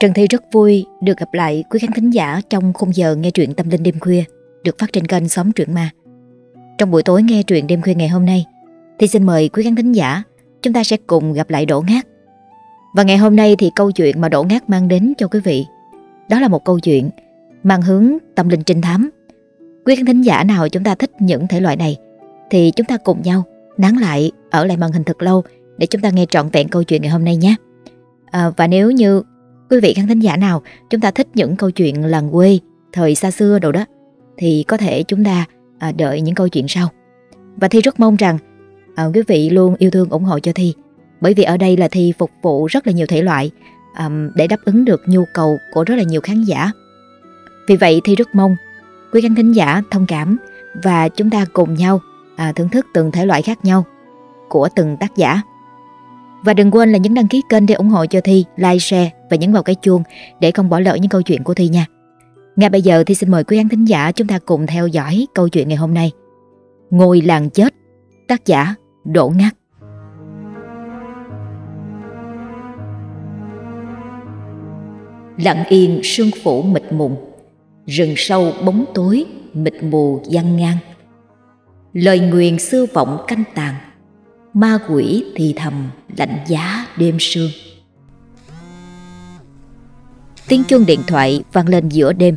Trần Thi rất vui được gặp lại quý khán thính giả trong khung giờ nghe truyện tâm linh đêm khuya được phát trên kênh Xóm Truyện Ma. Trong buổi tối nghe truyện đêm khuya ngày hôm nay thì xin mời quý khán thính giả chúng ta sẽ cùng gặp lại Đỗ Ngát. Và ngày hôm nay thì câu chuyện mà Đỗ Ngát mang đến cho quý vị đó là một câu chuyện mang hướng tâm linh trinh thám. Quý khán thính giả nào chúng ta thích những thể loại này thì chúng ta cùng nhau nán lại ở lại màn hình thật lâu để chúng ta nghe trọn vẹn câu chuyện ngày hôm nay nhé. À, và nếu như quý vị khán thính giả nào chúng ta thích những câu chuyện làng quê, thời xa xưa đồ đó thì có thể chúng ta à, đợi những câu chuyện sau. Và Thi rất mong rằng à, quý vị luôn yêu thương ủng hộ cho Thi bởi vì ở đây là Thi phục vụ rất là nhiều thể loại à, để đáp ứng được nhu cầu của rất là nhiều khán giả. Vì vậy Thi rất mong quý khán thính giả thông cảm và chúng ta cùng nhau à, thưởng thức từng thể loại khác nhau của từng tác giả. Và đừng quên là nhấn đăng ký kênh để ủng hộ cho Thi, like, share và nhấn vào cái chuông để không bỏ lỡ những câu chuyện của Thi nha. Ngay bây giờ thì xin mời quý khán thính giả chúng ta cùng theo dõi câu chuyện ngày hôm nay. Ngôi làng chết, tác giả Đỗ Ngắt. Lặng yên sương phủ mịt mùng, rừng sâu bóng tối mịt mù gian ngang. Lời nguyền xưa vọng canh tàn, ma quỷ thì thầm lạnh giá đêm sương. Tiếng chuông điện thoại vang lên giữa đêm,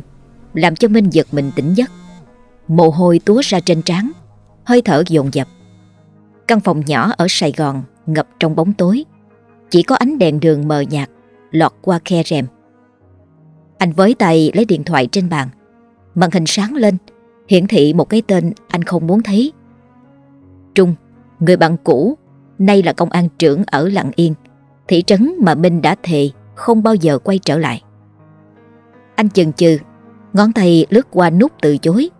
làm cho Minh giật mình tỉnh giấc. Mồ hôi túa ra trên trán, hơi thở dồn dập. Căn phòng nhỏ ở Sài Gòn ngập trong bóng tối, chỉ có ánh đèn đường mờ nhạt lọt qua khe rèm. Anh với tay lấy điện thoại trên bàn, màn hình sáng lên, hiển thị một cái tên anh không muốn thấy. Trung, người bạn cũ, nay là công an trưởng ở Lặng Yên, thị trấn mà Minh đã thề không bao giờ quay trở lại. Anh chần chừ, ngón tay lướt qua nút từ chối.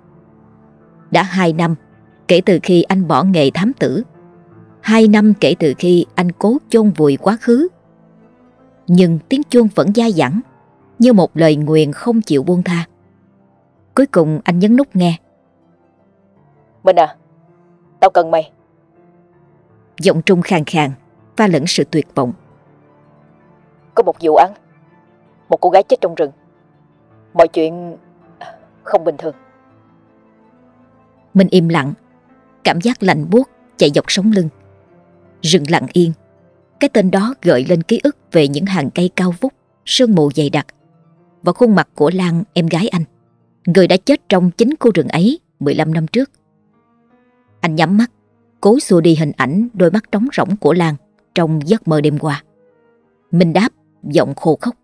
Đã hai năm kể từ khi anh bỏ nghề thám tử. Hai năm kể từ khi anh cố chôn vùi quá khứ. Nhưng tiếng chuông vẫn dai dẳng, như một lời nguyện không chịu buông tha. Cuối cùng anh nhấn nút nghe. Minh à, tao cần mày. Giọng trung khàn khàn, pha lẫn sự tuyệt vọng. Có một vụ án, một cô gái chết trong rừng. Mọi chuyện không bình thường. Minh im lặng, cảm giác lạnh buốt chạy dọc sống lưng. Rừng lặng yên, cái tên đó gợi lên ký ức về những hàng cây cao vút, sương mù dày đặc và khuôn mặt của Lan, em gái anh, người đã chết trong chính khu rừng ấy 15 năm trước. Anh nhắm mắt, cố xua đi hình ảnh đôi mắt trống rỗng của Lan trong giấc mơ đêm qua. Minh đáp, giọng khô khóc.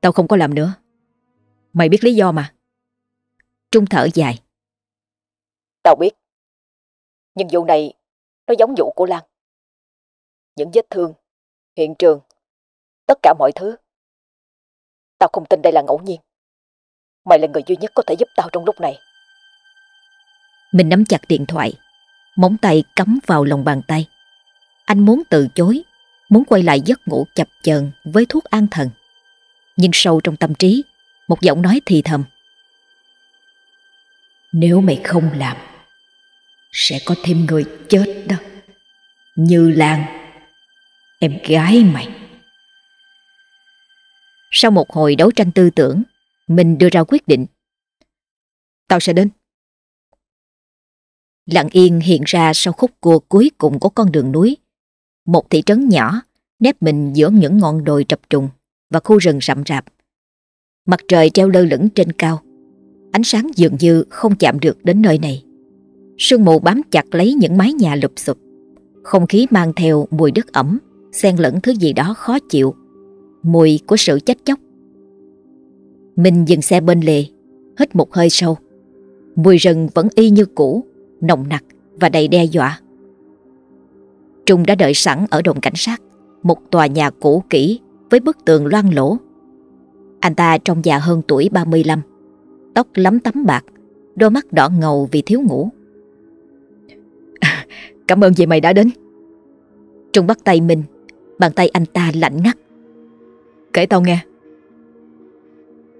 Tao không có làm nữa. Mày biết lý do mà. Trung thở dài. Tao biết. Nhưng vụ này nó giống vụ của Lan. Những vết thương, hiện trường, tất cả mọi thứ. Tao không tin đây là ngẫu nhiên. Mày là người duy nhất có thể giúp tao trong lúc này. Mình nắm chặt điện thoại, móng tay cắm vào lòng bàn tay. Anh muốn từ chối, muốn quay lại giấc ngủ chập chờn với thuốc an thần. Nhưng sâu trong tâm trí, một giọng nói thì thầm. Nếu mày không làm, sẽ có thêm người chết đó. Như Lan, em gái mày. Sau một hồi đấu tranh tư tưởng, mình đưa ra quyết định. Tao sẽ đến. Lặng yên hiện ra sau khúc cua cuối cùng của con đường núi. Một thị trấn nhỏ, nép mình giữa những ngọn đồi trập trùng và khu rừng rậm rạp. Mặt trời treo lơ lửng trên cao. Ánh sáng dường như không chạm được đến nơi này. Sương mù bám chặt lấy những mái nhà lụp xụp. Không khí mang theo mùi đất ẩm, xen lẫn thứ gì đó khó chịu. Mùi của sự chết chóc. Mình dừng xe bên lề, hít một hơi sâu. Mùi rừng vẫn y như cũ, nồng nặc và đầy đe dọa. Trung đã đợi sẵn ở đồn cảnh sát, một tòa nhà cũ kỹ với bức tường loang lỗ. Anh ta trông già hơn tuổi 35, tóc lấm tấm bạc, đôi mắt đỏ ngầu vì thiếu ngủ. Cảm ơn vì mày đã đến. Trung bắt tay mình, bàn tay anh ta lạnh ngắt. Kể tao nghe.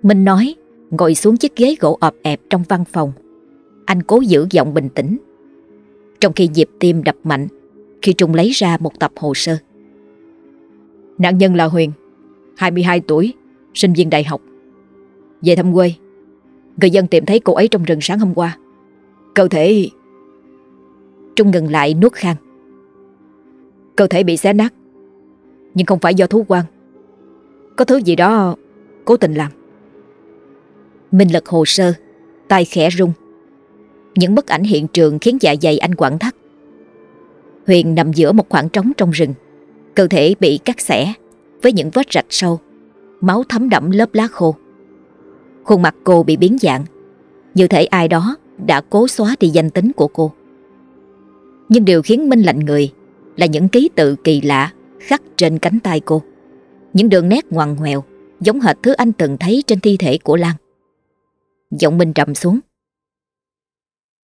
Minh nói, ngồi xuống chiếc ghế gỗ ọp ẹp trong văn phòng. Anh cố giữ giọng bình tĩnh. Trong khi nhịp tim đập mạnh, khi Trung lấy ra một tập hồ sơ. Nạn nhân là Huyền, 22 tuổi, sinh viên đại học. Về thăm quê, người dân tìm thấy cô ấy trong rừng sáng hôm qua. Cơ thể... Trung ngừng lại nuốt khang. Cơ thể bị xé nát, nhưng không phải do thú quan. Có thứ gì đó cố tình làm. Minh lật hồ sơ, tay khẽ rung. Những bức ảnh hiện trường khiến dạ dày anh quặn thắt. Huyền nằm giữa một khoảng trống trong rừng. Cơ thể bị cắt xẻ với những vết rạch sâu, máu thấm đẫm lớp lá khô. Khuôn mặt cô bị biến dạng, như thể ai đó đã cố xóa đi danh tính của cô. Nhưng điều khiến Minh lạnh người là những ký tự kỳ lạ khắc trên cánh tay cô. Những đường nét ngoằn ngoèo giống hệt thứ anh từng thấy trên thi thể của Lan. Giọng Minh trầm xuống.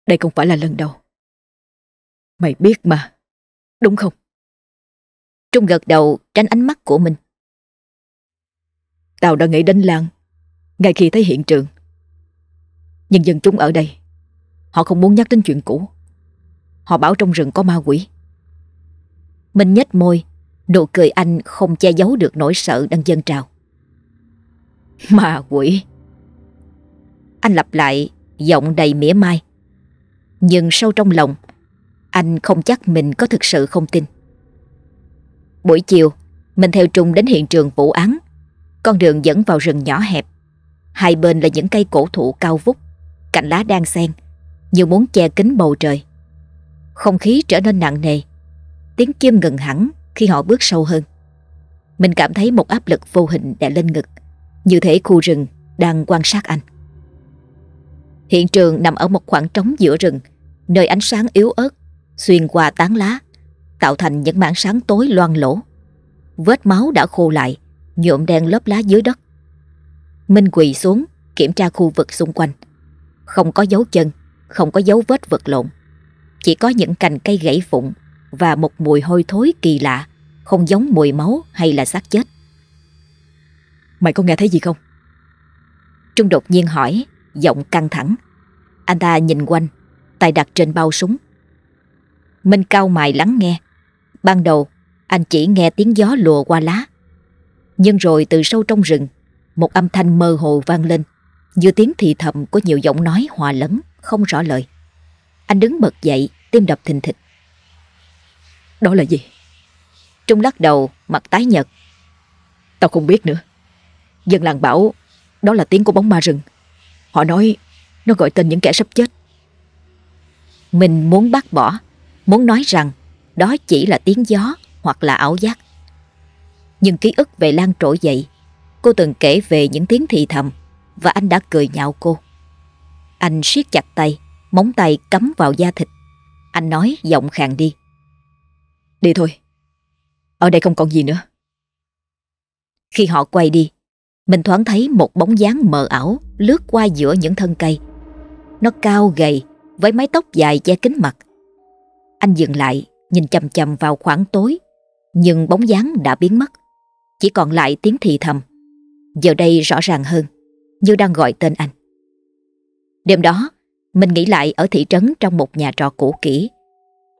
Đây không phải là lần đầu. Mày biết mà, đúng không? Trung gật đầu tránh ánh mắt của mình. Tao đã nghĩ đến Lan ngay khi thấy hiện trường. Nhưng dân chúng ở đây, họ không muốn nhắc đến chuyện cũ. Họ bảo trong rừng có ma quỷ. Minh nhếch môi, nụ cười anh không che giấu được nỗi sợ đang dâng trào. Ma quỷ. Anh lặp lại, giọng đầy mỉa mai. Nhưng sâu trong lòng, anh không chắc mình có thực sự không tin. Buổi chiều, mình theo Trung đến hiện trường vụ án. Con đường dẫn vào rừng nhỏ hẹp. Hai bên là những cây cổ thụ cao vút, cành lá đang xen, như muốn che kín bầu trời. Không khí trở nên nặng nề. Tiếng chim ngừng hẳn khi họ bước sâu hơn. Mình cảm thấy một áp lực vô hình đè lên ngực, như thể khu rừng đang quan sát anh. Hiện trường nằm ở một khoảng trống giữa rừng, nơi ánh sáng yếu ớt xuyên qua tán lá, tạo thành những mảng sáng tối loang lổ. Vết máu đã khô lại, nhuộm đen lớp lá dưới đất. Minh quỳ xuống, kiểm tra khu vực xung quanh. Không có dấu chân, không có dấu vết vật lộn. Chỉ có những cành cây gãy vụn và một mùi hôi thối kỳ lạ, không giống mùi máu hay là xác chết. Mày có nghe thấy gì không? Trung đột nhiên hỏi, giọng căng thẳng. Anh ta nhìn quanh, tay đặt trên bao súng. Minh cao mày lắng nghe. Ban đầu, anh chỉ nghe tiếng gió lùa qua lá. Nhưng rồi từ sâu trong rừng, một âm thanh mơ hồ vang lên, như tiếng thì thầm của nhiều giọng nói hòa lẫn, không rõ lời. Anh đứng bật dậy, tim đập thình thịch. Đó là gì? Trung lắc đầu, mặt tái nhợt. Tao không biết nữa. Dân làng bảo đó là tiếng của bóng ma rừng. Họ nói nó gọi tên những kẻ sắp chết. Mình muốn bác bỏ, muốn nói rằng đó chỉ là tiếng gió hoặc là ảo giác. Nhưng ký ức về Lan trỗi dậy, cô từng kể về những tiếng thì thầm và anh đã cười nhạo cô. Anh siết chặt tay, móng tay cắm vào da thịt. Anh nói giọng khàn đi. Đi thôi, ở đây không còn gì nữa. Khi họ quay đi, mình thoáng thấy một bóng dáng mờ ảo lướt qua giữa những thân cây. Nó cao gầy với mái tóc dài che kín mặt. Anh dừng lại, nhìn chầm chầm vào khoảng tối, nhưng bóng dáng đã biến mất. Chỉ còn lại tiếng thì thầm. Giờ đây rõ ràng hơn, như đang gọi tên anh. Đêm đó, mình nghỉ lại ở thị trấn trong một nhà trọ cũ kỹ.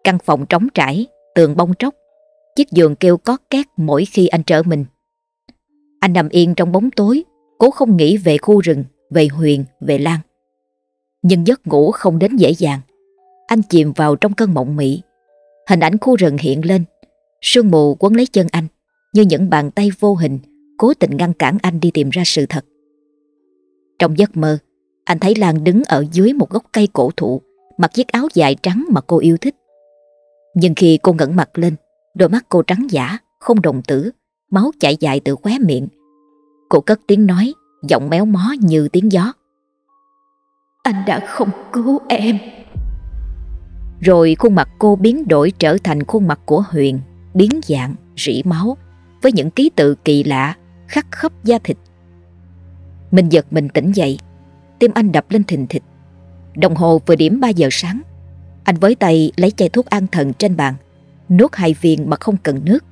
Căn phòng trống trải, tường bông tróc, chiếc giường kêu có két mỗi khi anh trở mình. Anh nằm yên trong bóng tối, cố không nghĩ về khu rừng, về Huyền, về Lan. Nhưng giấc ngủ không đến dễ dàng. Anh chìm vào trong cơn mộng mị. Hình ảnh khu rừng hiện lên. Sương mù quấn lấy chân anh, như những bàn tay vô hình cố tình ngăn cản anh đi tìm ra sự thật. Trong giấc mơ, anh thấy Lan đứng ở dưới một gốc cây cổ thụ, mặc chiếc áo dài trắng mà cô yêu thích. Nhưng khi cô ngẩng mặt lên, đôi mắt cô trắng giả, không đồng tử, máu chảy dài từ khóe miệng. Cô cất tiếng nói, giọng méo mó như tiếng gió. Anh đã không cứu em. Rồi khuôn mặt cô biến đổi trở thành khuôn mặt của Huyền, biến dạng, rỉ máu, với những ký tự kỳ lạ khắc khắp da thịt. Mình giật mình tỉnh dậy, tim anh đập lên thình thịch. Đồng hồ vừa điểm 3 giờ sáng. Anh với tay lấy chai thuốc an thần trên bàn, nuốt hai viên mà không cần nước.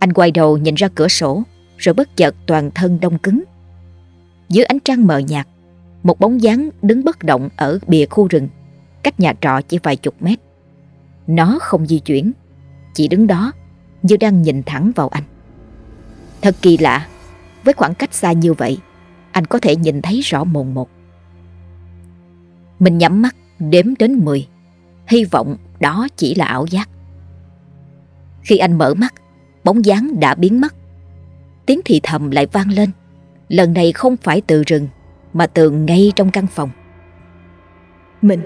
Anh quay đầu nhìn ra cửa sổ, rồi bất chợt toàn thân đông cứng. Dưới ánh trăng mờ nhạt, một bóng dáng đứng bất động ở bìa khu rừng, cách nhà trọ chỉ vài chục mét. Nó không di chuyển, chỉ đứng đó như đang nhìn thẳng vào anh. Thật kỳ lạ, với khoảng cách xa như vậy, anh có thể nhìn thấy rõ mồn một. Mình nhắm mắt đếm đến 10, hy vọng đó chỉ là ảo giác. Khi anh mở mắt, bóng dáng đã biến mất. Tiếng thì thầm lại vang lên, lần này không phải từ rừng mà từ ngay trong căn phòng. Mình,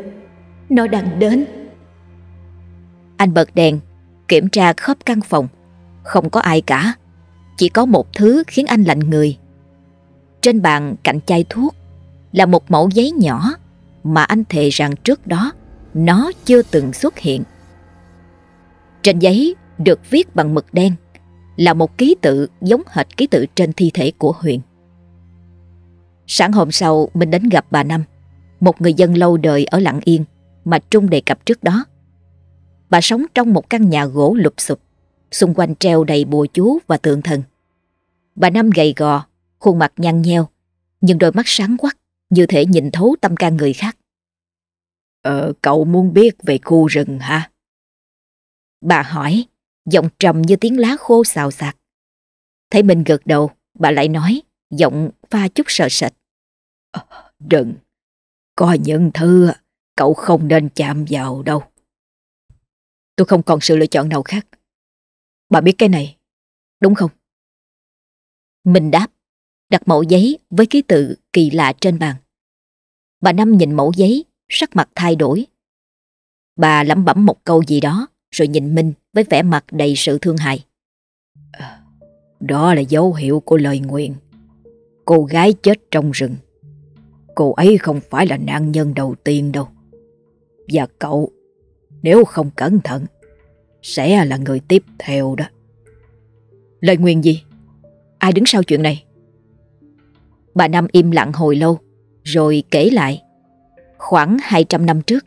nó đang đến. Anh bật đèn, kiểm tra khắp căn phòng. Không có ai cả. Chỉ có một thứ khiến anh lạnh người. Trên bàn cạnh chai thuốc là một mẫu giấy nhỏ mà anh thề rằng trước đó nó chưa từng xuất hiện. Trên giấy được viết bằng mực đen là một ký tự giống hệt ký tự trên thi thể của Huyền. Sáng hôm sau mình đến gặp bà Năm, một người dân lâu đời ở Lặng Yên mà Trung đề cập trước đó. Bà sống trong một căn nhà gỗ lụp xụp, xung quanh treo đầy bùa chú và tượng thần. Bà Năm gầy gò, khuôn mặt nhăn nheo, nhưng đôi mắt sáng quắc, như thể nhìn thấu tâm can người khác. Ờ, cậu muốn biết về khu rừng hả? Bà hỏi, giọng trầm như tiếng lá khô xào xạc. Thấy mình gật đầu, bà lại nói, giọng pha chút sợ sệt. Ờ, đừng, có những thứ cậu không nên chạm vào đâu. Tôi không còn sự lựa chọn nào khác. Bà biết cái này, đúng không? Mình đáp, đặt mẫu giấy với ký tự kỳ lạ trên bàn. Bà Năm nhìn mẫu giấy, sắc mặt thay đổi. Bà lẩm bẩm một câu gì đó, rồi nhìn Minh với vẻ mặt đầy sự thương hại. À, đó là dấu hiệu của lời nguyện. Cô gái chết trong rừng. Cô ấy không phải là nạn nhân đầu tiên đâu. Và cậu, nếu không cẩn thận, sẽ là người tiếp theo đó. Lời nguyện gì? Ai đứng sau chuyện này? Bà Năm im lặng hồi lâu, rồi kể lại. Khoảng 200 năm trước,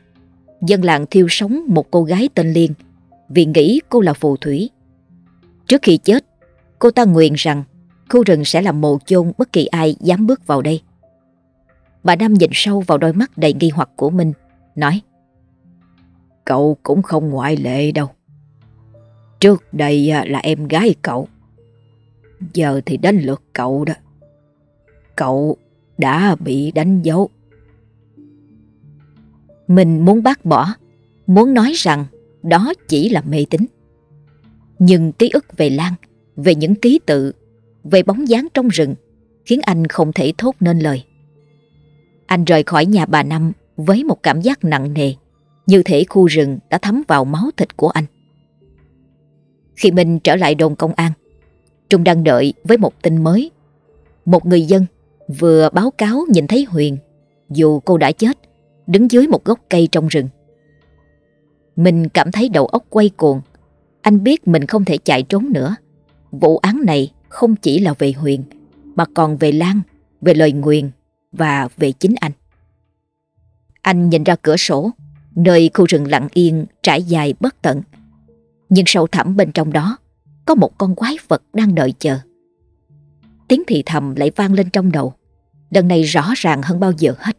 dân làng thiêu sống một cô gái tên Liên vì nghĩ cô là phù thủy. Trước khi chết, cô ta nguyện rằng khu rừng sẽ làm mồ chôn bất kỳ ai dám bước vào đây. Bà Nam nhìn sâu vào đôi mắt đầy nghi hoặc của mình, nói Cậu cũng không ngoại lệ đâu. Trước đây à, là em gái cậu. Giờ thì đến lượt cậu đó. Cậu đã bị đánh dấu. Mình muốn bác bỏ, muốn nói rằng đó chỉ là mê tín. Nhưng ký ức về Lan, về những ký tự, về bóng dáng trong rừng khiến anh không thể thốt nên lời. Anh rời khỏi nhà bà Năm với một cảm giác nặng nề, như thể khu rừng đã thấm vào máu thịt của anh. Khi mình trở lại đồn công an, Trung đang đợi với một tin mới. Một người dân vừa báo cáo nhìn thấy Huyền, dù cô đã chết, đứng dưới một gốc cây trong rừng. Mình cảm thấy đầu óc quay cuồng. Anh biết mình không thể chạy trốn nữa. Vụ án này không chỉ là về Huyền, mà còn về Lan, về lời nguyền và về chính anh. Anh nhìn ra cửa sổ, nơi khu rừng lặng yên trải dài bất tận. Nhưng sâu thẳm bên trong đó có một con quái vật đang đợi chờ. Tiếng thì thầm lại vang lên trong đầu, lần này rõ ràng hơn bao giờ hết.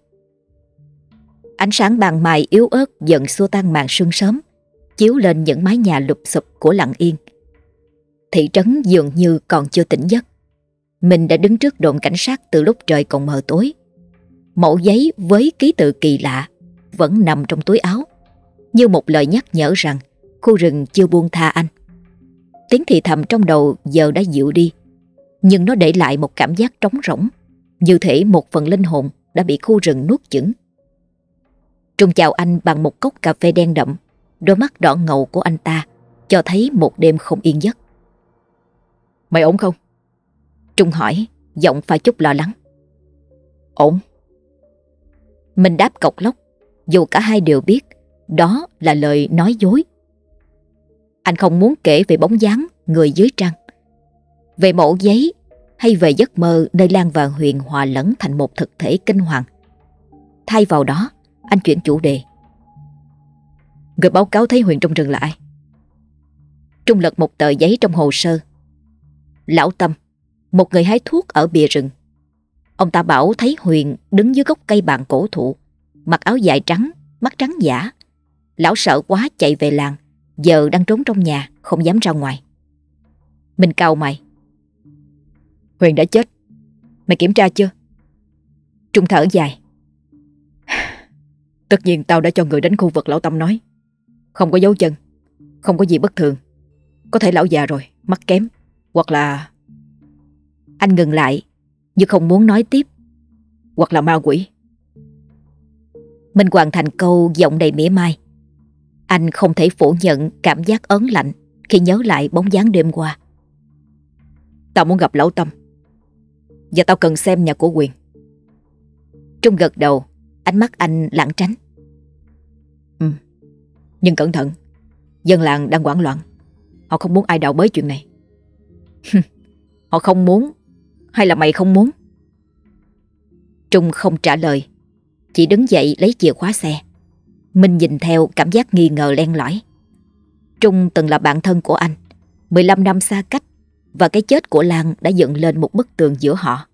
Ánh sáng bàn mài yếu ớt dần xua tan màn sương sớm, chiếu lên những mái nhà lụp xụp của lặng yên. Thị trấn dường như còn chưa tỉnh giấc. Mình đã đứng trước đồn cảnh sát từ lúc trời còn mờ tối. Mẫu giấy với ký tự kỳ lạ vẫn nằm trong túi áo, như một lời nhắc nhở rằng khu rừng chưa buông tha anh. Tiếng thì thầm trong đầu giờ đã dịu đi, nhưng nó để lại một cảm giác trống rỗng, như thể một phần linh hồn đã bị khu rừng nuốt chửng. Trung chào anh bằng một cốc cà phê đen đậm, đôi mắt đỏ ngầu của anh ta cho thấy một đêm không yên giấc. Mày ổn không? Trung hỏi, giọng pha chút lo lắng. Ổn. Mình đáp cọc lốc, dù cả hai đều biết đó là lời nói dối. Anh không muốn kể về bóng dáng người dưới trăng, về mẫu giấy hay về giấc mơ nơi Lan và Huyền hòa lẫn thành một thực thể kinh hoàng. Thay vào đó, anh chuyển chủ đề. Người báo cáo thấy Huyền trong rừng là ai? Trung lật một tờ giấy trong hồ sơ. Lão Tâm, một người hái thuốc ở bìa rừng. Ông ta bảo thấy Huyền đứng dưới gốc cây bàn cổ thụ, mặc áo dài trắng, mắt trắng giả. Lão sợ quá chạy về làng, giờ đang trốn trong nhà, không dám ra ngoài. Mình cau mày. Huyền đã chết. Mày kiểm tra chưa? Trung thở dài. Tất nhiên tao đã cho người đến khu vực lão Tâm nói. Không có dấu chân, không có gì bất thường. Có thể lão già rồi, mắt kém, hoặc là... Anh ngừng lại, như không muốn nói tiếp. Hoặc là ma quỷ. Minh hoàn thành câu giọng đầy mỉa mai. Anh không thể phủ nhận cảm giác ớn lạnh khi nhớ lại bóng dáng đêm qua. Tao muốn gặp lão Tâm. Và tao cần xem nhà của Quyền. Trung gật đầu, ánh mắt anh lảng tránh. Ừ, nhưng cẩn thận, dân làng đang hoảng loạn. Họ không muốn ai đào bới chuyện này. Họ không muốn, hay là mày không muốn? Trung không trả lời, chỉ đứng dậy lấy chìa khóa xe. Minh nhìn theo cảm giác nghi ngờ len lỏi. Trung từng là bạn thân của anh, 15 năm xa cách và cái chết của Lan đã dựng lên một bức tường giữa họ.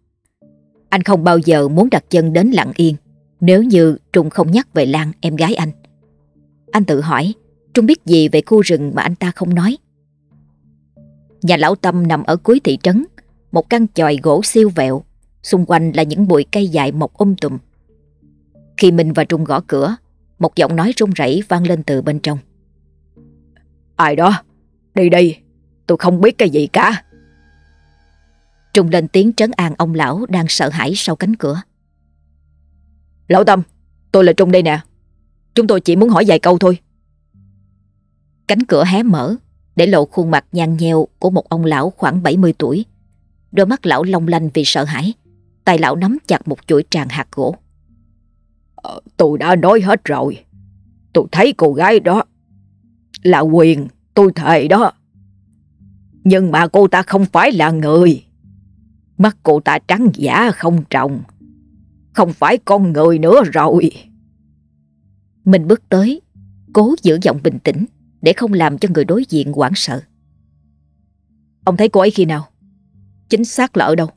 Anh không bao giờ muốn đặt chân đến lặng yên nếu như Trung không nhắc về Lan em gái anh. Anh tự hỏi Trung biết gì về khu rừng mà anh ta không nói. Nhà lão Tâm nằm ở cuối thị trấn, một căn chòi gỗ siêu vẹo, xung quanh là những bụi cây dài mọc um tùm. Khi Minh và Trung gõ cửa, một giọng nói run rẩy vang lên từ bên trong. Ai đó? Đi đi, tôi không biết cái gì cả. Trung lên tiếng trấn an ông lão đang sợ hãi sau cánh cửa. Lão Tâm, tôi là Trung đây nè. Chúng tôi chỉ muốn hỏi vài câu thôi. Cánh cửa hé mở, để lộ khuôn mặt nhăn nheo của một ông lão khoảng 70 tuổi. Đôi mắt lão long lanh vì sợ hãi, tay lão nắm chặt một chuỗi tràng hạt gỗ. Ờ, tôi đã nói hết rồi. Tôi thấy cô gái đó là quyền, tôi thề đó. Nhưng mà cô ta không phải là người. Mắt cô ta trắng giả không trọng. Không phải con người nữa rồi. Mình bước tới, cố giữ giọng bình tĩnh để không làm cho người đối diện hoảng sợ. Ông thấy cô ấy khi nào? Chính xác là ở đâu?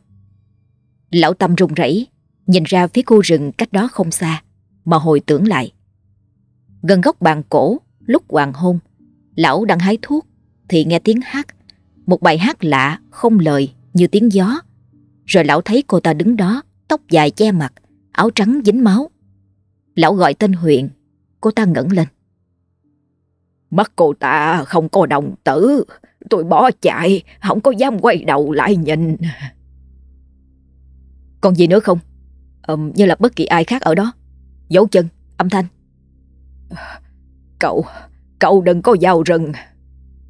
Lão Tâm run rẩy, nhìn ra phía khu rừng cách đó không xa, mà hồi tưởng lại. Gần góc bàn cổ, lúc hoàng hôn, lão đang hái thuốc thì nghe tiếng hát, một bài hát lạ, không lời như tiếng gió. Rồi lão thấy cô ta đứng đó, tóc dài che mặt, áo trắng dính máu. Lão gọi tên Huyền, cô ta ngẩng lên. Mắt cô ta không có đồng tử, tôi bỏ chạy, không có dám quay đầu lại nhìn. Còn gì nữa không? Ừm, như là bất kỳ ai khác ở đó. Dấu chân, âm thanh. Cậu, cậu đừng có vào rừng.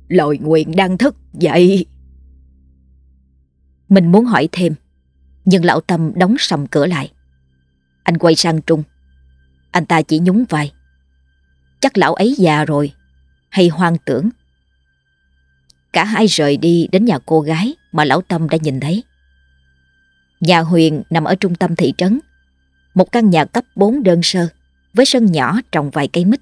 Lời nguyện đang thức dậy. Mình muốn hỏi thêm, nhưng lão Tâm đóng sầm cửa lại. Anh quay sang Trung. Anh ta chỉ nhún vai. Chắc lão ấy già rồi, hay hoang tưởng. Cả hai rời đi đến nhà cô gái mà lão Tâm đã nhìn thấy. Nhà Huyền nằm ở trung tâm thị trấn. Một căn nhà cấp 4 đơn sơ, với sân nhỏ trồng vài cây mít.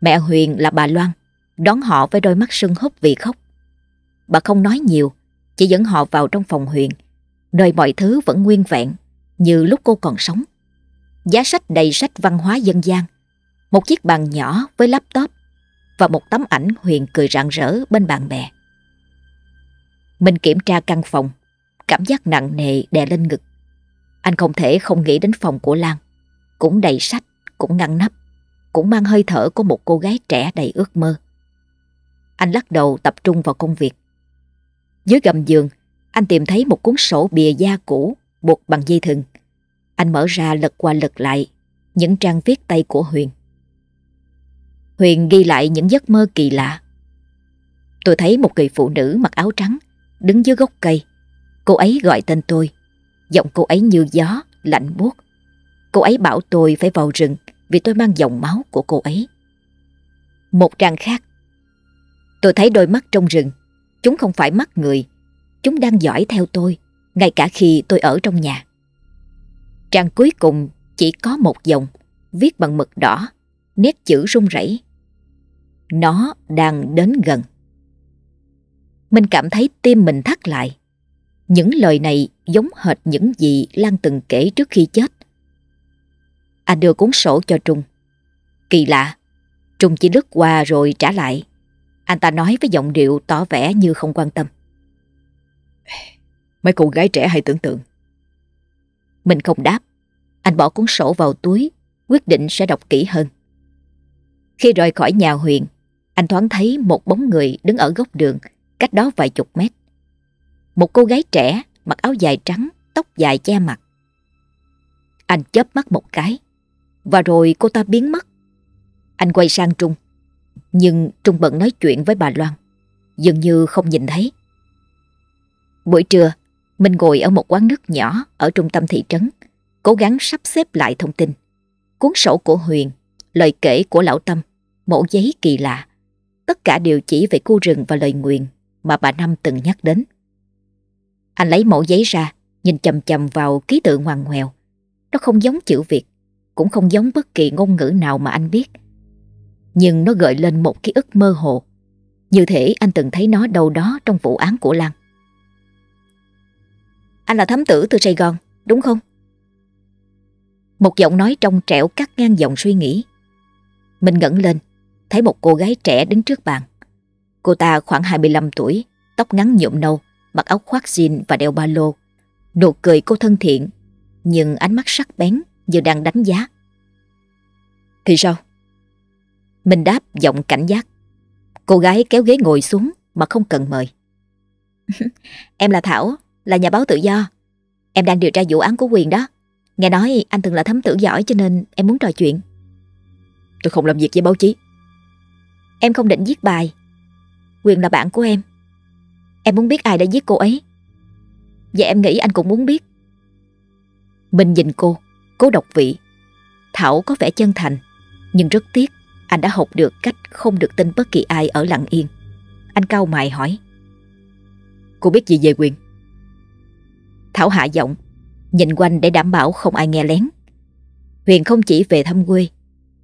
Mẹ Huyền là bà Loan, đón họ với đôi mắt sưng húp vì khóc. Bà không nói nhiều, chỉ dẫn họ vào trong phòng Huyền, nơi mọi thứ vẫn nguyên vẹn như lúc cô còn sống. Giá sách đầy sách văn hóa dân gian, một chiếc bàn nhỏ với laptop và một tấm ảnh Huyền cười rạng rỡ bên bạn bè. Mình kiểm tra căn phòng, cảm giác nặng nề đè lên ngực. Anh không thể không nghĩ đến phòng của Lan, cũng đầy sách, cũng ngăn nắp, cũng mang hơi thở của một cô gái trẻ đầy ước mơ. Anh lắc đầu tập trung vào công việc. Dưới gầm giường, anh tìm thấy một cuốn sổ bìa da cũ buộc bằng dây thừng. Anh mở ra lật qua lật lại những trang viết tay của Huyền. Huyền ghi lại những giấc mơ kỳ lạ. Tôi thấy một người phụ nữ mặc áo trắng đứng dưới gốc cây. Cô ấy gọi tên tôi. Giọng cô ấy như gió, lạnh buốt. Cô ấy bảo tôi phải vào rừng vì tôi mang dòng máu của cô ấy. Một trang khác. Tôi thấy đôi mắt trong rừng. Chúng không phải mắt người. Chúng đang dõi theo tôi, ngay cả khi tôi ở trong nhà. Trang cuối cùng chỉ có một dòng, viết bằng mực đỏ, nét chữ run rẩy. Nó đang đến gần. Mình cảm thấy tim mình thắt lại. Những lời này giống hệt những gì Lan từng kể trước khi chết. Anh đưa cuốn sổ cho Trung. Kỳ lạ, Trung chỉ lướt qua rồi trả lại. Anh ta nói với giọng điệu tỏ vẻ như không quan tâm. Mấy cô gái trẻ hay tưởng tượng. Mình không đáp. Anh bỏ cuốn sổ vào túi, quyết định sẽ đọc kỹ hơn. Khi rời khỏi nhà Huyền, anh thoáng thấy một bóng người đứng ở góc đường, cách đó vài chục mét. Một cô gái trẻ mặc áo dài trắng, tóc dài che mặt. Anh chớp mắt một cái, và rồi cô ta biến mất. Anh quay sang Trung, nhưng Trung bận nói chuyện với bà Loan, dường như không nhìn thấy. Buổi trưa, mình ngồi ở một quán nước nhỏ ở trung tâm thị trấn, cố gắng sắp xếp lại thông tin. Cuốn sổ của Huyền, lời kể của Lão Tâm, mẫu giấy kỳ lạ. Tất cả đều chỉ về khu rừng và lời nguyện mà bà Năm từng nhắc đến. Anh lấy mẫu giấy ra, nhìn chầm chầm vào ký tự ngoằn ngoèo. Nó không giống chữ Việt, cũng không giống bất kỳ ngôn ngữ nào mà anh biết. Nhưng nó gợi lên một ký ức mơ hồ. Như thể anh từng thấy nó đâu đó trong vụ án của Lan. Anh là thám tử từ Sài Gòn, đúng không? Một giọng nói trong trẻo cắt ngang dòng suy nghĩ. Mình ngẩng lên, thấy một cô gái trẻ đứng trước bàn. Cô ta khoảng 25 tuổi, tóc ngắn nhuộm nâu, mặc áo khoác jean và đeo ba lô. Nụ cười cô thân thiện, nhưng ánh mắt sắc bén như đang đánh giá. Thì sao? Mình đáp giọng cảnh giác. Cô gái kéo ghế ngồi xuống mà không cần mời. em là Thảo, là nhà báo tự do. Em đang điều tra vụ án của Quyền đó. Nghe nói anh từng là thám tử giỏi cho nên em muốn trò chuyện. Tôi không làm việc với báo chí. Em không định viết bài. Quyền là bạn của em. Em muốn biết ai đã giết cô ấy. Và em nghĩ anh cũng muốn biết. Mình nhìn cô, cố độc vị. Thảo có vẻ chân thành, nhưng rất tiếc anh đã học được cách không được tin bất kỳ ai ở lặng yên. Anh cau mày hỏi. Cô biết gì về Quyền? Thảo hạ giọng, nhìn quanh để đảm bảo không ai nghe lén. Huyền không chỉ về thăm quê,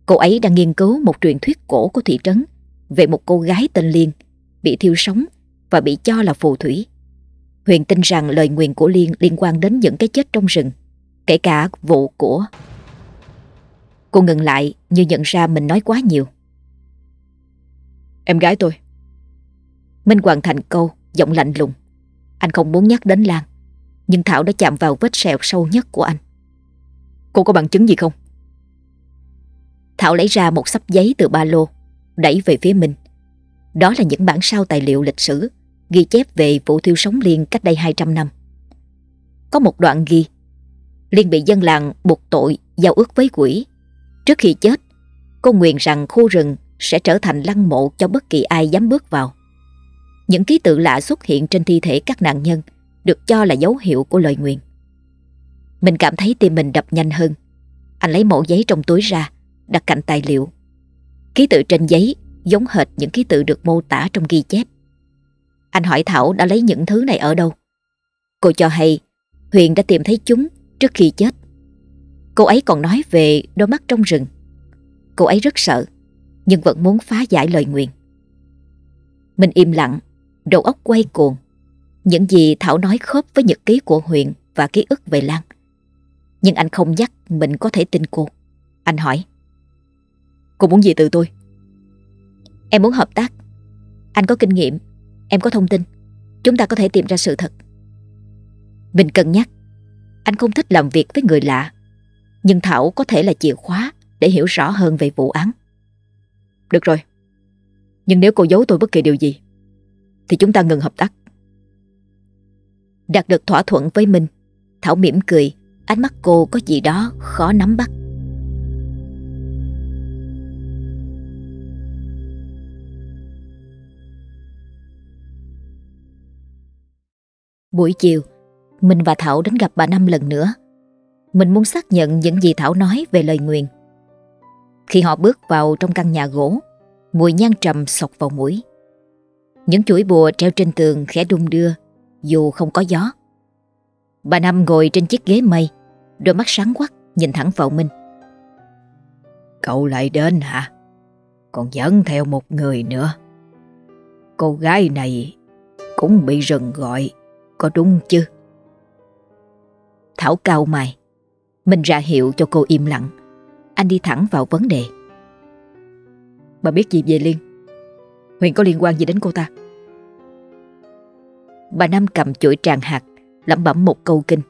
cô ấy đang nghiên cứu một truyền thuyết cổ của thị trấn về một cô gái tên Liên bị thiêu sống và bị cho là phù thủy. Huyền tin rằng lời nguyền của Liên liên quan đến những cái chết trong rừng, kể cả vụ của... Cô ngừng lại như nhận ra mình nói quá nhiều. Em gái tôi. Minh hoàn thành câu, giọng lạnh lùng. Anh không muốn nhắc đến Lan. Nhưng Thảo đã chạm vào vết sẹo sâu nhất của anh. Cô có bằng chứng gì không? Thảo lấy ra một sắp giấy từ ba lô, Đẩy về phía mình. Đó là những bản sao tài liệu lịch sử, Ghi chép về vụ thiêu sống Liên cách đây 200 năm. Có một đoạn ghi, Liên bị dân làng buộc tội giao ước với quỷ. Trước khi chết, Cô nguyện rằng khu rừng sẽ trở thành lăng mộ cho bất kỳ ai dám bước vào. Những ký tự lạ xuất hiện trên thi thể các nạn nhân được cho là dấu hiệu của lời nguyện. Mình cảm thấy tim mình đập nhanh hơn. Anh lấy mẫu giấy trong túi ra, đặt cạnh tài liệu. Ký tự trên giấy giống hệt những ký tự được mô tả trong ghi chép. Anh hỏi Thảo đã lấy những thứ này ở đâu. Cô cho hay Huyền đã tìm thấy chúng trước khi chết. Cô ấy còn nói về đôi mắt trong rừng. Cô ấy rất sợ, nhưng vẫn muốn phá giải lời nguyện. Mình im lặng, đầu óc quay cuồng. Những gì Thảo nói khớp với nhật ký của Huyền và ký ức về Lan. Nhưng anh không dắt mình có thể tin cô. Anh hỏi. Cô muốn gì từ tôi? Em muốn hợp tác. Anh có kinh nghiệm, em có thông tin. Chúng ta có thể tìm ra sự thật. Mình cân nhắc. Anh không thích làm việc với người lạ. Nhưng Thảo có thể là chìa khóa để hiểu rõ hơn về vụ án. Được rồi. Nhưng nếu cô giấu tôi bất kỳ điều gì, thì chúng ta ngừng hợp tác. Đạt được thỏa thuận với mình. Thảo mỉm cười, Ánh mắt cô có gì đó khó nắm bắt. Buổi chiều, mình và Thảo đến gặp bà Năm lần nữa. Mình muốn xác nhận những gì Thảo nói về lời nguyền. Khi họ bước vào trong căn nhà gỗ, Mùi nhang trầm sọc vào mũi. Những chuỗi bùa treo trên tường khẽ đung đưa dù không có gió. Bà Năm ngồi trên chiếc ghế mây, đôi mắt sáng quắc nhìn thẳng vào Minh. Cậu lại đến hả? Còn dẫn theo một người nữa. Cô gái này cũng bị rừng gọi, có đúng chứ? Thảo cao mày, Minh ra hiệu cho cô im lặng. Anh đi thẳng vào vấn đề. Bà biết gì về Liên? Huyền có liên quan gì đến cô ta? Bà Năm cầm chuỗi tràng hạt lẩm bẩm một câu kinh.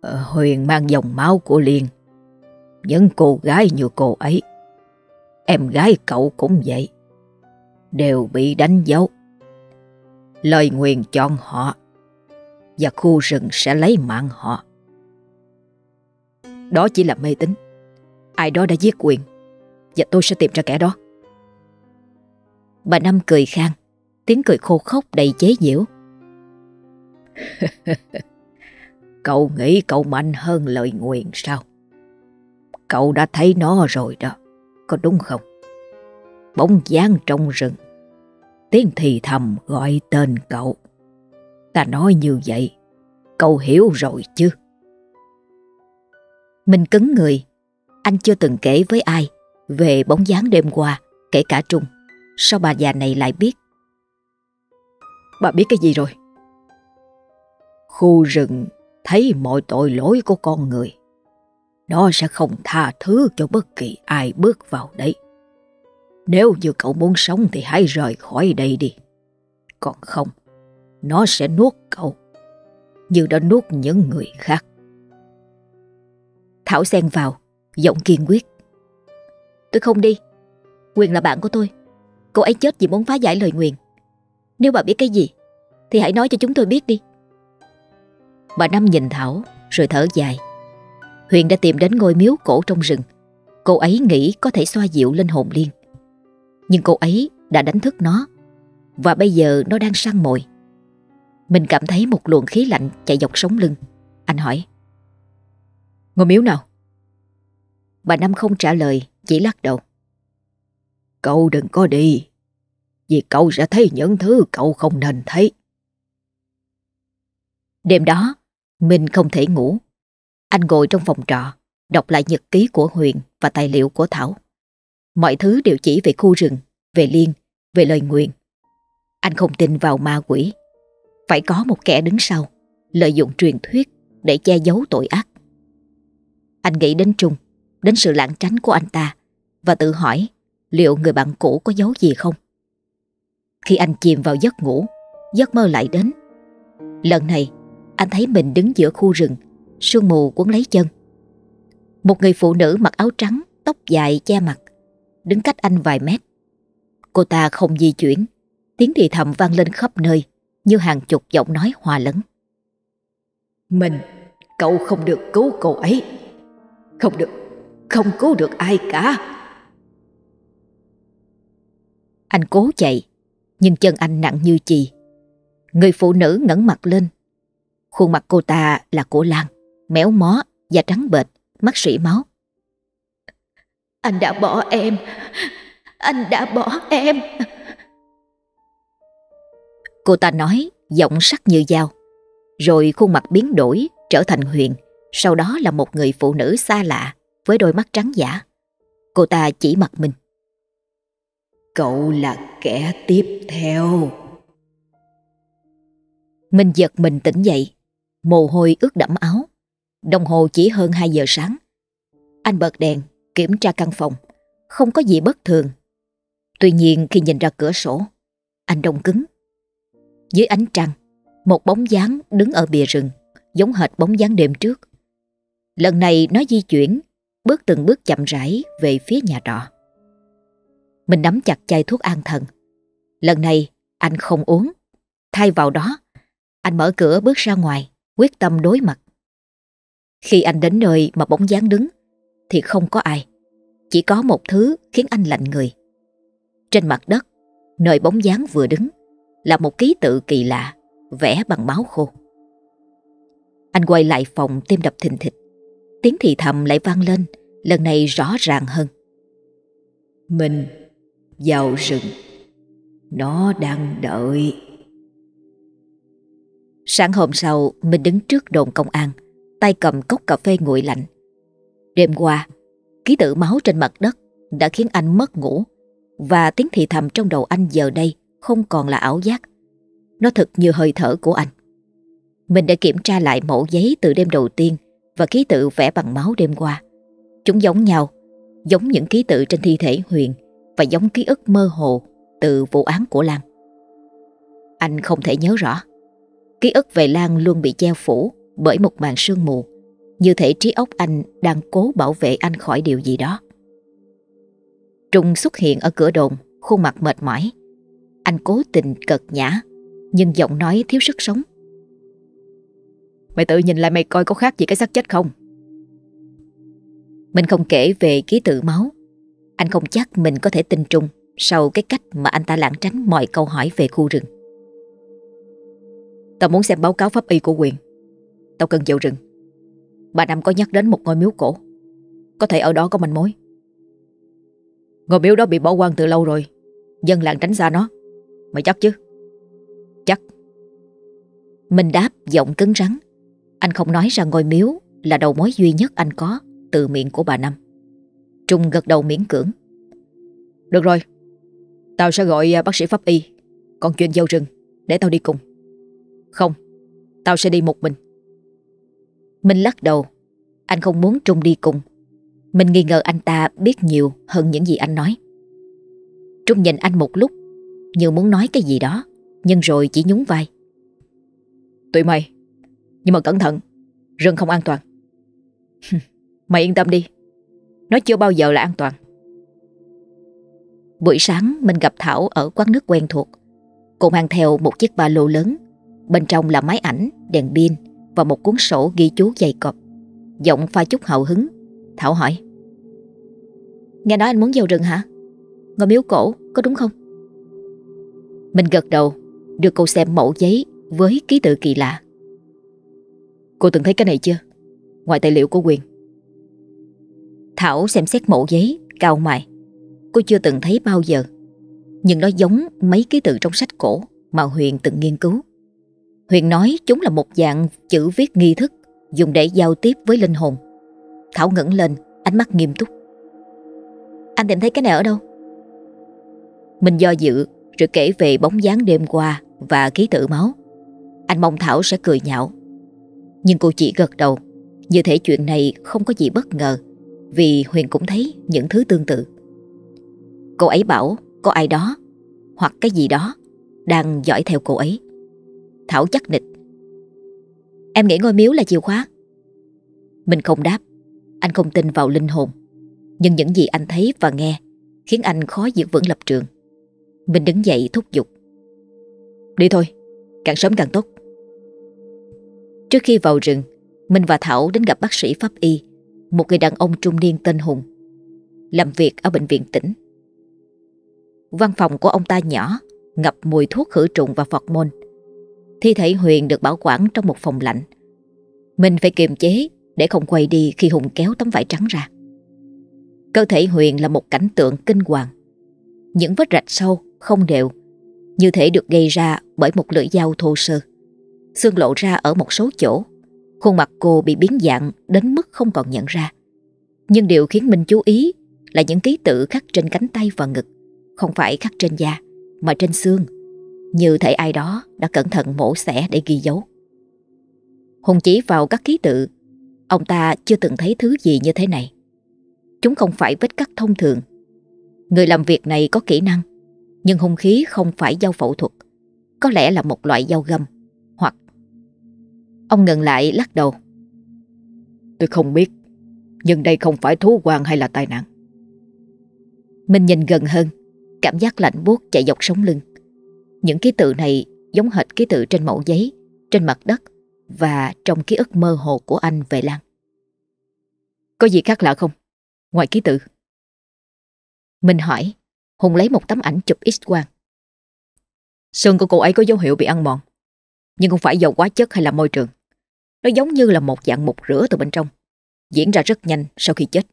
Ờ, Huyền mang dòng máu của Liên. Những cô gái như cô ấy, em gái cậu cũng vậy, đều bị đánh dấu. Lời nguyền chọn họ và khu rừng sẽ lấy mạng họ. Đó chỉ là mê tín. Ai đó đã giết quyền và tôi sẽ tìm ra kẻ đó. Bà Năm cười khang, tiếng cười khô khốc đầy chế giễu. cậu nghĩ cậu mạnh hơn lời nguyện sao? Cậu đã thấy nó rồi đó, có đúng không? Bóng dáng trong rừng, tiếng thì thầm gọi tên cậu. Ta nói như vậy, cậu hiểu rồi chứ? Mình cứng người, anh chưa từng kể với ai về bóng dáng đêm qua, kể cả Trung. Sao bà già này lại biết? Bà biết cái gì rồi? Khu rừng thấy mọi tội lỗi của con người. Nó sẽ không tha thứ cho bất kỳ ai bước vào đấy. Nếu như cậu muốn sống thì hãy rời khỏi đây đi. Còn không, nó sẽ nuốt cậu như đã nuốt những người khác. Thảo xen vào, giọng kiên quyết. Tôi không đi. Quyền là bạn của tôi. Cô ấy chết vì muốn phá giải lời nguyền. Nếu bà biết cái gì, thì hãy nói cho chúng tôi biết đi. Bà Năm nhìn Thảo, rồi thở dài. Huyền đã tìm đến ngôi miếu cổ trong rừng. Cô ấy nghĩ có thể xoa dịu linh hồn liên. Nhưng cô ấy đã đánh thức nó, và bây giờ nó đang săn mồi. Mình cảm thấy một luồng khí lạnh chạy dọc sống lưng. Anh hỏi. Ngôi miếu nào? Bà Năm không trả lời, chỉ lắc đầu. Cậu đừng có đi, vì cậu sẽ thấy những thứ cậu không nên thấy. Đêm đó, mình không thể ngủ. Anh ngồi trong phòng trọ, đọc lại nhật ký của Huyền và tài liệu của Thảo. Mọi thứ đều chỉ về khu rừng, về Liên, về lời nguyện. Anh không tin vào ma quỷ. Phải có một kẻ đứng sau, lợi dụng truyền thuyết để che giấu tội ác. Anh nghĩ đến Trung, đến sự lãng tránh của anh ta và tự hỏi liệu người bạn cũ có giấu gì không. Khi anh chìm vào giấc ngủ, giấc mơ lại đến. Lần này, anh thấy mình đứng giữa khu rừng, sương mù cuốn lấy chân. Một người phụ nữ mặc áo trắng, tóc dài che mặt, đứng cách anh vài mét. Cô ta không di chuyển, tiếng thì thầm vang lên khắp nơi như hàng chục giọng nói hòa lẫn. Mình, cậu không được cứu cô ấy. Không được, không cứu được ai cả. Anh cố chạy, nhưng chân anh nặng như chì. Người phụ nữ ngẩng mặt lên. Khuôn mặt cô ta là của Lan, méo mó và trắng bệch, mắt sỉ máu. Anh đã bỏ em, anh đã bỏ em. Cô ta nói giọng sắc như dao, rồi khuôn mặt biến đổi trở thành Huyền, sau đó là một người phụ nữ xa lạ với đôi mắt trắng giả. Cô ta chỉ mặt mình. Cậu là kẻ tiếp theo. Mình giật mình tỉnh dậy, mồ hôi ướt đẫm áo. Đồng hồ chỉ hơn 2 giờ sáng. Anh bật đèn, kiểm tra căn phòng. Không có gì bất thường. Tuy nhiên khi nhìn ra cửa sổ, anh đông cứng. Dưới ánh trăng, một bóng dáng đứng ở bìa rừng, giống hệt bóng dáng đêm trước. Lần này nó di chuyển, bước từng bước chậm rãi về phía nhà trọ. Mình nắm chặt chai thuốc an thần. Lần này anh không uống. Thay vào đó, anh mở cửa bước ra ngoài, quyết tâm đối mặt. Khi anh đến nơi mà bóng dáng đứng, thì không có ai. Chỉ có một thứ khiến anh lạnh người. Trên mặt đất, nơi bóng dáng vừa đứng, là một ký tự kỳ lạ, vẽ bằng máu khô. Anh quay lại phòng tim đập thình thịch. Tiếng thì thầm lại vang lên, lần này rõ ràng hơn. Mình vào rừng. Nó đang đợi. Sáng hôm sau, mình đứng trước đồn công an, tay cầm cốc cà phê nguội lạnh. Đêm qua, ký tự máu trên mặt đất đã khiến anh mất ngủ và tiếng thì thầm trong đầu anh giờ đây không còn là ảo giác. Nó thực như hơi thở của anh. Mình đã kiểm tra lại mẫu giấy từ đêm đầu tiên và ký tự vẽ bằng máu đêm qua. Chúng giống nhau, giống những ký tự trên thi thể Huyền và giống ký ức mơ hồ từ vụ án của Lan. Anh không thể nhớ rõ. Ký ức về Lan luôn bị che phủ bởi một màn sương mù, như thể trí óc anh đang cố bảo vệ anh khỏi điều gì đó. Trung xuất hiện ở cửa đồn, khuôn mặt mệt mỏi. Anh cố tình cật nhã, nhưng giọng nói thiếu sức sống. Mày tự nhìn lại mày coi có khác gì cái xác chết không? Mình không kể về ký tự máu. Anh không chắc mình có thể tin Trung sau cái cách mà anh ta lảng tránh mọi câu hỏi về khu rừng. Tao muốn xem báo cáo pháp y của quyền. Tao cần vào rừng. Bà Năm có nhắc đến một ngôi miếu cổ. Có thể ở đó có manh mối. Ngôi miếu đó bị bỏ quan từ lâu rồi. Dân làng tránh xa nó. Mày chắc chứ? Chắc. Mình đáp giọng cứng rắn. Anh không nói ra ngôi miếu là đầu mối duy nhất anh có từ miệng của bà Năm. Trung gật đầu miễn cưỡng. Được rồi, tao sẽ gọi à, bác sĩ pháp y, còn chuyện dâu rừng, để tao đi cùng. Không, tao sẽ đi một mình. Minh lắc đầu, anh không muốn Trung đi cùng. Mình nghi ngờ anh ta biết nhiều hơn những gì anh nói. Trung nhìn anh một lúc, như muốn nói cái gì đó, nhưng rồi chỉ nhún vai. Tụi mày, nhưng mà cẩn thận, rừng không an toàn. mày yên tâm đi, nó chưa bao giờ là an toàn. Buổi sáng mình gặp Thảo ở quán nước quen thuộc. Cô mang theo một chiếc ba lô lớn. Bên trong là máy ảnh, đèn pin và một cuốn sổ ghi chú dày cọp. Giọng pha chút hào hứng. Thảo hỏi. Nghe nói anh muốn vào rừng hả? Ngồi miếu cổ, có đúng không? Mình gật đầu, đưa cô xem mẫu giấy với ký tự kỳ lạ. Cô từng thấy cái này chưa? Ngoài tài liệu của quyền. Thảo xem xét mẫu giấy, cao mày. Cô chưa từng thấy bao giờ. Nhưng nó giống mấy ký tự trong sách cổ mà Huyền từng nghiên cứu. Huyền nói chúng là một dạng chữ viết nghi thức dùng để giao tiếp với linh hồn. Thảo ngẩng lên, ánh mắt nghiêm túc. Anh tìm thấy cái này ở đâu? Mình do dự rồi kể về bóng dáng đêm qua và ký tự máu. Anh mong Thảo sẽ cười nhạo. Nhưng cô chỉ gật đầu, như thể chuyện này không có gì bất ngờ vì Huyền cũng thấy những thứ tương tự. Cô ấy bảo có ai đó hoặc cái gì đó đang dõi theo cô ấy. Thảo chắc nịch. Em nghĩ ngôi miếu là chìa khóa. Mình không đáp. Anh không tin vào linh hồn. Nhưng những gì anh thấy và nghe khiến anh khó giữ vững lập trường. Mình đứng dậy thúc giục. Đi thôi, càng sớm càng tốt. Trước khi vào rừng, Minh và Thảo đến gặp bác sĩ pháp y, một người đàn ông trung niên tên Hùng, làm việc ở bệnh viện tỉnh. Văn phòng của ông ta nhỏ, ngập mùi thuốc khử trùng và phọt môn. Thi thể Huyền được bảo quản trong một phòng lạnh. Mình phải kiềm chế để không quay đi khi Hùng kéo tấm vải trắng ra. Cơ thể Huyền là một cảnh tượng kinh hoàng. Những vết rạch sâu, không đều, như thể được gây ra bởi một lưỡi dao thô sơ. Xương lộ ra ở một số chỗ. Khuôn mặt cô bị biến dạng đến mức không còn nhận ra. Nhưng điều khiến mình chú ý là những ký tự khắc trên cánh tay và ngực, không phải khắc trên da, mà trên xương như thể ai đó đã cẩn thận mổ xẻ để ghi dấu. Hùng chỉ vào các ký tự ông ta chưa từng thấy thứ gì như thế này. Chúng không phải vết cắt thông thường. Người làm việc này có kỹ năng, nhưng hung khí không phải dao phẫu thuật có lẽ là một loại dao găm Ông ngừng lại lắc đầu. Tôi không biết, Nhưng đây không phải thú quan hay là tai nạn. Mình nhìn gần hơn, Cảm giác lạnh buốt chạy dọc sống lưng. Những ký tự này giống hệt ký tự trên mẫu giấy, Trên mặt đất Và trong ký ức mơ hồ của anh về Lan. Có gì khác lạ không? Ngoài ký tự. Mình hỏi, Hùng lấy một tấm ảnh chụp x-quang Xương của cô ấy có dấu hiệu bị ăn mòn. Nhưng không phải do quá chất hay là môi trường Nó giống như là một dạng mục rửa từ bên trong, Diễn ra rất nhanh sau khi chết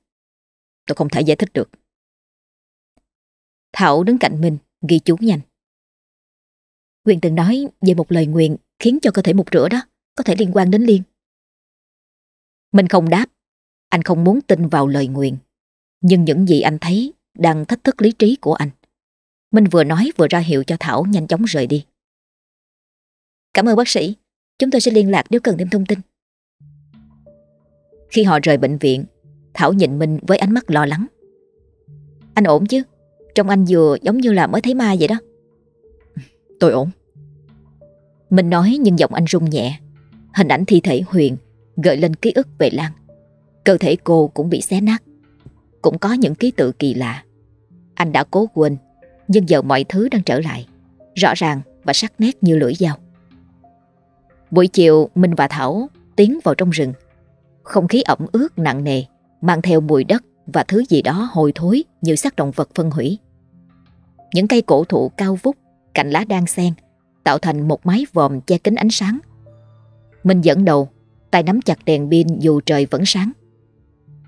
Tôi không thể giải thích được Thảo đứng cạnh mình, ghi chú nhanh. Quyền từng nói về một lời nguyện khiến cho cơ thể mục rửa đó có thể liên quan đến Liên. Mình không đáp. Anh không muốn tin vào lời nguyện. Nhưng những gì anh thấy đang thách thức lý trí của anh. Minh vừa nói vừa ra hiệu cho Thảo nhanh chóng rời đi. Cảm ơn bác sĩ. Chúng tôi sẽ liên lạc nếu cần thêm thông tin. Khi họ rời bệnh viện, Thảo nhìn Minh với ánh mắt lo lắng. Anh ổn chứ? Trông anh vừa giống như là mới thấy ma vậy đó Tôi ổn Mình nói nhưng giọng anh rung nhẹ. Hình ảnh thi thể Huyền gợi lên ký ức về Lan. Cơ thể cô cũng bị xé nát. Cũng có những ký tự kỳ lạ. Anh đã cố quên, nhưng giờ mọi thứ đang trở lại. Rõ ràng và sắc nét như lưỡi dao. Buổi chiều, Minh và Thảo tiến vào trong rừng. Không khí ẩm ướt nặng nề, mang theo mùi đất và thứ gì đó hôi thối như xác động vật phân hủy. Những cây cổ thụ cao vút, cành lá đang xen, tạo thành một mái vòm che kính ánh sáng. Minh dẫn đầu, tay nắm chặt đèn pin dù trời vẫn sáng.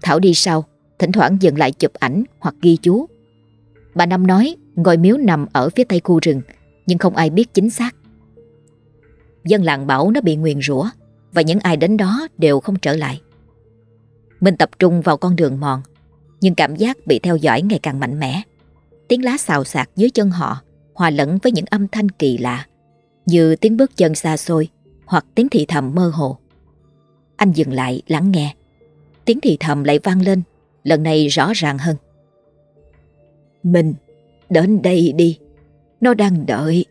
Thảo đi sau, thỉnh thoảng dừng lại chụp ảnh hoặc ghi chú. Bà Năm nói ngôi miếu nằm ở phía tây khu rừng, nhưng không ai biết chính xác. Dân làng bảo nó bị nguyền rủa và những ai đến đó đều không trở lại. Mình tập trung vào con đường mòn, nhưng cảm giác bị theo dõi ngày càng mạnh mẽ. Tiếng lá xào xạc dưới chân họ hòa lẫn với những âm thanh kỳ lạ, như tiếng bước chân xa xôi hoặc tiếng thì thầm mơ hồ. Anh dừng lại lắng nghe. Tiếng thì thầm lại vang lên, lần này rõ ràng hơn. Mình, đến đây đi, nó đang đợi.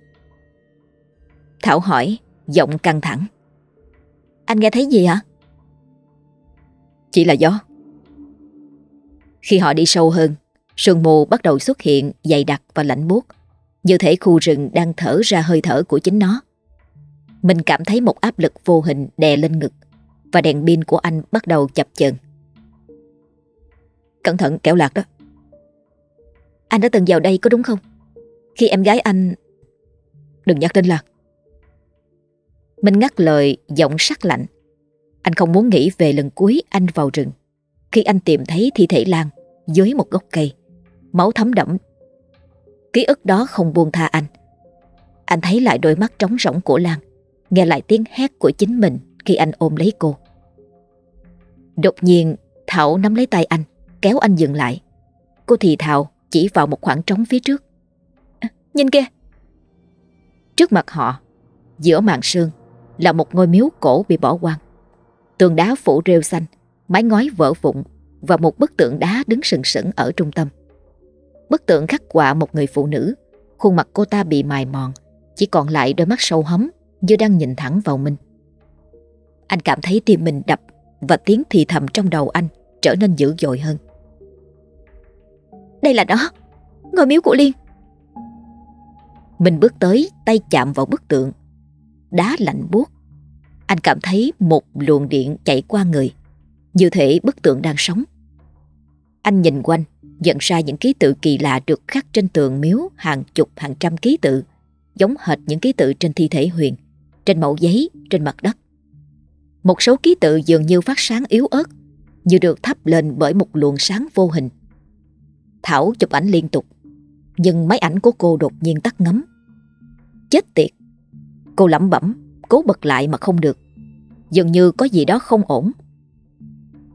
Thảo hỏi, giọng căng thẳng. Anh nghe thấy gì hả? Chỉ là gió. Khi họ đi sâu hơn, sương mù bắt đầu xuất hiện dày đặc và lạnh buốt, như thể khu rừng đang thở ra hơi thở của chính nó. Mình cảm thấy một áp lực vô hình đè lên ngực và đèn pin của anh bắt đầu chập chờn. Cẩn thận kéo lạc đó. Anh đã từng vào đây có đúng không? Khi em gái anh... Đừng nhắc đến lạc. Mình ngắt lời giọng sắc lạnh. Anh không muốn nghĩ về lần cuối anh vào rừng. Khi anh tìm thấy thi thể Lan dưới một gốc cây, máu thấm đẫm. Ký ức đó không buông tha anh. Anh thấy lại đôi mắt trống rỗng của Lan, nghe lại tiếng hét của chính mình khi anh ôm lấy cô. Đột nhiên, Thảo nắm lấy tay anh, kéo anh dừng lại. Cô thì thào chỉ vào một khoảng trống phía trước. À, nhìn kia! Trước mặt họ, giữa màn sương, là một ngôi miếu cổ bị bỏ hoang. Tường đá phủ rêu xanh, mái ngói vỡ vụn và một bức tượng đá đứng sừng sững ở trung tâm. Bức tượng khắc họa một người phụ nữ, khuôn mặt cô ta bị mài mòn, chỉ còn lại đôi mắt sâu hấm như đang nhìn thẳng vào mình. Anh cảm thấy tim mình đập và tiếng thì thầm trong đầu anh trở nên dữ dội hơn. Đây là đó, ngôi miếu của Liên. Mình bước tới, tay chạm vào bức tượng. Đá lạnh buốt. Anh cảm thấy một luồng điện chạy qua người, như thể bức tượng đang sống. Anh nhìn quanh, nhận ra những ký tự kỳ lạ được khắc trên tường miếu hàng chục hàng trăm ký tự, giống hệt những ký tự trên thi thể Huyền, trên mẫu giấy, trên mặt đất. Một số ký tự dường như phát sáng yếu ớt, như được thắp lên bởi một luồng sáng vô hình. Thảo chụp ảnh liên tục, nhưng máy ảnh của cô đột nhiên tắt ngấm. Chết tiệt! Cô lẩm bẩm, cố bật lại mà không được. Dường như có gì đó không ổn.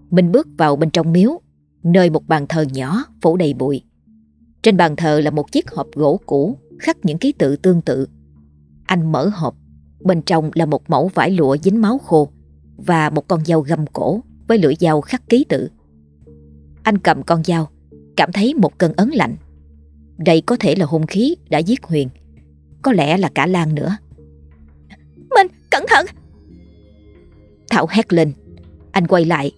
Mình bước vào bên trong miếu, nơi một bàn thờ nhỏ phủ đầy bụi. Trên bàn thờ là một chiếc hộp gỗ cũ khắc những ký tự tương tự. Anh mở hộp, bên trong là một mẫu vải lụa dính máu khô và một con dao găm cổ với lưỡi dao khắc ký tự. Anh cầm con dao, cảm thấy một cơn ấn lạnh. Đây có thể là hung khí đã giết Huyền, có lẽ là cả Lan nữa. Cẩn thận! Thảo hét lên. Anh quay lại,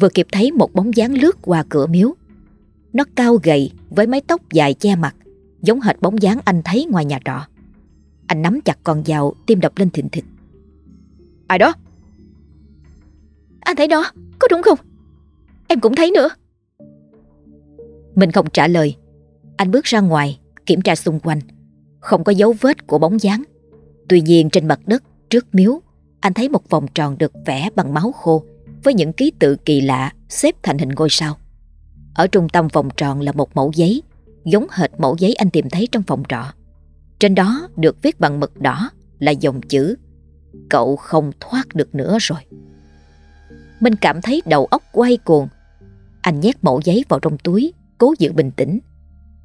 vừa kịp thấy một bóng dáng lướt qua cửa miếu. Nó cao gầy với mái tóc dài che mặt, giống hệt bóng dáng anh thấy ngoài nhà trọ. Anh nắm chặt con dao, tim đập lên thình thịch. Ai đó? Anh thấy đó, có đúng không? Em cũng thấy nữa. Mình không trả lời. Anh bước ra ngoài, kiểm tra xung quanh. Không có dấu vết của bóng dáng. Tuy nhiên trên mặt đất, trước miếu, anh thấy một vòng tròn được vẽ bằng máu khô với những ký tự kỳ lạ xếp thành hình ngôi sao. Ở trung tâm vòng tròn là một mẫu giấy, giống hệt mẫu giấy anh tìm thấy trong phòng trọ. Trên đó được viết bằng mực đỏ là dòng chữ Cậu không thoát được nữa rồi. Minh cảm thấy đầu óc quay cuồng. Anh nhét mẫu giấy vào trong túi, cố giữ bình tĩnh.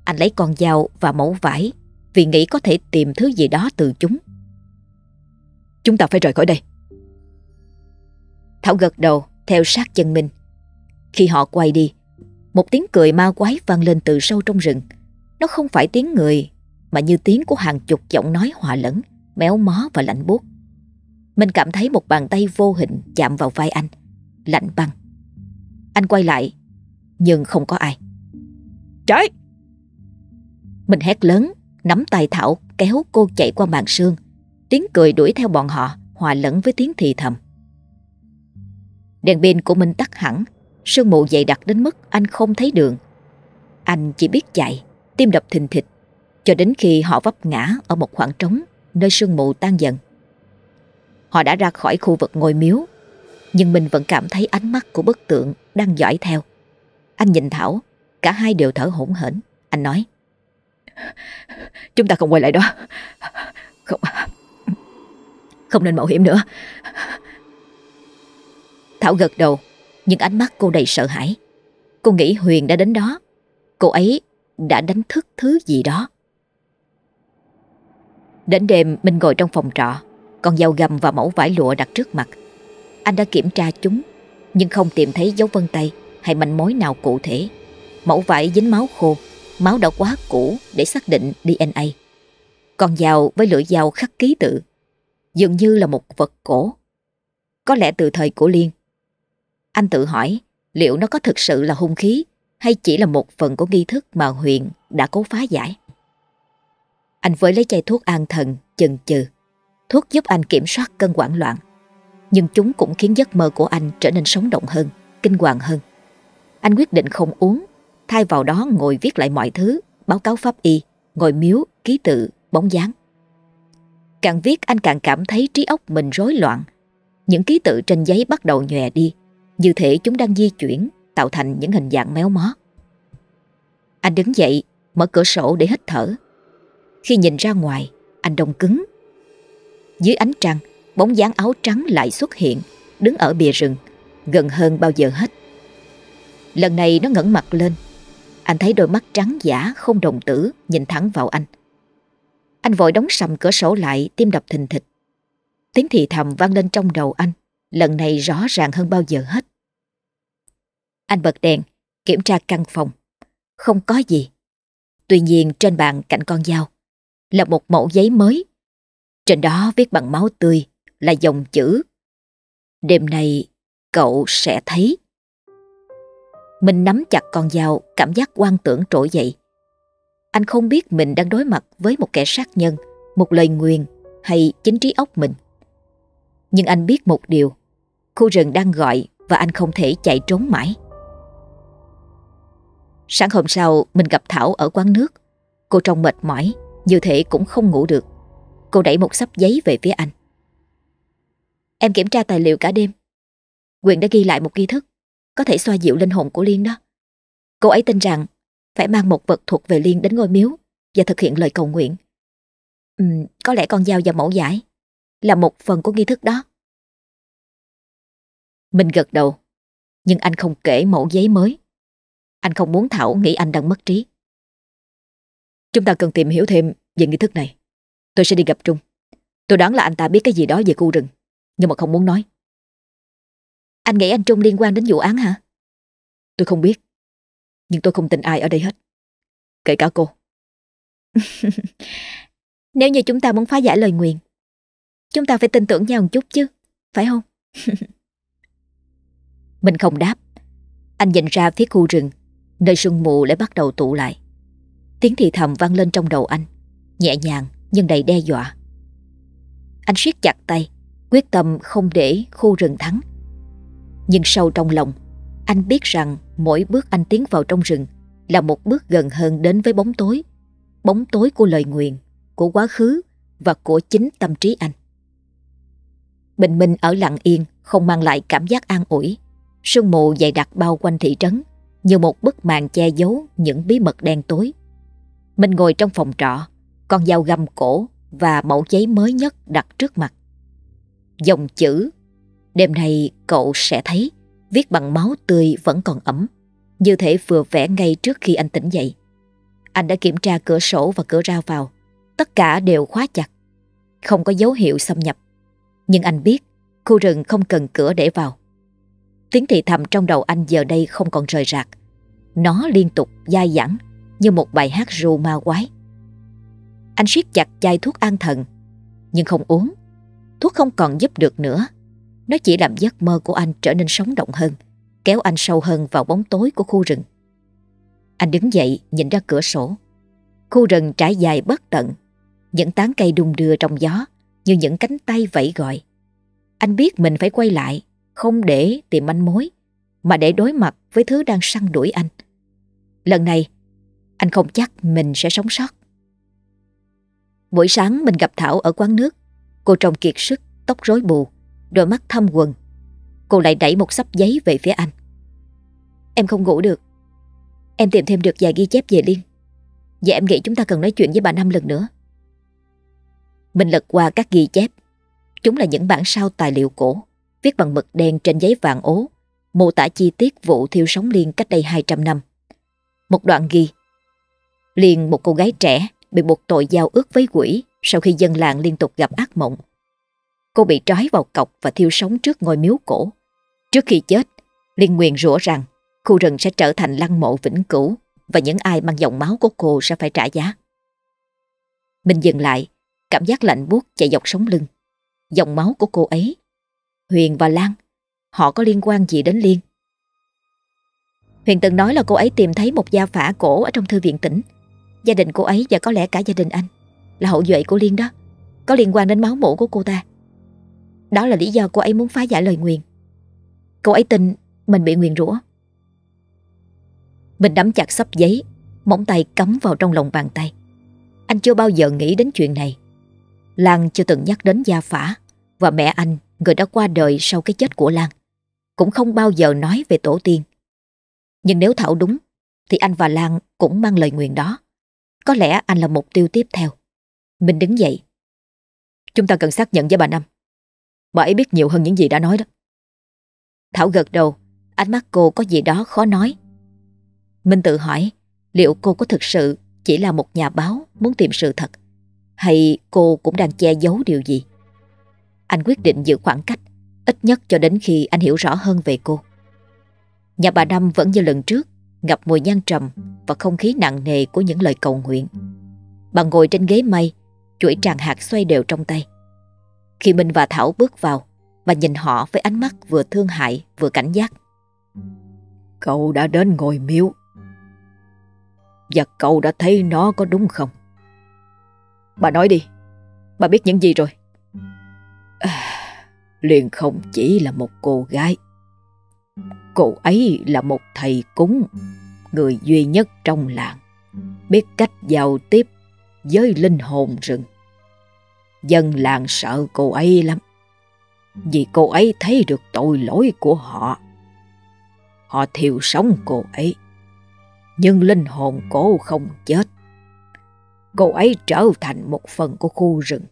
Anh lấy con dao và mẫu vải vì nghĩ có thể tìm thứ gì đó từ chúng. Chúng ta phải rời khỏi đây. Thảo gật đầu theo sát chân Minh. Khi họ quay đi, một tiếng cười ma quái vang lên từ sâu trong rừng. Nó không phải tiếng người, mà như tiếng của hàng chục giọng nói hòa lẫn, méo mó và lạnh buốt. Mình cảm thấy một bàn tay vô hình chạm vào vai anh Lạnh băng Anh quay lại Nhưng không có ai Trái Mình hét lớn Nắm tay Thảo kéo cô chạy qua màn sương Tiếng cười đuổi theo bọn họ, Hòa lẫn với tiếng thì thầm. Đèn pin của mình tắt hẳn, Sương mù dày đặc đến mức anh không thấy đường. Anh chỉ biết chạy, Tim đập thình thịch, Cho đến khi họ vấp ngã ở một khoảng trống Nơi sương mù tan dần. Họ đã ra khỏi khu vực ngôi miếu, Nhưng mình vẫn cảm thấy ánh mắt của bức tượng Đang dõi theo. Anh nhìn Thảo, Cả hai đều thở hổn hển. Anh nói, Chúng ta không quay lại đó. Không. Không nên mạo hiểm nữa. Thảo gật đầu, Nhưng ánh mắt cô đầy sợ hãi. Cô nghĩ Huyền đã đến đó. Cô ấy đã đánh thức thứ gì đó. Đến đêm mình ngồi trong phòng trọ, còn dao găm và mẫu vải lụa đặt trước mặt. Anh đã kiểm tra chúng, Nhưng không tìm thấy dấu vân tay Hay manh mối nào cụ thể. Mẫu vải dính máu khô, Máu đã quá cũ để xác định DNA Còn dao với lưỡi dao khắc ký tự. Dường như là một vật cổ Có lẽ từ thời cổ liên Anh tự hỏi liệu nó có thực sự là hung khí hay chỉ là một phần của nghi thức mà Huyền đã cố phá giải. Anh với lấy chai thuốc an thần chần chừ. Thuốc giúp anh kiểm soát cơn hoảng loạn. Nhưng chúng cũng khiến giấc mơ của anh trở nên sống động hơn, kinh hoàng hơn. Anh quyết định không uống, thay vào đó ngồi viết lại mọi thứ, báo cáo pháp y, ngồi miếu, ký tự, bóng dáng. Càng viết anh càng cảm thấy trí óc mình rối loạn. Những ký tự trên giấy bắt đầu nhòe đi, như thể chúng đang di chuyển tạo thành những hình dạng méo mó. Anh đứng dậy, mở cửa sổ để hít thở. Khi nhìn ra ngoài, anh đông cứng. Dưới ánh trăng, bóng dáng áo trắng lại xuất hiện, đứng ở bìa rừng, gần hơn bao giờ hết. Lần này nó ngẩng mặt lên. Anh thấy đôi mắt trắng giả không đồng tử nhìn thẳng vào anh. Anh vội đóng sầm cửa sổ lại, tim đập thình thịch. Tiếng thì thầm vang lên trong đầu anh, lần này rõ ràng hơn bao giờ hết. Anh bật đèn, kiểm tra căn phòng. Không có gì. Tuy nhiên trên bàn cạnh con dao là một mẫu giấy mới. Trên đó viết bằng máu tươi là dòng chữ. Đêm nay cậu sẽ thấy. Mình nắm chặt con dao, cảm giác quan tưởng trỗi dậy. Anh không biết mình đang đối mặt với một kẻ sát nhân, một lời nguyền hay chính trí óc mình. Nhưng anh biết một điều, khu rừng đang gọi và anh không thể chạy trốn mãi. Sáng hôm sau mình gặp Thảo ở quán nước. Cô trông mệt mỏi Như thể cũng không ngủ được. Cô đẩy một sắp giấy về phía anh. Em kiểm tra tài liệu cả đêm. Quyền đã ghi lại một ghi thức Có thể xoa dịu linh hồn của Liên đó. Cô ấy tin rằng phải mang một vật thuộc về Liên đến ngôi miếu Và thực hiện lời cầu nguyện Ừ, Có lẽ con dao và mẫu giải Là một phần của nghi thức đó Mình gật đầu Nhưng anh không kể mẫu giấy mới anh không muốn Thảo nghĩ anh đang mất trí. Chúng ta cần tìm hiểu thêm về nghi thức này. Tôi sẽ đi gặp Trung. Tôi đoán là anh ta biết cái gì đó về khu rừng, nhưng mà không muốn nói. Anh nghĩ anh Trung liên quan đến vụ án hả? Tôi không biết, nhưng tôi không tin ai ở đây hết. Kể cả cô. Nếu như chúng ta muốn phá giải lời nguyện chúng ta phải tin tưởng nhau một chút chứ, phải không? Mình không đáp. Anh nhìn ra phía khu rừng Nơi sương mù lại bắt đầu tụ lại Tiếng thì thầm vang lên trong đầu anh Nhẹ nhàng nhưng đầy đe dọa Anh siết chặt tay Quyết tâm không để khu rừng thắng Nhưng sâu trong lòng Anh biết rằng mỗi bước anh tiến vào trong rừng Là một bước gần hơn đến với bóng tối Bóng tối của lời nguyền Của quá khứ Và của chính tâm trí anh Bình minh ở lặng yên Không mang lại cảm giác an ủi Sương mù dày đặc bao quanh thị trấn như một bức màn che giấu những bí mật đen tối. Mình ngồi trong phòng trọ, con dao găm cổ và mẫu giấy mới nhất đặt trước mặt. Dòng chữ, đêm nay cậu sẽ thấy, viết bằng máu tươi vẫn còn ẩm, như thể vừa vẽ ngay trước khi anh tỉnh dậy. Anh đã kiểm tra cửa sổ và cửa ra vào, tất cả đều khóa chặt, không có dấu hiệu xâm nhập. Nhưng anh biết, khu rừng không cần cửa để vào. Tiếng thì thầm trong đầu anh giờ đây không còn rời rạc. Nó liên tục dai dẳng như một bài hát ru ma quái. Anh siết chặt chai thuốc an thần, nhưng không uống. thuốc không còn giúp được nữa. Nó chỉ làm giấc mơ của anh trở nên sống động hơn, kéo anh sâu hơn vào bóng tối của khu rừng. Anh đứng dậy nhìn ra cửa sổ. Khu rừng trải dài bất tận, những tán cây đung đưa trong gió như những cánh tay vẫy gọi. Anh biết mình phải quay lại, không để tìm manh mối, mà để đối mặt với thứ đang săn đuổi anh. Lần này, anh không chắc mình sẽ sống sót. Buổi sáng mình gặp Thảo ở quán nước. Cô trông kiệt sức, tóc rối bù, đôi mắt thâm quần. Cô lại đẩy một sắp giấy về phía anh. Em không ngủ được. Em tìm thêm được vài ghi chép về Liên. Và em nghĩ chúng ta cần nói chuyện với bà Năm lần nữa. Mình lật qua các ghi chép. Chúng là những bản sao tài liệu cổ, viết bằng mực đen trên giấy vàng ố, mô tả chi tiết vụ thiêu sống Liên cách đây 200 năm. Một đoạn ghi. Liên một cô gái trẻ bị buộc tội giao ước với quỷ sau khi dân làng liên tục gặp ác mộng. Cô bị trói vào cọc và thiêu sống trước ngôi miếu cổ. Trước khi chết, Liên nguyện rủa rằng khu rừng sẽ trở thành lăng mộ vĩnh cửu và những ai mang dòng máu của cô sẽ phải trả giá. Mình dừng lại, cảm giác lạnh buốt chạy dọc sống lưng. Dòng máu của cô ấy, Huyền và Lan, họ có liên quan gì đến Liên? Huyền từng nói là cô ấy tìm thấy một gia phả cổ ở trong thư viện tỉnh. Gia đình cô ấy và có lẽ cả gia đình anh là hậu duệ của Liên đó, có liên quan đến máu mủ của cô ta. Đó là lý do cô ấy muốn phá giải lời nguyền. Cô ấy tin mình bị nguyền rủa. Mình nắm chặt sắp giấy, móng tay cắm vào trong lòng bàn tay. Anh chưa bao giờ nghĩ đến chuyện này. Lan chưa từng nhắc đến gia phả và mẹ anh, người đã qua đời sau cái chết của Lan, cũng không bao giờ nói về tổ tiên. Nhưng nếu Thảo đúng, thì anh và Lan cũng mang lời nguyện đó. Có lẽ anh là mục tiêu tiếp theo. Mình đứng dậy. Chúng ta cần xác nhận với bà Năm. Bà ấy biết nhiều hơn những gì đã nói đó. Thảo gật đầu, ánh mắt cô có gì đó khó nói. Minh tự hỏi liệu cô có thực sự chỉ là một nhà báo muốn tìm sự thật hay cô cũng đang che giấu điều gì. Anh quyết định giữ khoảng cách, ít nhất cho đến khi anh hiểu rõ hơn về cô. Nhà bà Năm vẫn như lần trước, ngập mùi nhang trầm và không khí nặng nề của những lời cầu nguyện. Bà ngồi trên ghế mây, chuỗi tràng hạt xoay đều trong tay. Khi Minh và Thảo bước vào, và nhìn họ với ánh mắt vừa thương hại vừa cảnh giác. Cậu đã đến ngồi miếu. Và cậu đã thấy nó có đúng không? Bà nói đi, bà biết những gì rồi? À, Liên không chỉ là một cô gái. Cô ấy là một thầy cúng, người duy nhất trong làng, biết cách giao tiếp với linh hồn rừng. Dân làng sợ cô ấy lắm, vì cô ấy thấy được tội lỗi của họ. Họ thiêu sống cô ấy, nhưng linh hồn cô không chết. Cô ấy trở thành một phần của khu rừng,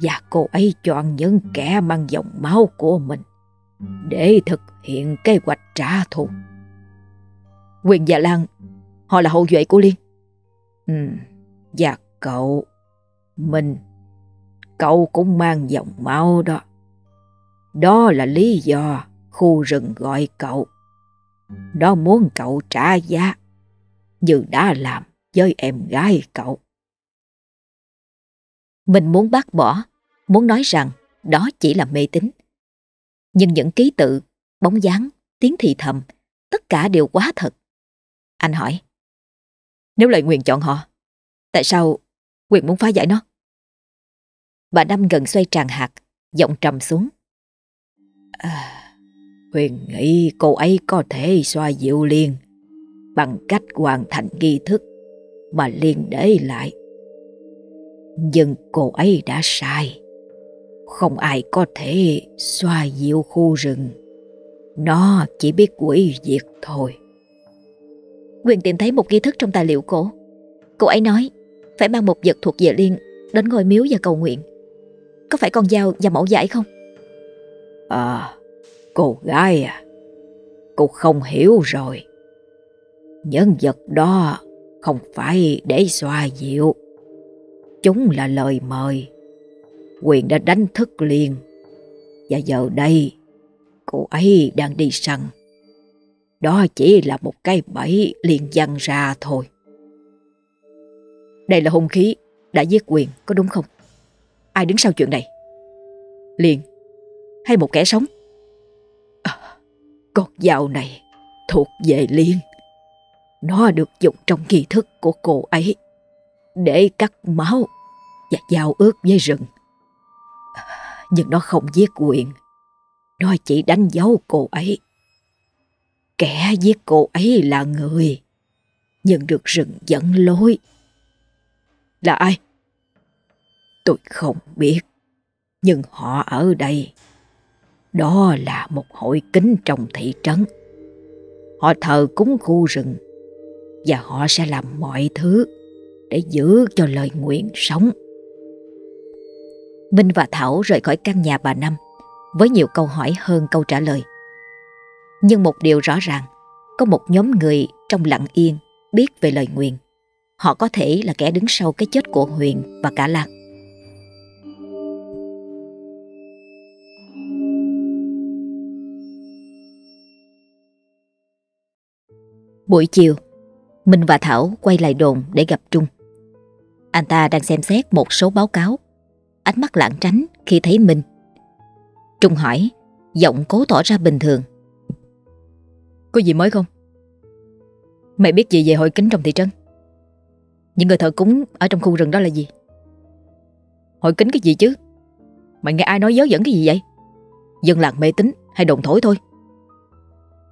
và cô ấy chọn những kẻ mang dòng máu của mình để thực hiện kế hoạch trả thù. Quyền và Lan, họ là hậu duệ của Liên. Ừ, và cậu, mình, cậu cũng mang dòng máu đó. Đó là lý do khu rừng gọi cậu. Nó muốn cậu trả giá, như đã làm với em gái cậu. Mình muốn bác bỏ, muốn nói rằng đó chỉ là mê tín. Nhưng những ký tự, bóng dáng, tiếng thì thầm, tất cả đều quá thật. Anh hỏi. Nếu lời Nguyện chọn họ, tại sao Quyền muốn phá giải nó? Bà Năm gần xoay tràn hạt, giọng trầm xuống. À, Huyền nghĩ cô ấy có thể xoa dịu Liên bằng cách hoàn thành nghi thức mà Liên để lại. Nhưng cô ấy đã sai. Không ai có thể xoa dịu khu rừng. Nó chỉ biết quỷ diệt thôi. Quyền tìm thấy một nghi thức trong tài liệu cổ. Cô ấy nói phải mang một vật thuộc về Liên đến ngôi miếu và cầu nguyện. Có phải con dao và mẫu giải không? À, cô gái à, cô không hiểu rồi. Nhân vật đó không phải để xoa dịu. Chúng là lời mời. Quyền đã đánh thức liền. Và giờ đây, cô ấy đang đi săn. Đó chỉ là một cái bẫy liền dăng ra thôi. Đây là hung khí đã giết quyền, có đúng không? Ai đứng sau chuyện này? Liền. Hay một kẻ sống? À, Con dao này Thuộc về Liên. Nó được dùng trong nghi thức của cô ấy Để cắt máu Và giao ước với rừng. À, Nhưng nó không giết quyền. Nó chỉ đánh dấu cô ấy. Kẻ giết cô ấy là người Nhưng được rừng dẫn lối. Là ai? Tôi không biết. Nhưng họ ở đây Đó là một hội kính trong thị trấn. Họ thờ cúng khu rừng Và họ sẽ làm mọi thứ Để giữ cho lời nguyện sống. Minh và Thảo rời khỏi căn nhà bà Năm Với nhiều câu hỏi hơn câu trả lời. Nhưng một điều rõ ràng, có một nhóm người trong lặng yên biết về lời nguyện. Họ có thể là kẻ đứng sau cái chết của Huyền và cả Lan. Buổi chiều, Minh và Thảo quay lại đồn để gặp Trung. Anh ta đang xem xét một số báo cáo, ánh mắt lảng tránh khi thấy Minh. Trung hỏi, giọng cố tỏ ra bình thường. Có gì mới không? Mày biết gì về hội kính trong thị trấn? Những người thờ cúng ở trong khu rừng đó là gì? Hội kính cái gì chứ? Mày nghe ai nói dớ dẫn cái gì vậy? Dân làng mê tín hay đồn thổi thôi?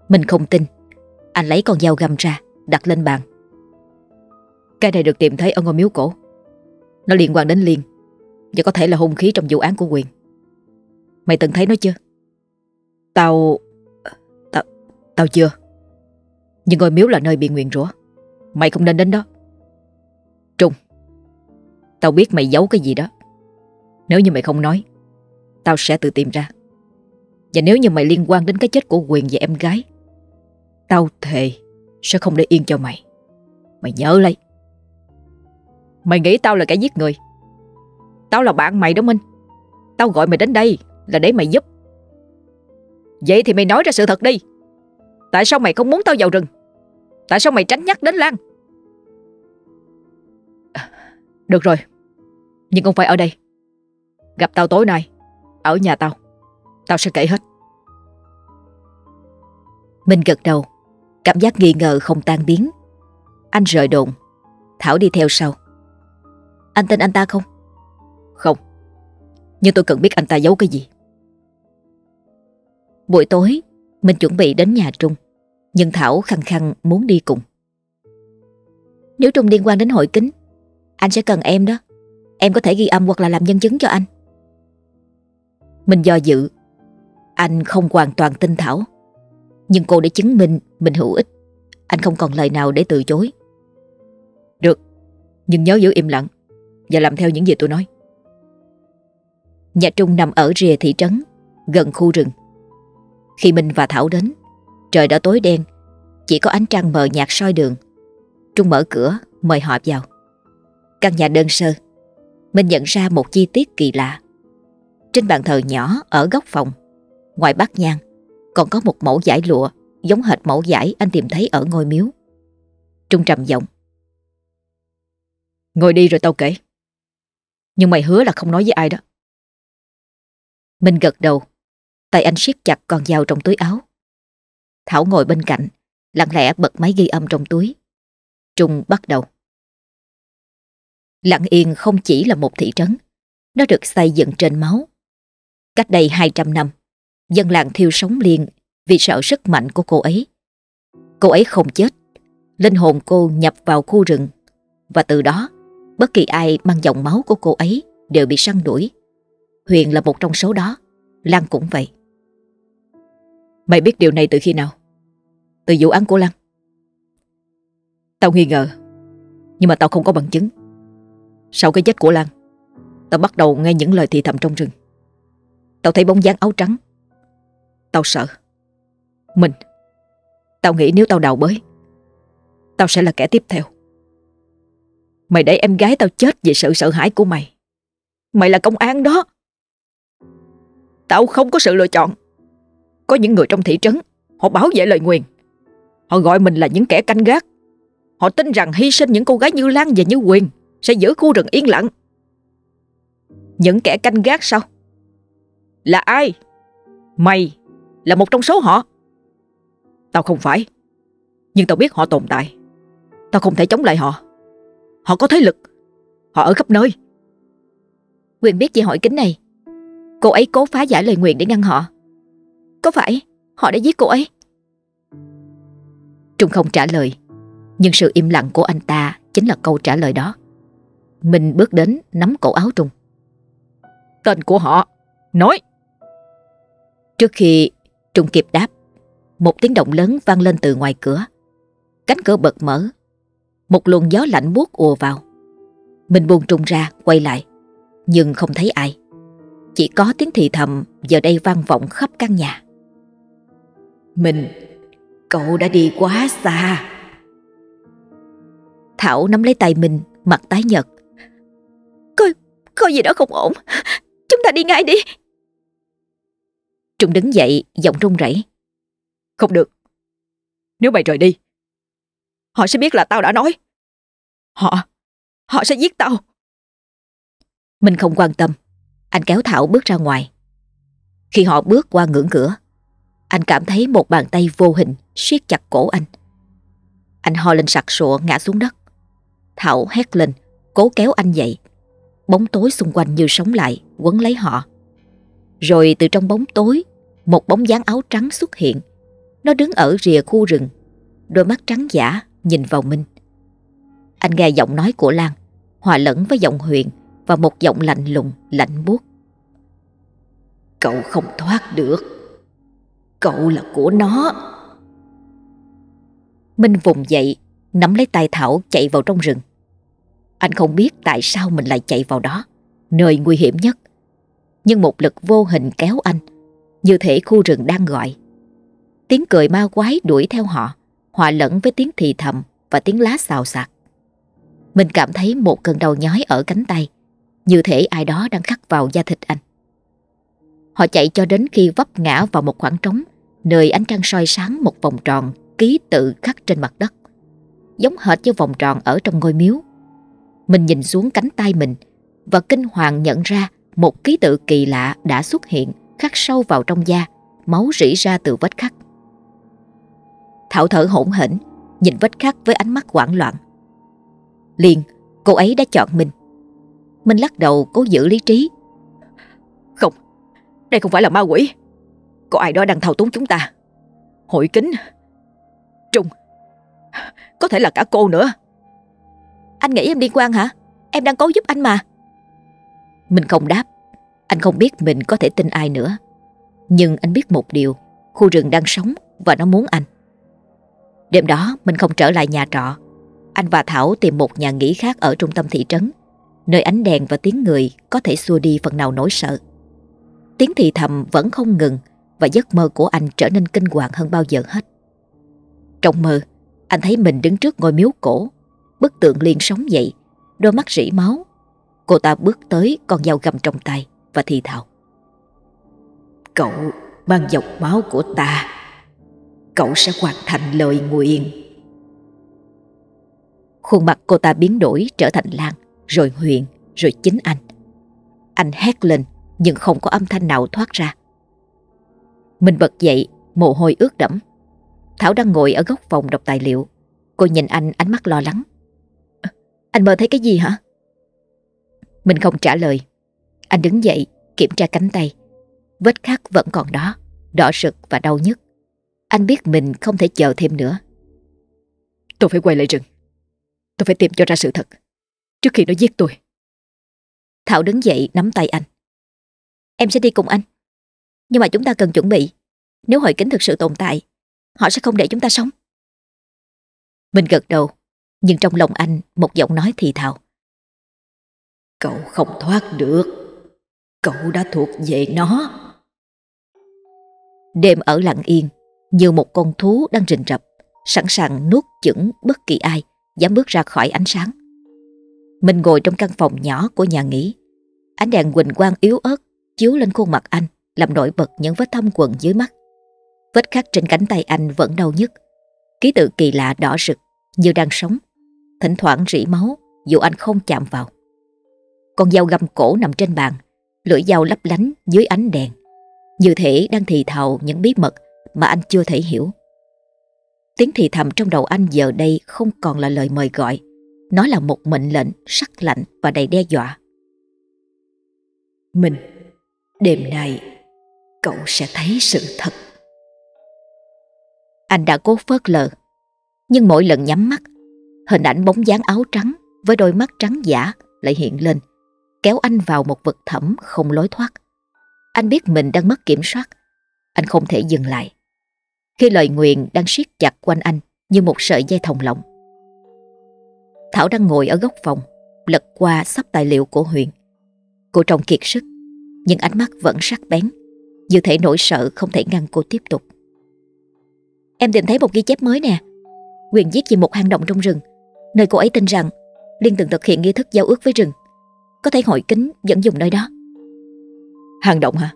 Mình không tin. Anh lấy con dao găm ra, đặt lên bàn. Cái này được tìm thấy ở ngôi miếu cổ. Nó liên quan đến Liên và có thể là hung khí trong vụ án của quyền. Mày từng thấy nó chưa? Tao Tao chưa Nhưng ngôi miếu là nơi bị nguyền rủa Mày không nên đến đó Trung Tao biết mày giấu cái gì đó Nếu như mày không nói Tao sẽ tự tìm ra Và nếu như mày liên quan đến cái chết của Quyền và em gái Tao thề Sẽ không để yên cho mày. Mày nhớ lấy. Mày nghĩ tao là kẻ giết người. Tao là bạn mày đó Minh. Tao gọi mày đến đây là để mày giúp. Vậy thì mày nói ra sự thật đi. Tại sao mày không muốn tao vào rừng? Tại sao mày tránh nhắc đến Lan? À, được rồi. Nhưng không phải ở đây. Gặp tao tối nay, Ở nhà tao Tao sẽ kể hết. Minh gật đầu. Cảm giác nghi ngờ không tan biến. Anh rời đồn. Thảo đi theo sau. Anh tin anh ta không? Không. Nhưng tôi cần biết anh ta giấu cái gì. Buổi tối, mình chuẩn bị đến nhà Trung. Nhưng Thảo khăng khăng muốn đi cùng. Nếu Trung liên quan đến hội kính, Anh sẽ cần em đó. Em có thể ghi âm hoặc là làm nhân chứng cho anh. Mình do dự. Anh không hoàn toàn tin Thảo. Nhưng cô để chứng minh mình hữu ích Anh không còn lời nào để từ chối Được Nhưng nhớ giữ im lặng Và làm theo những gì tôi nói Nhà Trung nằm ở rìa thị trấn Gần khu rừng khi Minh và Thảo đến, trời đã tối đen, chỉ có ánh trăng mờ nhạt soi đường. Trung mở cửa, mời họ vào. Căn nhà đơn sơ, Minh nhận ra một chi tiết kỳ lạ. Trên bàn thờ nhỏ ở góc phòng, ngoài bát nhang, còn có một mẫu giải lụa giống hệt mẫu giải anh tìm thấy ở ngôi miếu. Trung trầm giọng. Ngồi đi rồi tao kể. Nhưng mày hứa là không nói với ai đó. Minh gật đầu Tay anh siết chặt con dao trong túi áo. Thảo ngồi bên cạnh, lặng lẽ bật máy ghi âm trong túi. Trung bắt đầu. Lặng Yên không chỉ là một thị trấn, nó được xây dựng trên máu. Cách đây 200 năm, dân làng thiêu sống liền vì sợ sức mạnh của cô ấy. Cô ấy không chết, linh hồn cô nhập vào khu rừng và từ đó bất kỳ ai mang dòng máu của cô ấy đều bị săn đuổi. Huyền là một trong số đó, Lan cũng vậy. Mày biết điều này từ khi nào? Từ vụ án của Lan Tao nghi ngờ Nhưng mà tao không có bằng chứng Sau cái chết của Lan Tao bắt đầu nghe những lời thì thầm trong rừng Tao thấy bóng dáng áo trắng Tao sợ. Mình. Tao nghĩ nếu tao đào bới, Tao sẽ là kẻ tiếp theo. Mày để em gái tao chết vì sự sợ hãi của mày. Mày là công an đó. Tao không có sự lựa chọn. Có những người trong thị trấn, Họ bảo vệ lời nguyền. Họ gọi mình là những kẻ canh gác. Họ tin rằng hy sinh những cô gái như Lan và như Quyền Sẽ giữ khu rừng yên lặng. Những kẻ canh gác sao? Là ai? Mày là một trong số họ. Tao không phải. Nhưng tao biết họ tồn tại. Tao không thể chống lại họ. Họ có thế lực. Họ ở khắp nơi. Quyền biết về hỏi kính này. Cô ấy cố phá giải lời nguyện để ngăn họ. Có phải họ đã giết cô ấy? Trung không trả lời. Nhưng sự im lặng của anh ta chính là câu trả lời đó. Mình bước đến nắm cổ áo Trung. Tên của họ. Nói. Trước khi Trung kịp đáp, một tiếng động lớn vang lên từ ngoài cửa. Cánh cửa bật mở. Một luồng gió lạnh buốt ùa vào. Mình buông Trung ra, quay lại. Nhưng không thấy ai. Chỉ có tiếng thì thầm giờ đây vang vọng khắp căn nhà. Mình, cậu đã đi quá xa. Thảo nắm lấy tay mình, mặt tái nhợt. coi coi gì đó không ổn. Chúng ta đi ngay đi. Trung đứng dậy, giọng run rẩy. Không được. Nếu mày rời đi, họ sẽ biết là tao đã nói. Họ, họ sẽ giết tao. Mình không quan tâm. Anh kéo Thảo bước ra ngoài. Khi họ bước qua ngưỡng cửa, anh cảm thấy một bàn tay vô hình siết chặt cổ anh. Anh ho lên sặc sụa ngã xuống đất. Thảo hét lên, cố kéo anh dậy. Bóng tối xung quanh như sống lại, quấn lấy họ. Rồi từ trong bóng tối, một bóng dáng áo trắng xuất hiện. Nó đứng ở rìa khu rừng, đôi mắt trắng giả nhìn vào Minh. Anh nghe giọng nói của Lan, hòa lẫn với giọng Huyền và một giọng lạnh lùng, lạnh buốt. Cậu không thoát được. Cậu là của nó. Minh vùng dậy, nắm lấy tay Thảo chạy vào trong rừng. Anh không biết tại sao mình lại chạy vào đó, nơi nguy hiểm nhất. Nhưng một lực vô hình kéo anh, như thể khu rừng đang gọi. Tiếng cười ma quái đuổi theo họ, hòa lẫn với tiếng thì thầm và tiếng lá xào xạc. Mình cảm thấy một cơn đau nhói ở cánh tay, như thể ai đó đang khắc vào da thịt anh. Họ chạy cho đến khi vấp ngã vào một khoảng trống, nơi ánh trăng soi sáng một vòng tròn ký tự khắc trên mặt đất. Giống hệt như vòng tròn ở trong ngôi miếu. Mình nhìn xuống cánh tay mình và kinh hoàng nhận ra một ký tự kỳ lạ đã xuất hiện khắc sâu vào trong da, máu rỉ ra từ vết khắc. Thảo thở hổn hển, nhìn vết khắc với ánh mắt hoảng loạn. Liền, cô ấy đã chọn mình. Mình lắc đầu cố giữ lý trí. Không, đây không phải là ma quỷ. Có ai đó đang thao túng chúng ta. Hội kính. Trung. Có thể là cả cô nữa. Anh nghĩ em liên quan hả? Em đang cố giúp anh mà. Mình không đáp. Anh không biết mình có thể tin ai nữa. Nhưng anh biết một điều. Khu rừng đang sống và nó muốn anh. Đêm đó mình không trở lại nhà trọ. Anh và Thảo tìm một nhà nghỉ khác ở trung tâm thị trấn. Nơi ánh đèn và tiếng người có thể xua đi phần nào nỗi sợ. Tiếng thì thầm vẫn không ngừng và giấc mơ của anh trở nên kinh hoàng hơn bao giờ hết. Trong mơ, anh thấy mình đứng trước ngôi miếu cổ, bức tượng liền sống dậy, đôi mắt rỉ máu. Cô ta bước tới con dao găm trong tay và thì thào. Cậu mang dòng máu của ta, cậu sẽ hoàn thành lời nguyện. Khuôn mặt cô ta biến đổi trở thành Lan, rồi Huyền, rồi chính anh. Anh hét lên nhưng không có âm thanh nào thoát ra. Mình bật dậy, mồ hôi ướt đẫm. Thảo đang ngồi ở góc phòng đọc tài liệu. Cô nhìn anh ánh mắt lo lắng. Anh mơ thấy cái gì hả? Mình không trả lời. Anh đứng dậy, kiểm tra cánh tay. Vết khắc vẫn còn đó, đỏ rực và đau nhức. Anh biết mình không thể chờ thêm nữa. Tôi phải quay lại rừng. Tôi phải tìm cho ra sự thật. Trước khi nó giết tôi. Thảo đứng dậy nắm tay anh. Em sẽ đi cùng anh. Nhưng mà chúng ta cần chuẩn bị. Nếu hội kính thực sự tồn tại, họ sẽ không để chúng ta sống. Mình gật đầu, nhưng trong lòng anh một giọng nói thì thào. Cậu không thoát được. Cậu đã thuộc về nó. Đêm ở lặng yên, như một con thú đang rình rập, sẵn sàng nuốt chửng bất kỳ ai dám bước ra khỏi ánh sáng. Mình ngồi trong căn phòng nhỏ của nhà nghỉ. Ánh đèn quỳnh quang yếu ớt chiếu lên khuôn mặt anh, làm nổi bật những vết thâm quần dưới mắt. Vết khắc trên cánh tay anh vẫn đau nhức. Ký tự kỳ lạ đỏ rực, như đang sống. Thỉnh thoảng rỉ máu, dù anh không chạm vào. Con dao găm cổ nằm trên bàn, lưỡi dao lấp lánh dưới ánh đèn, Như thể đang thì thào những bí mật mà anh chưa thể hiểu. Tiếng thì thầm trong đầu anh giờ đây không còn là lời mời gọi. Nó là một mệnh lệnh sắc lạnh và đầy đe dọa. Mình, đêm nay cậu sẽ thấy sự thật. Anh đã cố phớt lờ, nhưng mỗi lần nhắm mắt, hình ảnh bóng dáng áo trắng với đôi mắt trắng giả lại hiện lên, kéo anh vào một vực thẳm không lối thoát. Anh biết mình đang mất kiểm soát, anh không thể dừng lại. Khi lời nguyện đang siết chặt quanh anh như một sợi dây thòng lọng. Thảo đang ngồi ở góc phòng, lật qua sắp tài liệu của Huyền. Cô trông kiệt sức, nhưng ánh mắt vẫn sắc bén, như thể nỗi sợ không thể ngăn cô tiếp tục. Em tìm thấy một ghi chép mới nè. Huyền viết về một hang động trong rừng, nơi cô ấy tin rằng Liên từng thực hiện nghi thức giao ước với rừng. Có thể hội kính vẫn dùng nơi đó. Hàng động hả?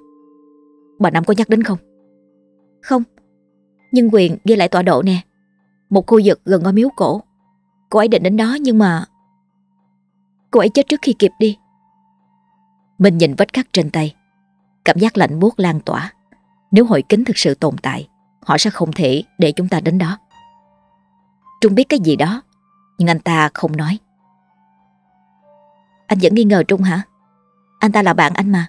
Bà Năm có nhắc đến không? Không, nhưng quyền ghi lại tọa độ nè. Một khu vực gần ngôi miếu cổ. Cô ấy định đến đó nhưng mà... Cô ấy chết trước khi kịp đi. Mình nhìn vết cắt trên tay. Cảm giác lạnh buốt lan tỏa. Nếu hội kính thực sự tồn tại, họ sẽ không thể để chúng ta đến đó. Trung biết cái gì đó, nhưng anh ta không nói. Anh vẫn nghi ngờ Trung hả? Anh ta là bạn anh mà.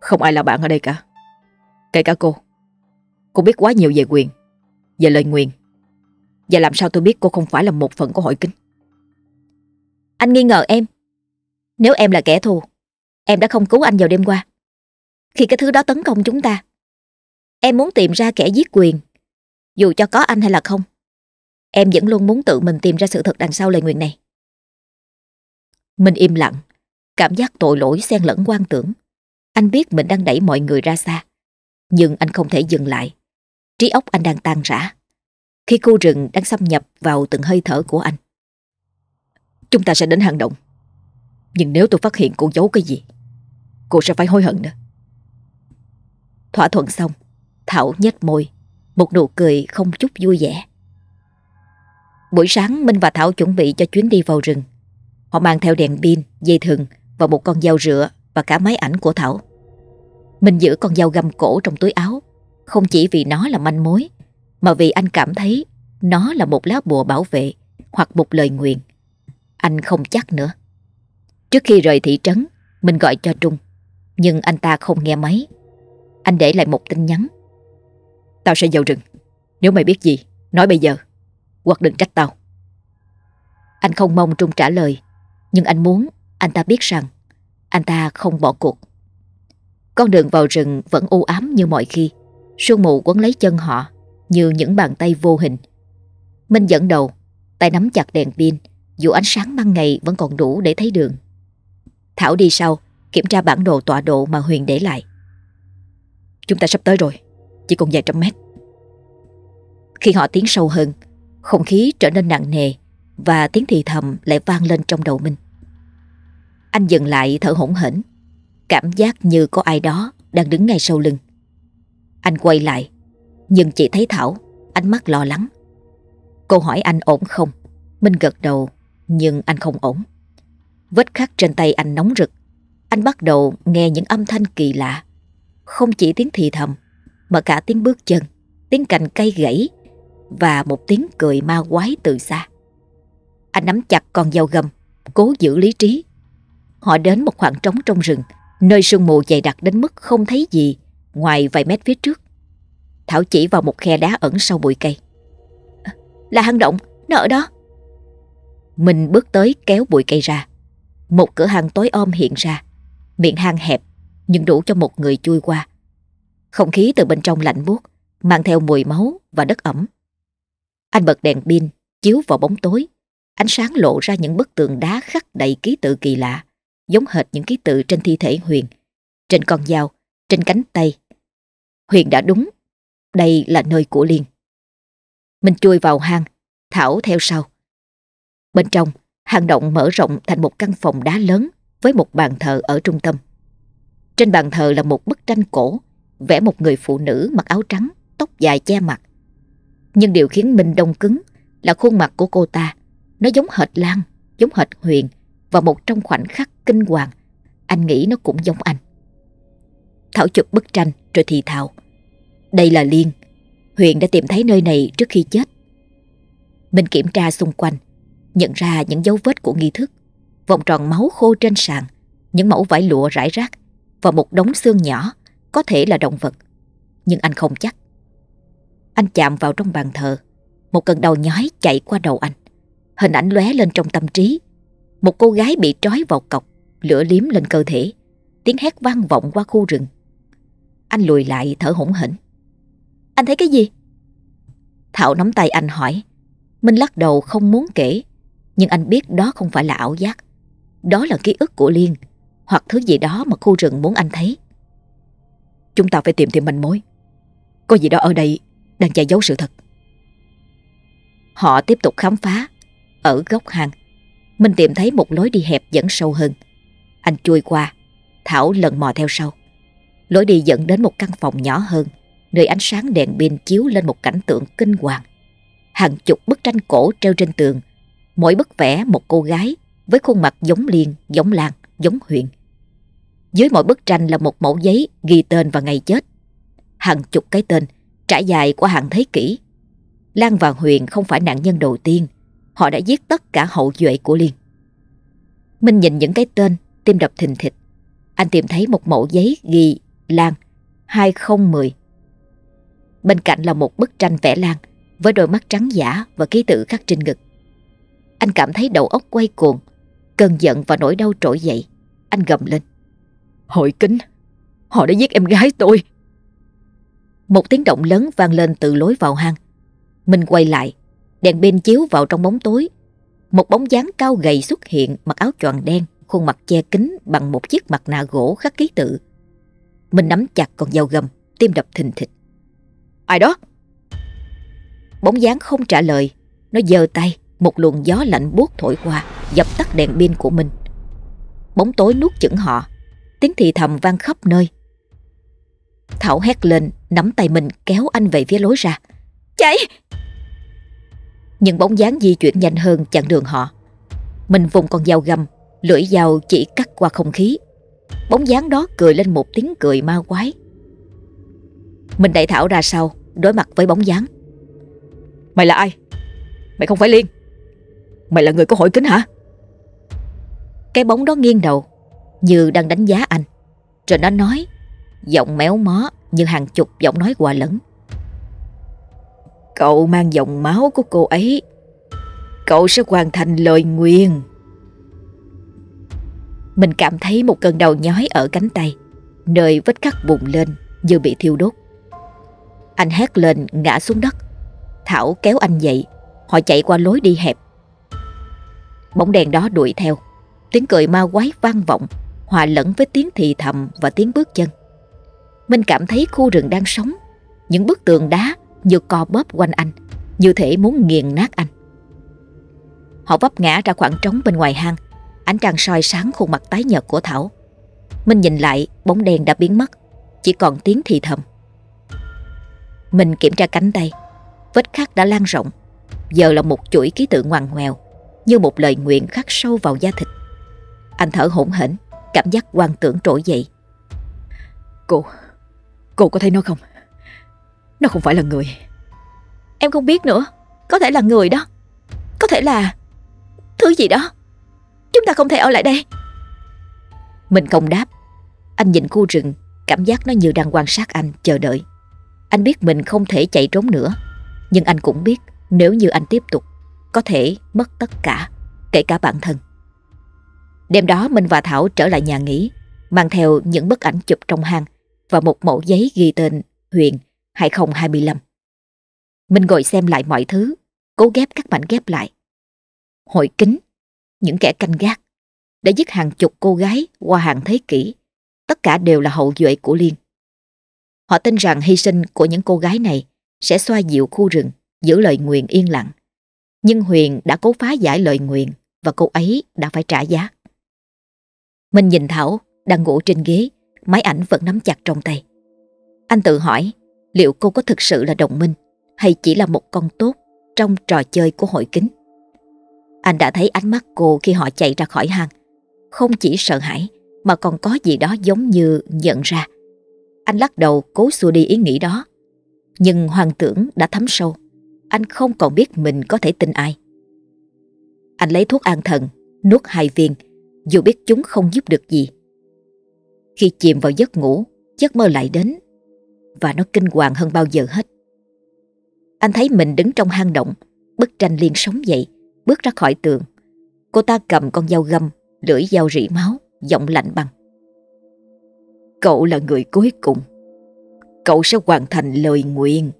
Không ai là bạn ở đây cả. Kể cả cô. Cô biết quá nhiều về quyền, về lời nguyền. Và làm sao tôi biết cô không phải là một phần của hội kính? Anh nghi ngờ em. Nếu em là kẻ thù, em đã không cứu anh vào đêm qua. Khi cái thứ đó tấn công chúng ta, em muốn tìm ra kẻ giết quyền, dù cho có anh hay là không. Em vẫn luôn muốn tự mình tìm ra sự thật đằng sau lời nguyền này. Mình im lặng, cảm giác tội lỗi xen lẫn quan tưởng. Anh biết mình đang đẩy mọi người ra xa, nhưng anh không thể dừng lại. Trí óc anh đang tan rã. Khi khu rừng đang xâm nhập vào từng hơi thở của anh. Chúng ta sẽ đến hang động. Nhưng nếu tôi phát hiện cô giấu cái gì, cô sẽ phải hối hận đó. Thỏa thuận xong, Thảo nhếch môi, một nụ cười không chút vui vẻ. Buổi sáng Minh và Thảo chuẩn bị cho chuyến đi vào rừng. Họ mang theo đèn pin, dây thừng và một con dao rựa và cả máy ảnh của Thảo. Minh giữ con dao găm cổ trong túi áo, không chỉ vì nó là manh mối, mà vì anh cảm thấy nó là một lá bùa bảo vệ hoặc một lời nguyện. Anh không chắc nữa. Trước khi rời thị trấn, mình gọi cho Trung, nhưng anh ta không nghe máy. Anh để lại một tin nhắn. Tao sẽ vào rừng. Nếu mày biết gì, nói bây giờ. Hoặc đừng trách tao. Anh không mong Trung trả lời, nhưng anh muốn anh ta biết rằng anh ta không bỏ cuộc. Con đường vào rừng vẫn u ám như mọi khi. Sương mù quấn lấy chân họ như những bàn tay vô hình. Minh dẫn đầu, tay nắm chặt đèn pin, dù ánh sáng ban ngày vẫn còn đủ để thấy đường. Thảo đi sau, kiểm tra bản đồ tọa độ mà Huyền để lại. Chúng ta sắp tới rồi, chỉ còn vài trăm mét. Khi họ tiến sâu hơn, không khí trở nên nặng nề và tiếng thì thầm lại vang lên trong đầu Minh. Anh dừng lại thở hổn hển, cảm giác như có ai đó đang đứng ngay sau lưng. Anh quay lại, nhưng chỉ thấy Thảo, ánh mắt lo lắng. Cô hỏi anh ổn không? Minh gật đầu, nhưng anh không ổn. Vết khắc trên tay anh nóng rực. Anh bắt đầu nghe những âm thanh kỳ lạ. Không chỉ tiếng thì thầm, mà cả tiếng bước chân, tiếng cành cây gãy và một tiếng cười ma quái từ xa. Anh nắm chặt con dao gầm cố giữ lý trí. Họ đến một khoảng trống trong rừng, nơi sương mù dày đặc đến mức không thấy gì ngoài vài mét phía trước. Thảo chỉ vào một khe đá ẩn sau bụi cây. Là hang động, nó ở đó. Mình bước tới kéo bụi cây ra. Một cửa hàng tối om hiện ra. Miệng hang hẹp, nhưng đủ cho một người chui qua. Không khí từ bên trong lạnh buốt, mang theo mùi máu và đất ẩm. Anh bật đèn pin, chiếu vào bóng tối. Ánh sáng lộ ra những bức tường đá khắc đầy ký tự kỳ lạ, giống hệt những ký tự trên thi thể Huyền. Trên con dao, trên cánh tay. Huyền đã đúng, đây là nơi của Liên. Mình chui vào hang, Thảo theo sau. Bên trong, hang động mở rộng thành một căn phòng đá lớn với một bàn thờ ở trung tâm. Trên bàn thờ là một bức tranh cổ, vẽ một người phụ nữ mặc áo trắng, tóc dài che mặt. Nhưng điều khiến Minh đông cứng là khuôn mặt của cô ta. Nó giống hệt Lan, giống hệt Huyền và một trong khoảnh khắc kinh hoàng. Anh nghĩ nó cũng giống anh. Thảo chụp bức tranh rồi thì thào. Đây là Liên. Huyền đã tìm thấy nơi này trước khi chết. Mình kiểm tra xung quanh, nhận ra những dấu vết của nghi thức. Vòng tròn máu khô trên sàn, những mẫu vải lụa rải rác và một đống xương nhỏ, có thể là động vật. Nhưng anh không chắc. Anh chạm vào trong bàn thờ, một cơn đau nhói chạy qua đầu anh. Hình ảnh lóe lên trong tâm trí. Một cô gái bị trói vào cọc, lửa liếm lên cơ thể. Tiếng hét vang vọng qua khu rừng. Anh lùi lại thở hổn hển. Anh thấy cái gì? Thảo nắm tay anh hỏi. Minh lắc đầu không muốn kể. Nhưng anh biết đó không phải là ảo giác. Đó là ký ức của Liên. Hoặc thứ gì đó mà khu rừng muốn anh thấy. Chúng ta phải tìm thêm manh mối. Có gì đó ở đây đang che giấu sự thật. Họ tiếp tục khám phá. Ở góc hàng. Minh tìm thấy một lối đi hẹp dẫn sâu hơn. Anh chui qua, Thảo lần mò theo sau. Lối đi dẫn đến một căn phòng nhỏ hơn, nơi ánh sáng đèn pin chiếu lên một cảnh tượng kinh hoàng. Hàng chục bức tranh cổ treo trên tường, mỗi bức vẽ một cô gái với khuôn mặt giống Liên, giống Lan, giống Huyền. Dưới mỗi bức tranh là một mẫu giấy ghi tên và ngày chết. Hàng chục cái tên trải dài qua hàng thế kỷ. Lan và Huyền không phải nạn nhân đầu tiên, họ đã giết tất cả hậu duệ của Liên. Minh nhìn những cái tên, tim đập thình thịch. Anh tìm thấy một mẫu giấy ghi Lan 2010. Bên cạnh là một bức tranh vẽ Lan với đôi mắt trắng giả và ký tự khắc trên ngực. Anh cảm thấy đầu óc quay cuồng, cơn giận và nỗi đau trỗi dậy. Anh gầm lên. Hội kính, họ đã giết em gái tôi. Một tiếng động lớn vang lên từ lối vào hang. Mình quay lại, đèn pin chiếu vào trong bóng tối. Một bóng dáng cao gầy xuất hiện mặc áo choàng đen, khuôn mặt che kính bằng một chiếc mặt nạ gỗ khắc ký tự. Mình nắm chặt con dao gầm, tim đập thình thịch. Ai đó? Bóng dáng không trả lời, nó giơ tay, một luồng gió lạnh buốt thổi qua, dập tắt đèn pin của mình. Bóng tối nuốt chửng họ, tiếng thì thầm vang khắp nơi. Thảo hét lên, nắm tay mình kéo anh về phía lối ra. Chạy! Nhưng bóng dáng di chuyển nhanh hơn chặn đường họ. Mình vùng con dao găm, lưỡi dao chỉ cắt qua không khí. Bóng dáng đó cười lên một tiếng cười ma quái. Mình đẩy Thảo ra sau, đối mặt với bóng dáng. Mày là ai? Mày không phải Liên. Mày là người có hội kính hả? Cái bóng đó nghiêng đầu, như đang đánh giá anh. Rồi nó nói, giọng méo mó như hàng chục giọng nói hòa lẫn. Cậu mang dòng máu của cô ấy Cậu sẽ hoàn thành lời nguyện mình cảm thấy một cơn đau nhói ở cánh tay. Nơi vết cắt bùng lên như bị thiêu đốt. Anh hét lên ngã xuống đất. Thảo kéo anh dậy. Họ chạy qua lối đi hẹp. Bóng đèn đó đuổi theo. Tiếng cười ma quái vang vọng Hòa lẫn với tiếng thì thầm và tiếng bước chân. Minh cảm thấy khu rừng đang sống. Những bức tường đá như co bóp quanh anh, như thể muốn nghiền nát anh. Họ vấp ngã ra khoảng trống bên ngoài hang, ánh trăng soi sáng khuôn mặt tái nhợt của Thảo. Minh nhìn lại, bóng đèn đã biến mất, chỉ còn tiếng thì thầm. Mình kiểm tra cánh tay, vết khắc đã lan rộng, giờ là một chuỗi ký tự ngoằn ngoèo, như một lời nguyện khắc sâu vào da thịt. Anh thở hổn hển, cảm giác quan tưởng trỗi dậy. Cô, cô có thấy nó không? Nó không phải là người Em không biết nữa Có thể là người đó Có thể là Thứ gì đó Chúng ta không thể ở lại đây Mình không đáp Anh nhìn khu rừng Cảm giác nó như đang quan sát anh chờ đợi Anh biết mình không thể chạy trốn nữa Nhưng anh cũng biết Nếu như anh tiếp tục Có thể mất tất cả Kể cả bản thân Đêm đó Minh và Thảo trở lại nhà nghỉ Mang theo những bức ảnh chụp trong hang Và một mẫu giấy ghi tên Huyền 2025. Mình ngồi xem lại mọi thứ, cố ghép các mảnh ghép lại. Hội kính, những kẻ canh gác, đã giết hàng chục cô gái qua hàng thế kỷ, tất cả đều là hậu duệ của Liên. Họ tin rằng hy sinh của những cô gái này sẽ xoa dịu khu rừng, giữ lời nguyện yên lặng. Nhưng Huyền đã cố phá giải lời nguyện và cô ấy đã phải trả giá. Mình nhìn Thảo đang ngủ trên ghế, máy ảnh vẫn nắm chặt trong tay. Anh tự hỏi liệu cô có thực sự là đồng minh hay chỉ là một con tốt trong trò chơi của hội kính. Anh đã thấy ánh mắt cô khi họ chạy ra khỏi hang. Không chỉ sợ hãi mà còn có gì đó giống như nhận ra. Anh lắc đầu cố xua đi ý nghĩ đó. Nhưng hoàng tưởng đã thấm sâu. Anh không còn biết mình có thể tin ai. Anh lấy thuốc an thần, nuốt hai viên, dù biết chúng không giúp được gì. Khi chìm vào giấc ngủ, giấc mơ lại đến và nó kinh hoàng hơn bao giờ hết. Anh thấy mình đứng trong hang động, bức tranh liền sống dậy, bước ra khỏi tường. Cô ta cầm con dao găm, lưỡi dao rỉ máu, giọng lạnh băng. Cậu là người cuối cùng. Cậu sẽ hoàn thành lời nguyện.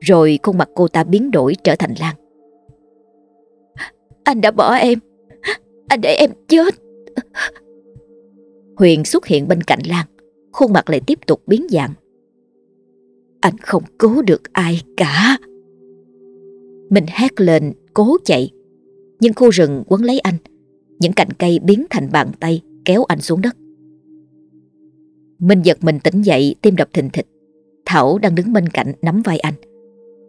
Rồi khuôn mặt cô ta biến đổi trở thành Lan. Anh đã bỏ em. Anh để em chết. Huyền xuất hiện bên cạnh Lan. Khuôn mặt lại tiếp tục biến dạng. Anh không cứu được ai cả. Mình hét lên, cố chạy. Nhưng khu rừng quấn lấy anh. Những cành cây biến thành bàn tay, kéo anh xuống đất. Minh giật mình tỉnh dậy, tim đập thình thịch. Thảo đang đứng bên cạnh nắm vai anh.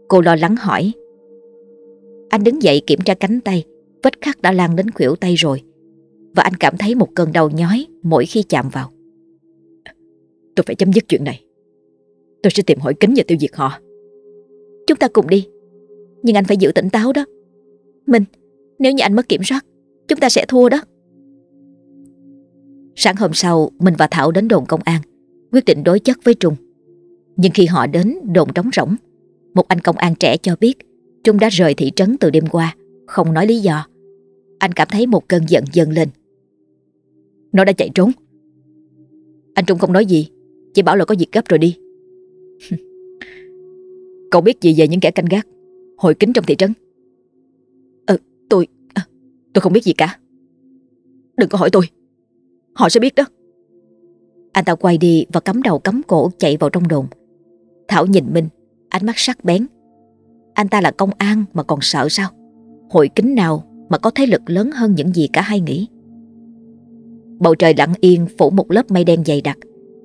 Cô lo lắng hỏi. Anh đứng dậy kiểm tra cánh tay. Vết khắc đã lan đến khuỷu tay rồi. Và anh cảm thấy một cơn đau nhói mỗi khi chạm vào. Tôi phải chấm dứt chuyện này. Tôi sẽ tìm hỏi kính và tiêu diệt họ. Chúng ta cùng đi. Nhưng anh phải giữ tỉnh táo đó. Minh, nếu như anh mất kiểm soát, chúng ta sẽ thua đó. Sáng hôm sau, Minh và Thảo đến đồn công an, quyết định đối chất với Trung. Nhưng khi họ đến đồn trống rỗng, một anh công an trẻ cho biết Trung đã rời thị trấn từ đêm qua, không nói lý do. Anh cảm thấy một cơn giận dâng lên. Nó đã chạy trốn. Anh Trung không nói gì, chỉ bảo là có việc gấp rồi đi. Cậu biết gì về những kẻ canh gác, hội kính trong thị trấn? Ờ, tôi, à, tôi không biết gì cả. Đừng có hỏi tôi. Họ sẽ biết đó. Anh ta quay đi và cắm đầu cắm cổ chạy vào trong đồn. Thảo nhìn Minh, ánh mắt sắc bén. Anh ta là công an mà còn sợ sao? Hội kính nào mà có thế lực lớn hơn những gì cả hai nghĩ? Bầu trời lặng yên phủ một lớp mây đen dày đặc,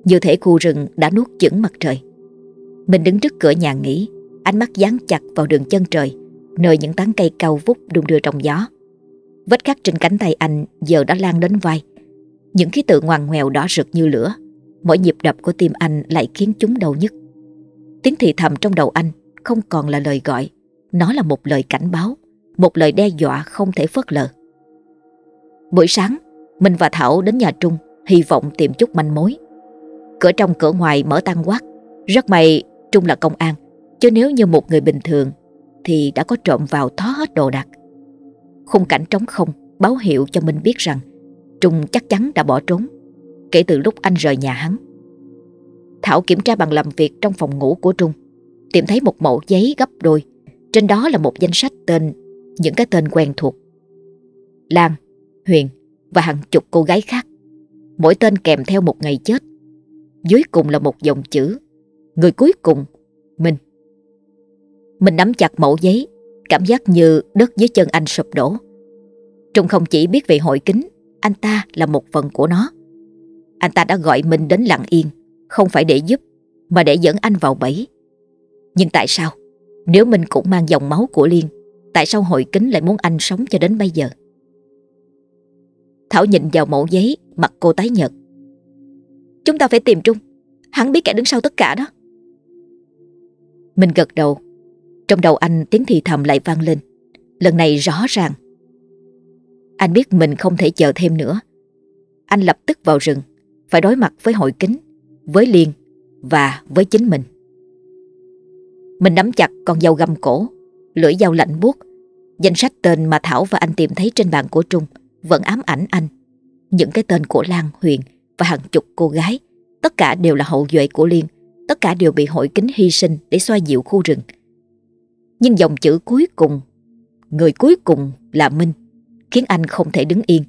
như thể khu rừng đã nuốt chửng mặt trời. Mình đứng trước cửa nhà nghỉ, ánh mắt dán chặt vào đường chân trời, nơi những tán cây cao vút đung đưa trong gió. Vết khắc trên cánh tay anh giờ đã lan đến vai, những khí tự ngoằn ngoèo đỏ rực như lửa Mỗi nhịp đập của tim anh lại khiến chúng đau nhức. Tiếng thì thầm trong đầu anh Không còn là lời gọi Nó là một lời cảnh báo Một lời đe dọa không thể phớt lờ. Buổi sáng Minh và Thảo đến nhà Trung Hy vọng tìm chút manh mối. Cửa trong cửa ngoài mở tăng quát Rất may Trung là công an Chứ nếu như một người bình thường Thì đã có trộm vào thó hết đồ đạc. Khung cảnh trống không Báo hiệu cho mình biết rằng Trung chắc chắn đã bỏ trốn Kể từ lúc anh rời nhà hắn. Thảo kiểm tra bằng làm việc trong phòng ngủ của Trung Tìm thấy một mẫu giấy gấp đôi. Trên đó là một danh sách tên Những cái tên quen thuộc. Lan, Huyền và hàng chục cô gái khác Mỗi tên kèm theo một ngày chết. Dưới cùng là một dòng chữ Người cuối cùng mình. Mình nắm chặt mẫu giấy Cảm giác như đất dưới chân anh sụp đổ Trung không chỉ biết về hội kính anh ta là một phần của nó. Anh ta đã gọi mình đến lặng yên, không phải để giúp, mà để dẫn anh vào bẫy. Nhưng tại sao? Nếu mình cũng mang dòng máu của Liên, tại sao hội kính lại muốn anh sống cho đến bây giờ? Thảo nhìn vào mẫu giấy, mặt cô tái nhợt. Chúng ta phải tìm Trung, hắn biết kẻ đứng sau tất cả đó. Mình gật đầu, trong đầu anh tiếng thì thầm lại vang lên. Lần này rõ ràng anh biết mình không thể chờ thêm nữa. Anh lập tức vào rừng, phải đối mặt với hội kính, với Liên và với chính mình. Mình nắm chặt con dao găm cổ, lưỡi dao lạnh buốt. Danh sách tên mà Thảo và anh tìm thấy trên bàn của Trung vẫn ám ảnh anh. Những cái tên của Lan, Huyền và hàng chục cô gái, tất cả đều là hậu duệ của Liên, tất cả đều bị hội kính hy sinh để xoa dịu khu rừng. Nhưng dòng chữ cuối cùng, người cuối cùng là Minh, khiến anh không thể đứng yên.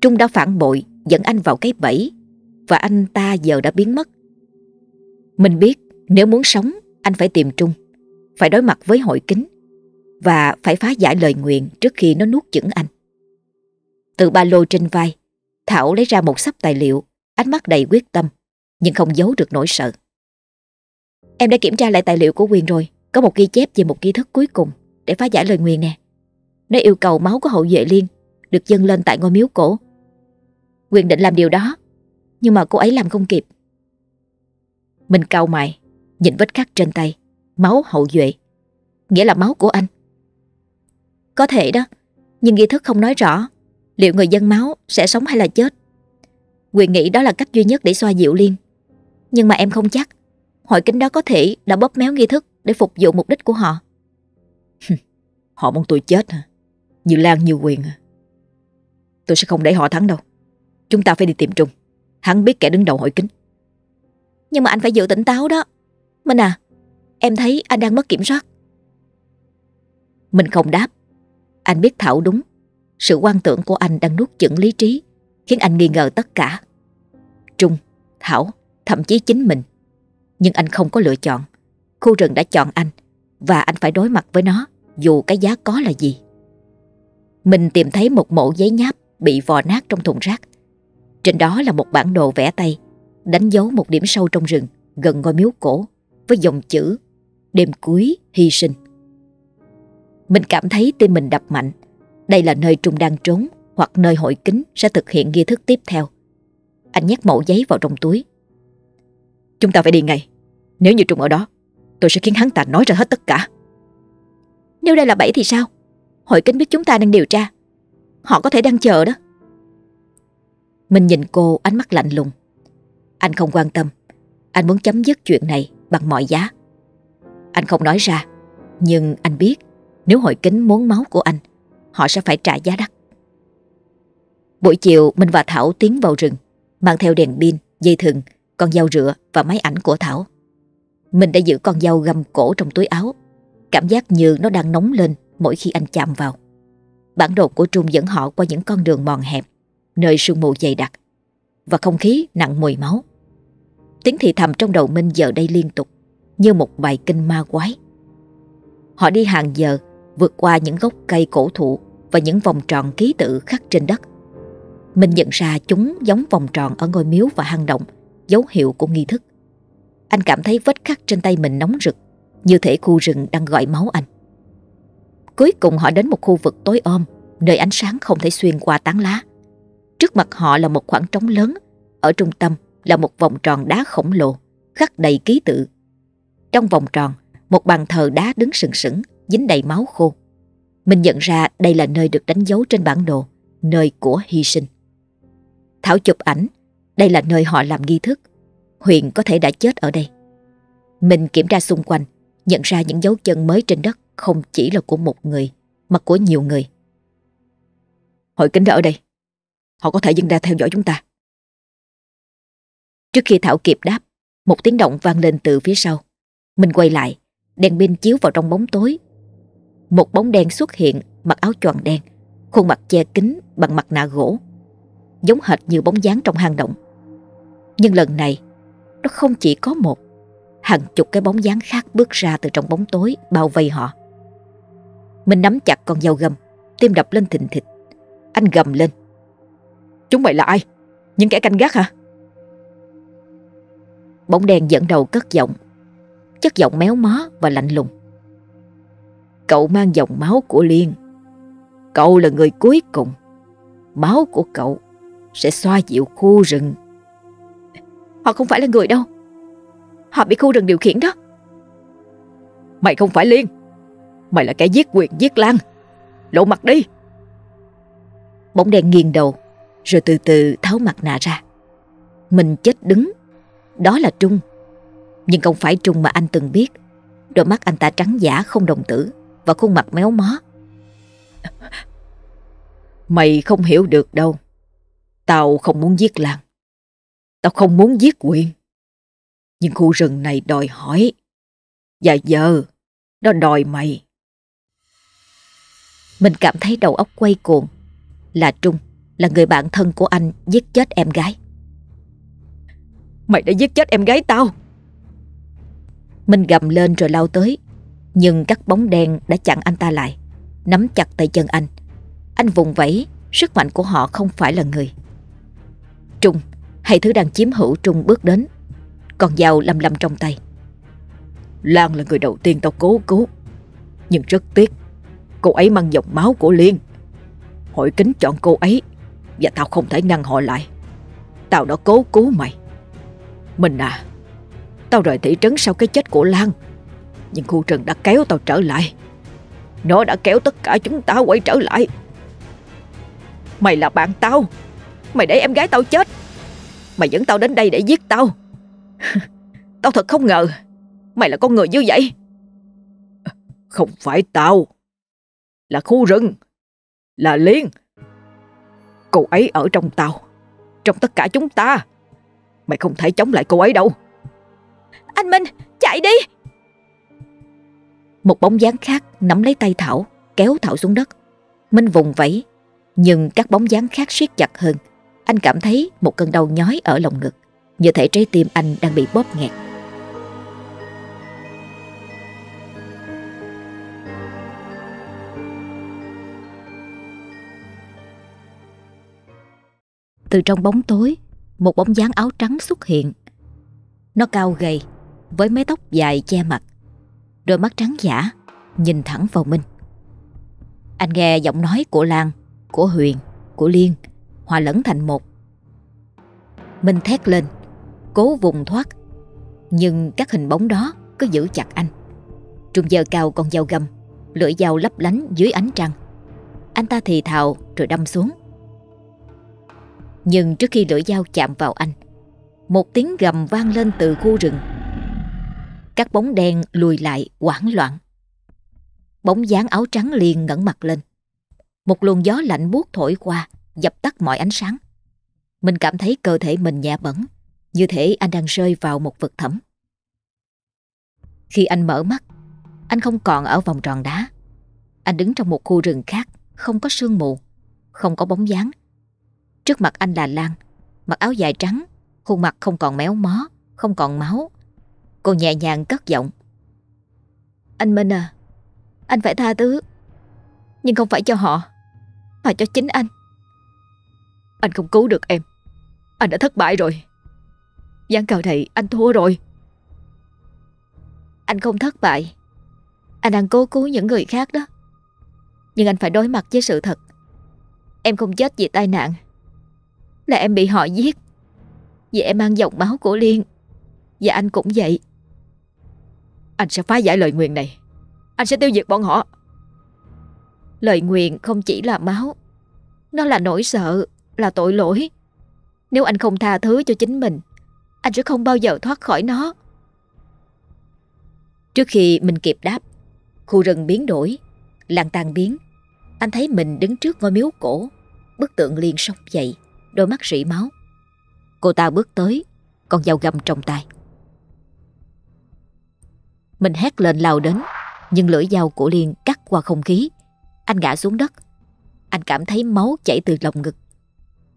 Trung đã phản bội, dẫn anh vào cái bẫy và anh ta giờ đã biến mất. Mình biết nếu muốn sống, anh phải tìm Trung, phải đối mặt với hội kính và phải phá giải lời nguyện trước khi nó nuốt chửng anh. Từ ba lô trên vai, Thảo lấy ra một sắp tài liệu, ánh mắt đầy quyết tâm, nhưng không giấu được nỗi sợ. Em đã kiểm tra lại tài liệu của Quyền rồi, có một ghi chép về một nghi thức cuối cùng để phá giải lời nguyện nè. Nó yêu cầu máu của hậu vệ liên được dâng lên tại ngôi miếu cổ. Quyền định làm điều đó Nhưng mà cô ấy làm không kịp. Mình cau mày, nhìn vết cắt trên tay, máu hậu duệ. Nghĩa là máu của anh. Có thể đó, nhưng nghi thức không nói rõ liệu người dân máu sẽ sống hay là chết. Quyền nghĩ đó là cách duy nhất để xoa dịu Liên. Nhưng mà em không chắc. Hội kính đó có thể đã bóp méo nghi thức để phục vụ mục đích của họ. họ muốn tôi chết hả? Như Lan như Quyền hả? Tôi sẽ không để họ thắng đâu. Chúng ta phải đi tìm Trung. Hắn biết kẻ đứng đầu hội kính. Nhưng mà anh phải giữ tỉnh táo đó. Minh à, em thấy anh đang mất kiểm soát. Mình không đáp. Anh biết Thảo đúng. Sự quan tưởng của anh đang nuốt chửng lý trí, khiến anh nghi ngờ tất cả. Trung, Thảo, thậm chí chính mình. Nhưng anh không có lựa chọn. Khu rừng đã chọn anh, và anh phải đối mặt với nó, dù cái giá có là gì. Mình tìm thấy một mẫu giấy nháp bị vò nát trong thùng rác. Trên đó là một bản đồ vẽ tay, đánh dấu một điểm sâu trong rừng, gần ngôi miếu cổ, với dòng chữ Đêm cuối hy sinh. Mình cảm thấy tim mình đập mạnh. Đây là nơi Trung đang trốn hoặc nơi hội kính sẽ thực hiện nghi thức tiếp theo. Anh nhét mẫu giấy vào trong túi. Chúng ta phải đi ngay. Nếu như Trung ở đó, tôi sẽ khiến hắn ta nói ra hết tất cả. Nếu đây là bẫy thì sao? Hội kính biết chúng ta đang điều tra. Họ có thể đang chờ đó. Mình nhìn cô ánh mắt lạnh lùng. Anh không quan tâm. Anh muốn chấm dứt chuyện này bằng mọi giá. Anh không nói ra, nhưng anh biết nếu hội kính muốn máu của anh, họ sẽ phải trả giá đắt. Buổi chiều, Minh và Thảo tiến vào rừng, mang theo đèn pin, dây thừng, con dao rửa và máy ảnh của Thảo mình đã giữ con dao găm cổ trong túi áo, cảm giác như nó đang nóng lên mỗi khi anh chạm vào. Bản đồ của Trung dẫn họ qua những con đường mòn hẹp, nơi sương mù dày đặc và không khí nặng mùi máu. Tiếng thì thầm trong đầu Minh giờ đây liên tục, như một bài kinh ma quái. Họ đi hàng giờ, vượt qua những gốc cây cổ thụ và những vòng tròn ký tự khắc trên đất. Minh nhận ra chúng giống vòng tròn ở ngôi miếu và hang động, dấu hiệu của nghi thức. Anh cảm thấy vết khắc trên tay mình nóng rực, như thể khu rừng đang gọi máu anh. Cuối cùng họ đến một khu vực tối om, nơi ánh sáng không thể xuyên qua tán lá. Trước mặt họ là một khoảng trống lớn, ở trung tâm là một vòng tròn đá khổng lồ, khắc đầy ký tự. Trong vòng tròn, một bàn thờ đá đứng sừng sững, dính đầy máu khô. Mình nhận ra đây là nơi được đánh dấu trên bản đồ, nơi của hy sinh. Thảo chụp ảnh, đây là nơi họ làm nghi thức. Huyền có thể đã chết ở đây. Mình kiểm tra xung quanh, nhận ra những dấu chân mới trên đất không chỉ là của một người, mà của nhiều người. Hội kính đã ở đây. Họ có thể dừng ra theo dõi chúng ta. Trước khi Thảo kịp đáp, một tiếng động vang lên từ phía sau. Mình quay lại, đèn pin chiếu vào trong bóng tối. Một bóng đen xuất hiện, mặc áo choàng đen, khuôn mặt che kín bằng mặt nạ gỗ, giống hệt như bóng dáng trong hang động. Nhưng lần này, nó không chỉ có một, hàng chục cái bóng dáng khác bước ra từ trong bóng tối bao vây họ. Mình nắm chặt con dao găm, tim đập lên thình thịch. Anh gầm lên. Chúng mày là ai? Những kẻ canh gác hả? Bóng đen dẫn đầu cất giọng Chất giọng méo mó và lạnh lùng Cậu mang dòng máu của Liên Cậu là người cuối cùng Máu của cậu Sẽ xoa dịu khu rừng Họ không phải là người đâu. Họ bị khu rừng điều khiển đó. Mày không phải Liên. Mày là kẻ giết quyền giết Lan. Lộ mặt đi. Bóng đen nghiêng đầu Rồi từ từ tháo mặt nạ ra. Mình chết đứng. Đó là Trung. Nhưng không phải Trung mà anh từng biết. Đôi mắt anh ta trắng giả không đồng tử Và khuôn mặt méo mó. Mày không hiểu được đâu. Tao không muốn giết Lan Tao không muốn giết quyền Nhưng khu rừng này đòi hỏi. Và giờ, Nó đòi mày. Mình cảm thấy đầu óc quay cuồng. Là Trung, Là người bạn thân của anh giết chết em gái. Mày đã giết chết em gái tao. Minh gầm lên rồi lao tới. Nhưng các bóng đen đã chặn anh ta lại. Nắm chặt tay chân anh. Anh vùng vẫy, Sức mạnh của họ không phải là người. Trung hay thứ đang chiếm hữu Trung bước đến. Con dao lầm lầm trong tay. Lan là người đầu tiên tao cố cứu. Nhưng rất tiếc, Cô ấy mang dòng máu của Liên. Hội kính chọn cô ấy Và tao không thể ngăn họ lại. Tao đã cố cứu mày. Mình à Tao rời thị trấn sau cái chết của Lan. Nhưng khu rừng đã kéo tao trở lại. Nó đã kéo tất cả chúng ta quay trở lại. Mày là bạn tao. Mày để em gái tao chết. Mày dẫn tao đến đây để giết tao. Tao thật không ngờ Mày là con người như vậy. Không phải tao Là khu rừng Là Liên. Cô ấy ở trong tao Trong tất cả chúng ta. Mày không thể chống lại cô ấy đâu. Anh Minh chạy đi. Một bóng dáng khác nắm lấy tay Thảo Kéo Thảo xuống đất. Minh vùng vẫy Nhưng các bóng dáng khác siết chặt hơn anh cảm thấy một cơn đau nhói ở lồng ngực, Như thể trái tim anh đang bị bóp nghẹt. Từ trong bóng tối, Một bóng dáng áo trắng xuất hiện. Nó cao gầy, Với mái tóc dài che mặt, Đôi mắt trắng giả, Nhìn thẳng vào Minh Anh nghe giọng nói của Lan, Của Huyền, Của Liên. Hòa lẫn thành một. Minh thét lên, Cố vùng thoát. Nhưng các hình bóng đó cứ giữ chặt anh. Trung giờ cao con dao găm, Lưỡi dao lấp lánh dưới ánh trăng. Anh ta thì thào rồi đâm xuống. Nhưng trước khi lưỡi dao chạm vào anh, Một tiếng gầm vang lên từ khu rừng. Các bóng đen lùi lại hoảng loạn. Bóng dáng áo trắng liền ngẩng mặt lên. Một luồng gió lạnh buốt thổi qua Dập tắt mọi ánh sáng. Mình cảm thấy cơ thể mình nhẹ bẩn Như thể anh đang rơi vào một vực thẳm. Khi anh mở mắt, Anh không còn ở vòng tròn đá. Anh đứng trong một khu rừng khác, Không có sương mù, Không có bóng dáng. Trước mặt anh là Lan, Mặc áo dài trắng, Khuôn mặt không còn méo mó, Không còn máu. Cô nhẹ nhàng cất giọng. Anh Minh à Anh phải tha thứ, Nhưng không phải cho họ, Mà cho chính anh. Anh không cứu được em. Anh đã thất bại rồi. Gián cờ này anh thua rồi. Anh không thất bại. Anh đang cố cứu những người khác đó. Nhưng anh phải đối mặt với sự thật. Em không chết vì tai nạn. Là em bị họ giết. Vì em mang dòng máu của Liên. Và anh cũng vậy. Anh sẽ phá giải lời nguyện này. Anh sẽ tiêu diệt bọn họ. Lời nguyện không chỉ là máu. Nó là nỗi sợ. Là tội lỗi Nếu anh không tha thứ cho chính mình Anh sẽ không bao giờ thoát khỏi nó Trước khi mình kịp đáp Khu rừng biến đổi Làng tan biến Anh thấy mình đứng trước ngôi miếu cổ Bức tượng liền sống dậy đôi mắt rỉ máu. Cô ta bước tới, con dao găm trong tay. Mình hét lên lao đến, nhưng lưỡi dao của Liên cắt qua không khí. Anh ngã xuống đất. Anh cảm thấy máu chảy từ lòng ngực.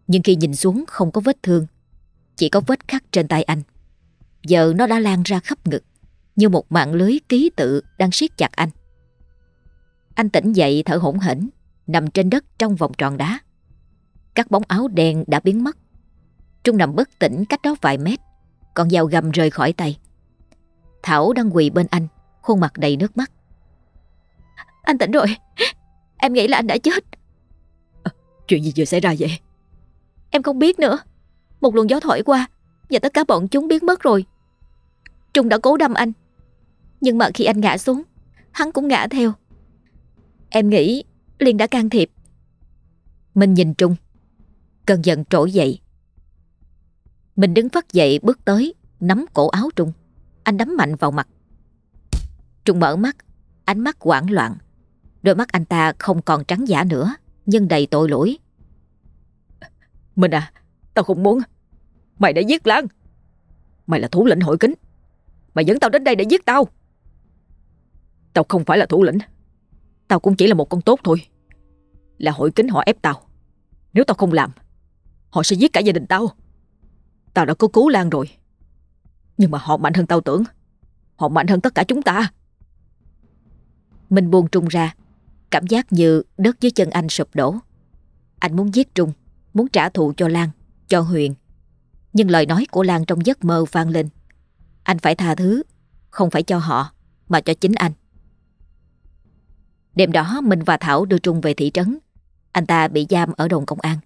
Nhưng khi nhìn xuống không có vết thương, chỉ có vết khắc trên tay anh. Giờ nó đã lan ra khắp ngực, như một mạng lưới ký tự đang siết chặt anh. Anh tỉnh dậy thở hổn hển, nằm trên đất trong vòng tròn đá. Các bóng áo đen đã biến mất Trung nằm bất tỉnh cách đó vài mét Còn dao gầm rơi khỏi tay Thảo đang quỳ bên anh Khuôn mặt đầy nước mắt Anh tỉnh rồi Em nghĩ là anh đã chết à, Chuyện gì vừa xảy ra vậy Em không biết nữa. Một luồng gió thổi qua Và tất cả bọn chúng biến mất rồi. Trung đã cố đâm anh. Nhưng mà khi anh ngã xuống, Hắn cũng ngã theo. Em nghĩ Liên đã can thiệp. Minh nhìn Trung. Cơn giận trỗi dậy. Mình đứng phát dậy bước tới, Nắm cổ áo Trung. Anh đấm mạnh vào mặt. Trung mở mắt, Ánh mắt hoảng loạn. Đôi mắt anh ta không còn trắng giả nữa, Nhưng đầy tội lỗi. Mình à Tao không muốn. Mày đã giết Lan. Mày là thủ lĩnh hội kính. Mày dẫn tao đến đây để giết tao. Tao không phải là thủ lĩnh. Tao cũng chỉ là một con tốt thôi. Là hội kính họ ép tao. Nếu tao không làm, Họ sẽ giết cả gia đình tao. Tao đã có cứu Lan rồi. Nhưng mà họ mạnh hơn tao tưởng. Họ mạnh hơn tất cả chúng ta. Mình buông Trung ra, Cảm giác như đất dưới chân anh sụp đổ. Anh muốn giết Trung. Muốn trả thù cho Lan Cho Huyền Nhưng lời nói của Lan trong giấc mơ vang lên Anh phải tha thứ Không phải cho họ Mà cho chính anh Đêm đó Minh và Thảo đưa Trung về thị trấn Anh ta bị giam ở đồn công an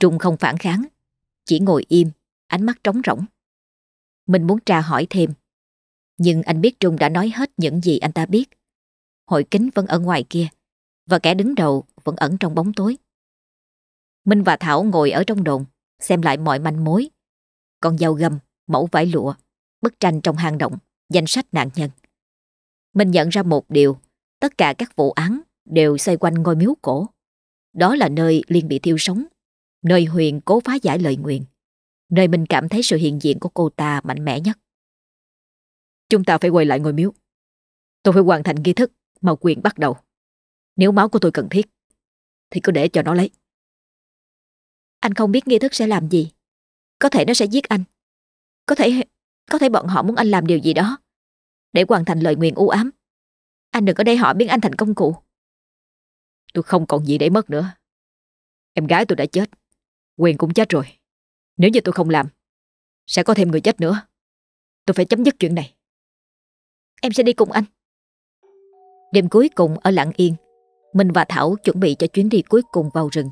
Trung không phản kháng. chỉ ngồi im, ánh mắt trống rỗng. Mình muốn tra hỏi thêm, nhưng anh biết Trung đã nói hết những gì anh ta biết. Hội kính vẫn ở ngoài kia, và kẻ đứng đầu vẫn ẩn trong bóng tối. Minh và Thảo ngồi ở trong đồn, xem lại mọi manh mối. Con dao găm, mẫu vải lụa, bức tranh trong hang động, danh sách nạn nhân. Minh nhận ra một điều, tất cả các vụ án đều xoay quanh ngôi miếu cổ. Đó là nơi Liên bị thiêu sống, nơi Huyền cố phá giải lời nguyện, nơi mình cảm thấy sự hiện diện của cô ta mạnh mẽ nhất. Chúng ta phải quay lại ngôi miếu. Tôi phải hoàn thành nghi thức mà quyền bắt đầu. Nếu máu của tôi cần thiết, thì cứ để cho nó lấy. Anh không biết nghi thức sẽ làm gì. Có thể nó sẽ giết anh. Có thể có thể bọn họ muốn anh làm điều gì đó để hoàn thành lời nguyện u ám. Anh đừng có để họ biến anh thành công cụ. Tôi không còn gì để mất nữa. Em gái tôi đã chết. Quyền cũng chết rồi. Nếu như tôi không làm, sẽ có thêm người chết nữa. Tôi phải chấm dứt chuyện này. Em sẽ đi cùng anh. Đêm cuối cùng ở Lặng Yên, Minh và Thảo chuẩn bị cho chuyến đi cuối cùng vào rừng.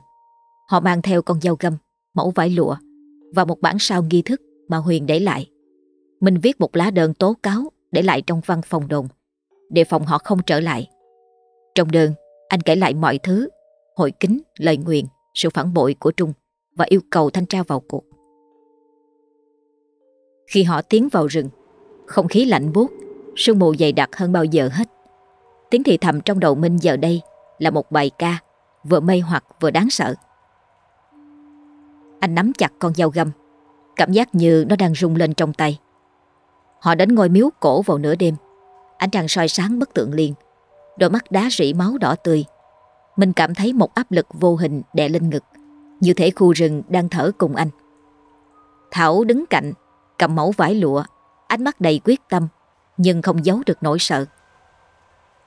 Họ mang theo con dao găm, mẫu vải lụa và một bản sao nghi thức mà Huyền để lại. Minh viết một lá đơn tố cáo để lại trong văn phòng đồn, để phòng họ không trở lại. Trong đơn, anh kể lại mọi thứ, hội kính, lời nguyện, sự phản bội của Trung và yêu cầu thanh tra vào cuộc. Khi họ tiến vào rừng, không khí lạnh buốt, sương mù dày đặc hơn bao giờ hết. Tiếng thì thầm trong đầu Minh giờ đây là một bài ca, vừa mây hoặc vừa đáng sợ. Anh nắm chặt con dao găm, cảm giác như nó đang rung lên trong tay. Họ đến ngôi miếu cổ vào nửa đêm, ánh trăng soi sáng bất tượng liền, đôi mắt đá rỉ máu đỏ tươi. Mình cảm thấy một áp lực vô hình đè lên ngực, như thể khu rừng đang thở cùng anh. Thảo đứng cạnh, cầm mẫu vải lụa, ánh mắt đầy quyết tâm, nhưng không giấu được nỗi sợ.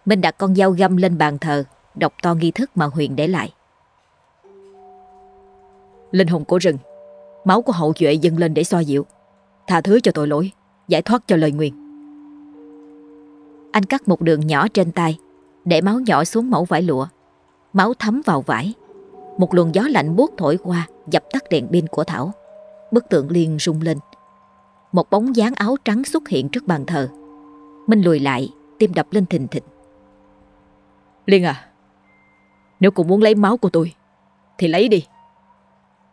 Minh đặt con dao găm lên bàn thờ, đọc to nghi thức mà Huyền để lại. Linh hồn của rừng, máu của hậu duệ dâng lên để xoa dịu, tha thứ cho tội lỗi, giải thoát cho lời nguyện Anh cắt một đường nhỏ trên tay, để máu nhỏ xuống mẫu vải lụa. Máu thấm vào vải. Một luồng gió lạnh buốt thổi qua, dập tắt đèn pin của Thảo. Bức tượng liền rung lên. Một bóng dáng áo trắng xuất hiện trước bàn thờ. Minh lùi lại, tim đập lên thình thịch. Liên à, nếu cô muốn lấy máu của tôi, thì lấy đi.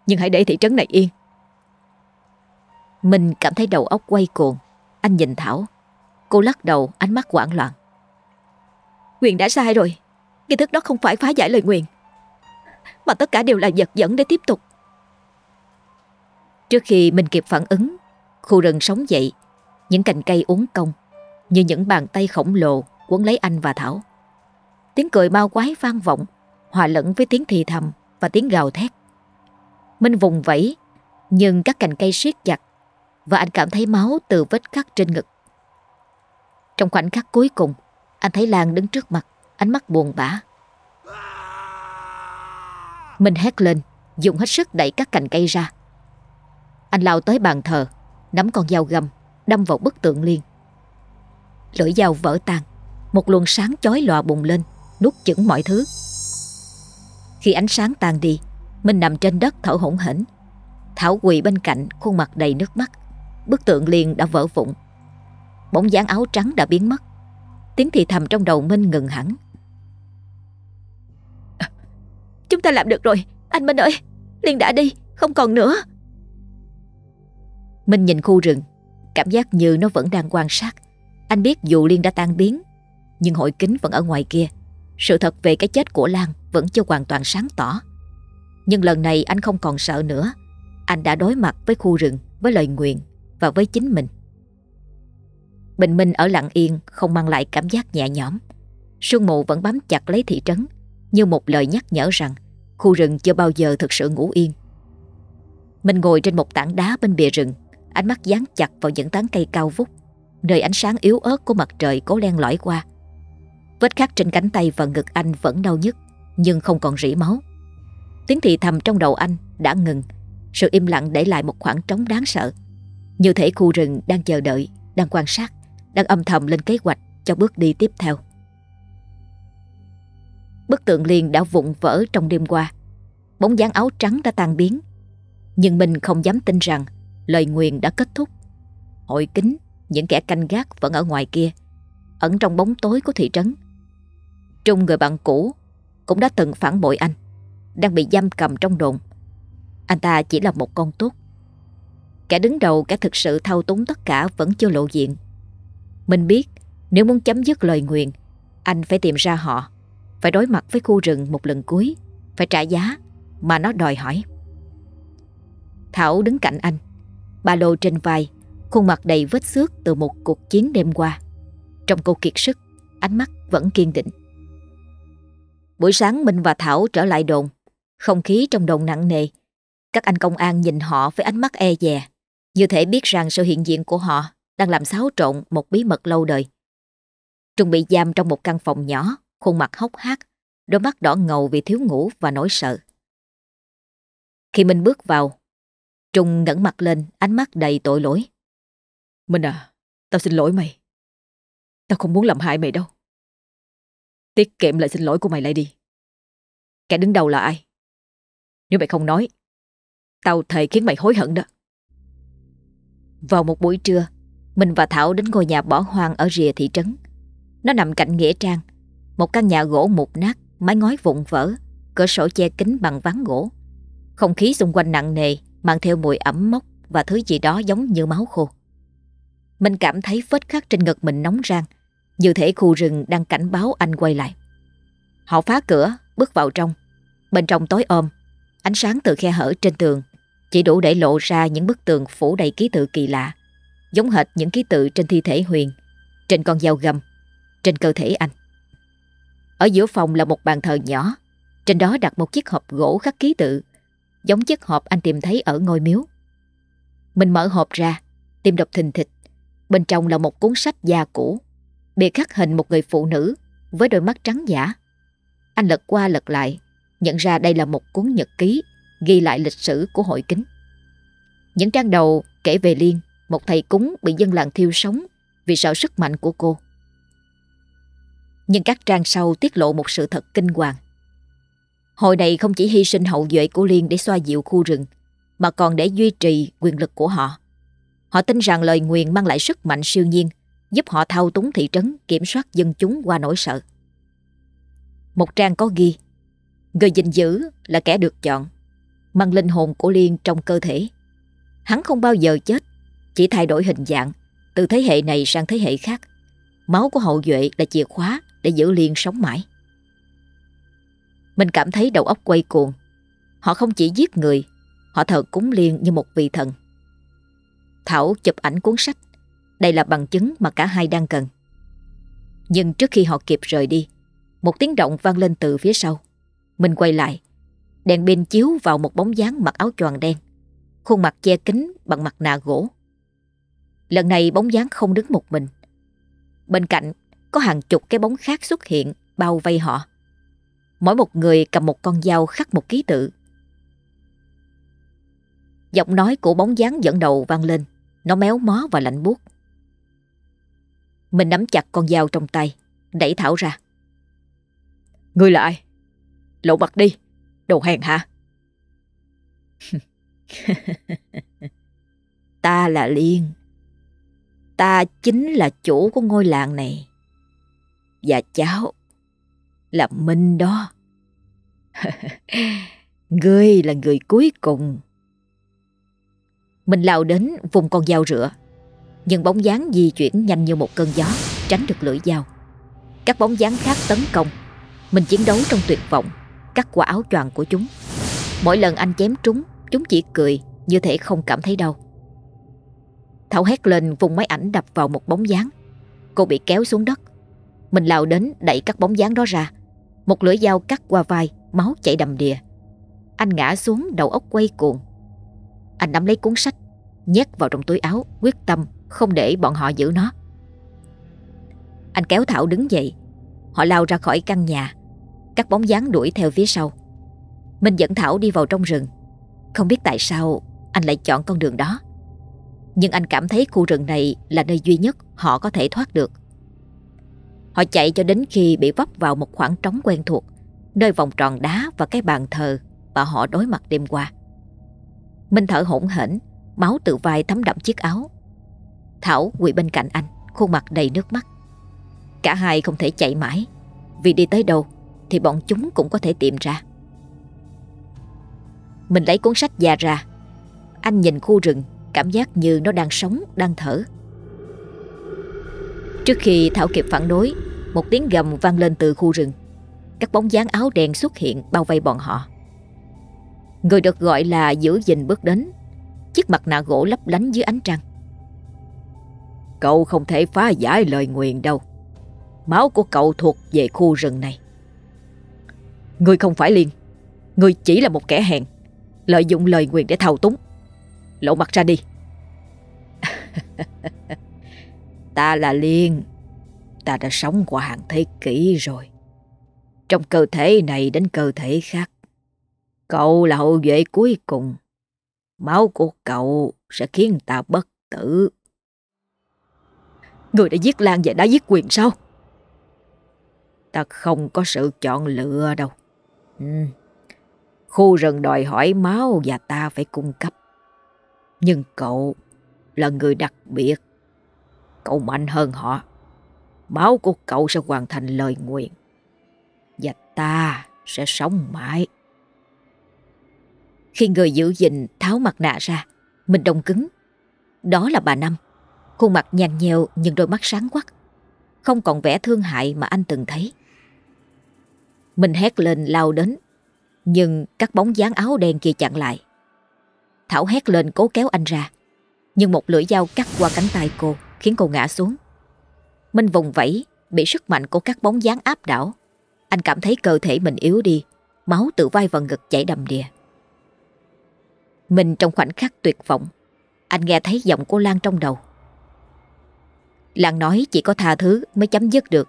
Nhưng hãy để thị trấn này yên. Minh cảm thấy đầu óc quay cuồng. Anh nhìn Thảo. Cô lắc đầu, ánh mắt hoảng loạn. Quyền đã sai rồi. Nghi thức đó không phải phá giải lời nguyện. Mà tất cả đều là giật dẫn để tiếp tục. Trước khi mình kịp phản ứng, khu rừng sống dậy. Những cành cây uốn cong, như những bàn tay khổng lồ quấn lấy anh và Thảo. Tiếng cười mau quái vang vọng, hòa lẫn với tiếng thì thầm và tiếng gào thét. Minh vùng vẫy, nhưng các cành cây siết chặt và anh cảm thấy máu từ vết cắt trên ngực. Trong khoảnh khắc cuối cùng, anh thấy Lan đứng trước mặt, ánh mắt buồn bã. Minh hét lên, dùng hết sức đẩy các cành cây ra. Anh lao tới bàn thờ, nắm con dao găm, đâm vào bức tượng liên. Lưỡi dao vỡ tan, một luồng sáng chói lòa bùng lên, nuốt chửng mọi thứ. Khi ánh sáng tan đi, Minh nằm trên đất thở hổn hển. Thảo quỳ bên cạnh, khuôn mặt đầy nước mắt. Bức tượng liền đã vỡ vụn. Bóng dáng áo trắng đã biến mất. Tiếng thì thầm trong đầu Minh ngừng hẳn. chúng ta làm được rồi, anh Minh ơi, Liên đã đi, không còn nữa. Minh nhìn khu rừng, cảm giác như nó vẫn đang quan sát. Anh biết dù Liên đã tan biến, nhưng hội kính vẫn ở ngoài kia. Sự thật về cái chết của Lan vẫn chưa hoàn toàn sáng tỏ. Nhưng lần này anh không còn sợ nữa. Anh đã đối mặt với khu rừng, với lời nguyện và với chính mình. Bình minh ở lặng yên không mang lại cảm giác nhẹ nhõm. Sương mù vẫn bám chặt lấy thị trấn như một lời nhắc nhở rằng khu rừng chưa bao giờ thực sự ngủ yên. Mình ngồi trên một tảng đá bên bìa rừng, ánh mắt dán chặt vào những tán cây cao vút, nơi ánh sáng yếu ớt của mặt trời cố len lỏi qua. Vết khắc trên cánh tay và ngực anh vẫn đau nhức, nhưng không còn rỉ máu. Tiếng thì thầm trong đầu anh đã ngừng, sự im lặng để lại một khoảng trống đáng sợ. Như thể khu rừng đang chờ đợi, đang quan sát, đang âm thầm lên kế hoạch cho bước đi tiếp theo. Bức tượng liền đã vụn vỡ trong đêm qua. Bóng dáng áo trắng đã tan biến. Nhưng mình không dám tin rằng lời nguyền đã kết thúc. Hội kính, những kẻ canh gác vẫn ở ngoài kia, ẩn trong bóng tối của thị trấn. Trung người bạn cũ cũng đã từng phản bội anh, đang bị giam cầm trong đồn. Anh ta chỉ là một con tốt. Kẻ đứng đầu kẻ thực sự thao túng tất cả vẫn chưa lộ diện. Mình biết nếu muốn chấm dứt lời nguyền, anh phải tìm ra họ, phải đối mặt với khu rừng một lần cuối, phải trả giá mà nó đòi hỏi. Thảo đứng cạnh anh, ba lô trên vai, khuôn mặt đầy vết xước từ một cuộc chiến đêm qua. Trong câu kiệt sức, ánh mắt vẫn kiên định. Buổi sáng Minh và Thảo trở lại đồn, không khí trong đồn nặng nề. Các anh công an nhìn họ với ánh mắt e dè, như thể biết rằng sự hiện diện của họ đang làm xáo trộn một bí mật lâu đời. Trung bị giam trong một căn phòng nhỏ, khuôn mặt hốc hác, đôi mắt đỏ ngầu vì thiếu ngủ và nỗi sợ. Khi Minh bước vào, Trung ngẩng mặt lên, ánh mắt đầy tội lỗi. Minh à, tao xin lỗi mày. Tao không muốn làm hại mày đâu. Tiết kiệm lại xin lỗi của mày lại đi. Kẻ đứng đầu là ai? Nếu mày không nói, tao thề khiến mày hối hận đó. Vào một buổi trưa, mình và Thảo đến ngôi nhà bỏ hoang ở rìa thị trấn. Nó nằm cạnh Nghĩa Trang, một căn nhà gỗ mục nát, mái ngói vụn vỡ, cửa sổ che kính bằng ván gỗ. Không khí xung quanh nặng nề, mang theo mùi ẩm mốc và thứ gì đó giống như máu khô. mình cảm thấy vết khắc trên ngực mình nóng rang, như thể khu rừng đang cảnh báo anh quay lại. Họ phá cửa, bước vào trong. Bên trong tối ôm, ánh sáng từ khe hở trên tường chỉ đủ để lộ ra những bức tường phủ đầy ký tự kỳ lạ, giống hệt những ký tự trên thi thể Huyền, trên con dao găm, trên cơ thể anh. Ở giữa phòng là một bàn thờ nhỏ, trên đó đặt một chiếc hộp gỗ khắc ký tự, giống chiếc hộp anh tìm thấy ở ngôi miếu. Mình mở hộp ra, tìm đọc thình thịch. Bên trong là một cuốn sách da cũ, bị khắc hình một người phụ nữ với đôi mắt trắng giả. Anh lật qua lật lại, nhận ra đây là một cuốn nhật ký ghi lại lịch sử của hội kính. Những trang đầu kể về Liên, một thầy cúng bị dân làng thiêu sống vì sợ sức mạnh của cô. Nhưng các trang sau tiết lộ một sự thật kinh hoàng. Hội này không chỉ hy sinh hậu duệ của Liên để xoa dịu khu rừng, mà còn để duy trì quyền lực của họ. Họ tin rằng lời nguyền mang lại sức mạnh siêu nhiên, giúp họ thao túng thị trấn, kiểm soát dân chúng qua nỗi sợ. Một trang có ghi, người gìn giữ là kẻ được chọn, mang linh hồn của Liên trong cơ thể. Hắn không bao giờ chết, chỉ thay đổi hình dạng, từ thế hệ này sang thế hệ khác. Máu của hậu duệ là chìa khóa để giữ Liên sống mãi. Mình cảm thấy đầu óc quay cuồng. Họ không chỉ giết người, họ thờ cúng Liên như một vị thần. Thảo chụp ảnh cuốn sách. Đây là bằng chứng mà cả hai đang cần. Nhưng trước khi họ kịp rời đi, một tiếng động vang lên từ phía sau. Mình quay lại. Đèn pin chiếu vào một bóng dáng mặc áo choàng đen. Khuôn mặt che kính bằng mặt nạ gỗ. Lần này bóng dáng không đứng một mình. Bên cạnh, có hàng chục cái bóng khác xuất hiện, bao vây họ. Mỗi một người cầm một con dao khắc một ký tự. Giọng nói của bóng dáng dẫn đầu vang lên. Nó méo mó và lạnh buốt. Mình nắm chặt con dao trong tay, Đẩy Thảo ra. Ngươi là ai? Lộ mặt đi Đồ hèn hả? ta là Liên. Ta chính là chủ của ngôi làng này. Và cháu là Minh đó. Ngươi là người cuối cùng. Mình lao đến vùng con dao rửa. Nhưng bóng dáng di chuyển nhanh như một cơn gió, tránh được lưỡi dao. Các bóng dáng khác tấn công. Mình chiến đấu trong tuyệt vọng cắt qua áo choàng của chúng. Mỗi lần anh chém trúng, chúng chỉ cười như thể không cảm thấy đau. Thảo hét lên vùng máy ảnh đập vào một bóng dáng. Cô bị kéo xuống đất. Mình lao đến đẩy các bóng dáng đó ra. Một lưỡi dao cắt qua vai, máu chảy đầm đìa. Anh ngã xuống đầu óc quay cuồng. Anh nắm lấy cuốn sách, nhét vào trong túi áo, quyết tâm không để bọn họ giữ nó. Anh kéo Thảo đứng dậy. Họ lao ra khỏi căn nhà, các bóng dáng đuổi theo phía sau. Minh dẫn Thảo đi vào trong rừng. Không biết tại sao anh lại chọn con đường đó. Nhưng anh cảm thấy khu rừng này là nơi duy nhất họ có thể thoát được. Họ chạy cho đến khi bị vấp vào một khoảng trống quen thuộc Nơi vòng tròn đá và cái bàn thờ mà họ đối mặt đêm qua. Minh thở hổn hển, máu từ vai thấm đậm chiếc áo. Thảo quỳ bên cạnh anh, khuôn mặt đầy nước mắt. Cả hai không thể chạy mãi, vì đi tới đâu thì bọn chúng cũng có thể tìm ra. Mình lấy cuốn sách già ra, anh nhìn khu rừng, cảm giác như nó đang sống, đang thở. Trước khi Thảo kịp phản đối, một tiếng gầm vang lên từ khu rừng. Các bóng dáng áo đen xuất hiện bao vây bọn họ. Người được gọi là giữ gìn bước đến, chiếc mặt nạ gỗ lấp lánh dưới ánh trăng. Cậu không thể phá giải lời nguyền đâu. Máu của cậu thuộc về khu rừng này. Ngươi không phải Liên. Ngươi chỉ là một kẻ hèn. Lợi dụng lời quyền để thao túng. Lộ mặt ra đi. ta là Liên. Ta đã sống qua hàng thế kỷ rồi. Trong cơ thể này đến cơ thể khác. Cậu là hậu vệ cuối cùng. Máu của cậu sẽ khiến ta bất tử. Người đã giết Lan và đã giết quyền sao? Ta không có sự chọn lựa đâu. Ừ. Khu rừng đòi hỏi máu và ta phải cung cấp. Nhưng cậu là người đặc biệt. Cậu mạnh hơn họ. Máu của cậu sẽ hoàn thành lời nguyện. Và ta sẽ sống mãi. Khi người giữ gìn tháo mặt nạ ra, mình đông cứng. Đó là bà Năm. Khuôn mặt nhăn nhèo nhưng đôi mắt sáng quắc. Không còn vẻ thương hại mà anh từng thấy. Mình hét lên lao đến. Nhưng các bóng dáng áo đen kia chặn lại. Thảo hét lên cố kéo anh ra. Nhưng một lưỡi dao cắt qua cánh tay cô khiến cô ngã xuống. Minh vùng vẫy bị sức mạnh của các bóng dáng áp đảo. Anh cảm thấy cơ thể mình yếu đi, máu từ vai và ngực chảy đầm đìa. Mình trong khoảnh khắc tuyệt vọng, anh nghe thấy giọng của Lan trong đầu. Lan nói chỉ có tha thứ mới chấm dứt được.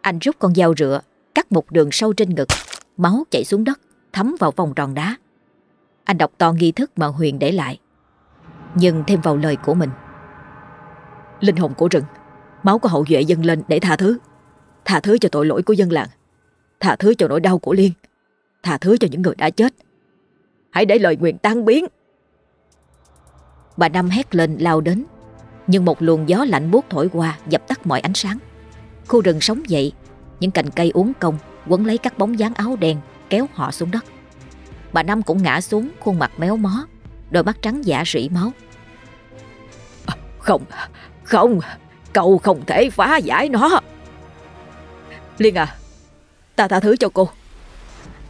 Anh rút con dao rựa, cắt một đường sâu trên ngực, máu chảy xuống đất, thấm vào vòng tròn đá. Anh đọc to nghi thức mà Huyền để lại, nhưng thêm vào lời của mình. Linh hồn của rừng, máu của hậu duệ dâng lên để tha thứ. Tha thứ cho tội lỗi của dân làng, tha thứ cho nỗi đau của Liên, tha thứ cho những người đã chết. Hãy để lời nguyện tan biến. Bà Năm hét lên lao đến, nhưng một luồng gió lạnh buốt thổi qua dập tắt mọi ánh sáng. Khu rừng sống dậy, những cành cây uốn cong quấn lấy các bóng dáng áo đen kéo họ xuống đất. Bà Năm cũng ngã xuống khuôn mặt méo mó, đôi mắt trắng giả rỉ máu. Không, không, cậu không thể phá giải nó. Liên à, ta tha thứ cho cô.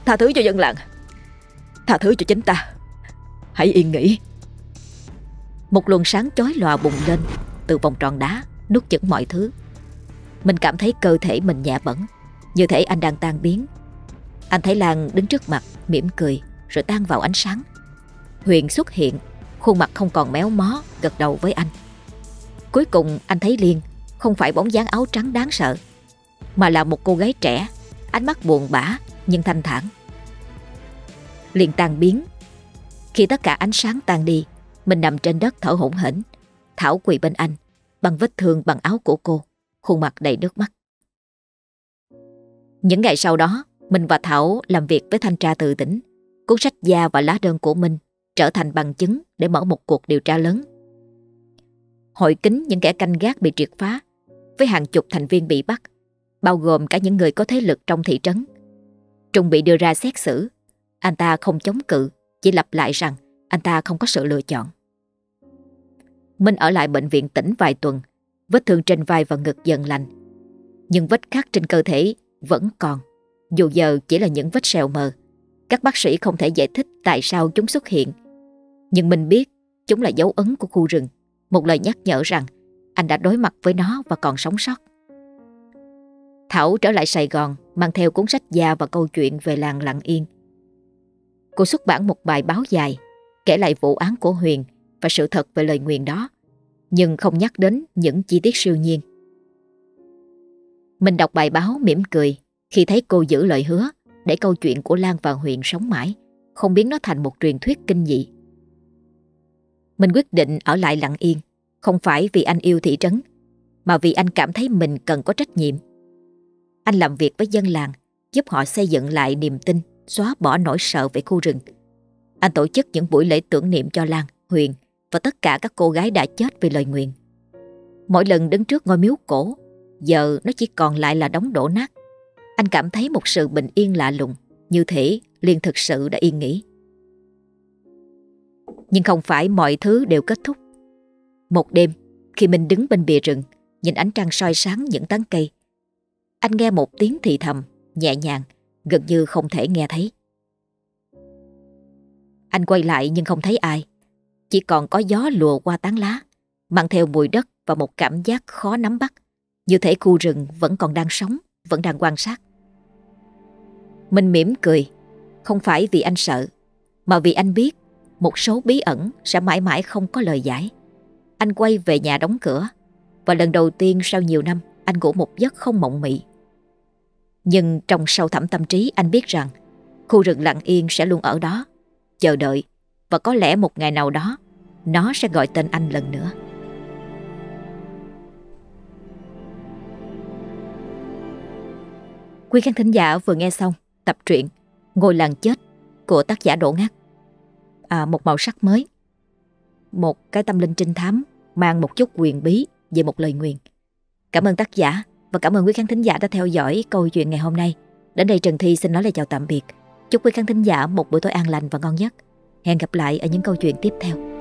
Tha thứ cho dân làng. Tha thứ cho chính ta. Hãy yên nghỉ. Một luồng sáng chói lòa bùng lên từ vòng tròn đá, nuốt chửng mọi thứ. Mình cảm thấy cơ thể mình nhẹ bẩn, như thể anh đang tan biến. Anh thấy Lan đứng trước mặt, mỉm cười, rồi tan vào ánh sáng. Huyền xuất hiện, khuôn mặt không còn méo mó, gật đầu với anh. Cuối cùng anh thấy Liên, không phải bóng dáng áo trắng đáng sợ, mà là một cô gái trẻ, ánh mắt buồn bã nhưng thanh thản. Liên tan biến. Khi tất cả ánh sáng tan đi, mình nằm trên đất thở hổn hển. Thảo quỳ bên anh, bằng vết thương bằng áo của cô, khuôn mặt đầy nước mắt. Những ngày sau đó, mình và Thảo làm việc với thanh tra từ tỉnh. Cuốn sách da và lá đơn của mình trở thành bằng chứng để mở một cuộc điều tra lớn. Hội kính những kẻ canh gác bị triệt phá, với hàng chục thành viên bị bắt, bao gồm cả những người có thế lực trong thị trấn. Trung bị đưa ra xét xử, anh ta không chống cự, chỉ lặp lại rằng anh ta không có sự lựa chọn. Minh ở lại bệnh viện tỉnh vài tuần, vết thương trên vai và ngực dần lành. Nhưng vết khắc trên cơ thể vẫn còn, dù giờ chỉ là những vết sẹo mờ. Các bác sĩ không thể giải thích tại sao chúng xuất hiện. Nhưng mình biết chúng là dấu ấn của khu rừng, một lời nhắc nhở rằng anh đã đối mặt với nó và còn sống sót. Thảo trở lại Sài Gòn mang theo cuốn sách da và câu chuyện về làng Lặng Yên. Cô xuất bản một bài báo dài kể lại vụ án của Huyền và sự thật về lời nguyền đó, nhưng không nhắc đến những chi tiết siêu nhiên. Mình đọc bài báo mỉm cười khi thấy cô giữ lời hứa để câu chuyện của Lan và Huyền sống mãi, không biến nó thành một truyền thuyết kinh dị. Mình quyết định ở lại lặng yên, không phải vì anh yêu thị trấn, mà vì anh cảm thấy mình cần có trách nhiệm. Anh làm việc với dân làng, giúp họ xây dựng lại niềm tin, xóa bỏ nỗi sợ về khu rừng. Anh tổ chức những buổi lễ tưởng niệm cho Lan, Huyền và tất cả các cô gái đã chết vì lời nguyện. Mỗi lần đứng trước ngôi miếu cổ, giờ nó chỉ còn lại là đống đổ nát. Anh cảm thấy một sự bình yên lạ lùng, như thể Liên thực sự đã yên nghỉ. Nhưng không phải mọi thứ đều kết thúc. Một đêm, khi mình đứng bên bìa rừng, nhìn ánh trăng soi sáng những tán cây, anh nghe một tiếng thì thầm, nhẹ nhàng, gần như không thể nghe thấy. Anh quay lại nhưng không thấy ai, chỉ còn có gió lùa qua tán lá, mang theo mùi đất và một cảm giác khó nắm bắt, như thể khu rừng vẫn còn đang sống, vẫn đang quan sát. Mình mỉm cười, không phải vì anh sợ, mà vì anh biết một số bí ẩn sẽ mãi mãi không có lời giải. Anh quay về nhà đóng cửa, và lần đầu tiên sau nhiều năm anh ngủ một giấc không mộng mị. Nhưng trong sâu thẳm tâm trí anh biết rằng khu rừng lặng yên sẽ luôn ở đó, chờ đợi và có lẽ một ngày nào đó nó sẽ gọi tên anh lần nữa. Quý khán thính giả vừa nghe xong tập truyện Ngôi làng chết của tác giả Đỗ Ngát. À, một màu sắc mới, một cái tâm linh trinh thám mang một chút quyền bí về một lời nguyền. Cảm ơn tác giả và cảm ơn quý khán thính giả đã theo dõi câu chuyện ngày hôm nay. Đến đây Trần Thi xin nói lời chào tạm biệt. Chúc quý khán thính giả một buổi tối an lành và ngon giấc. Hẹn gặp lại ở những câu chuyện tiếp theo.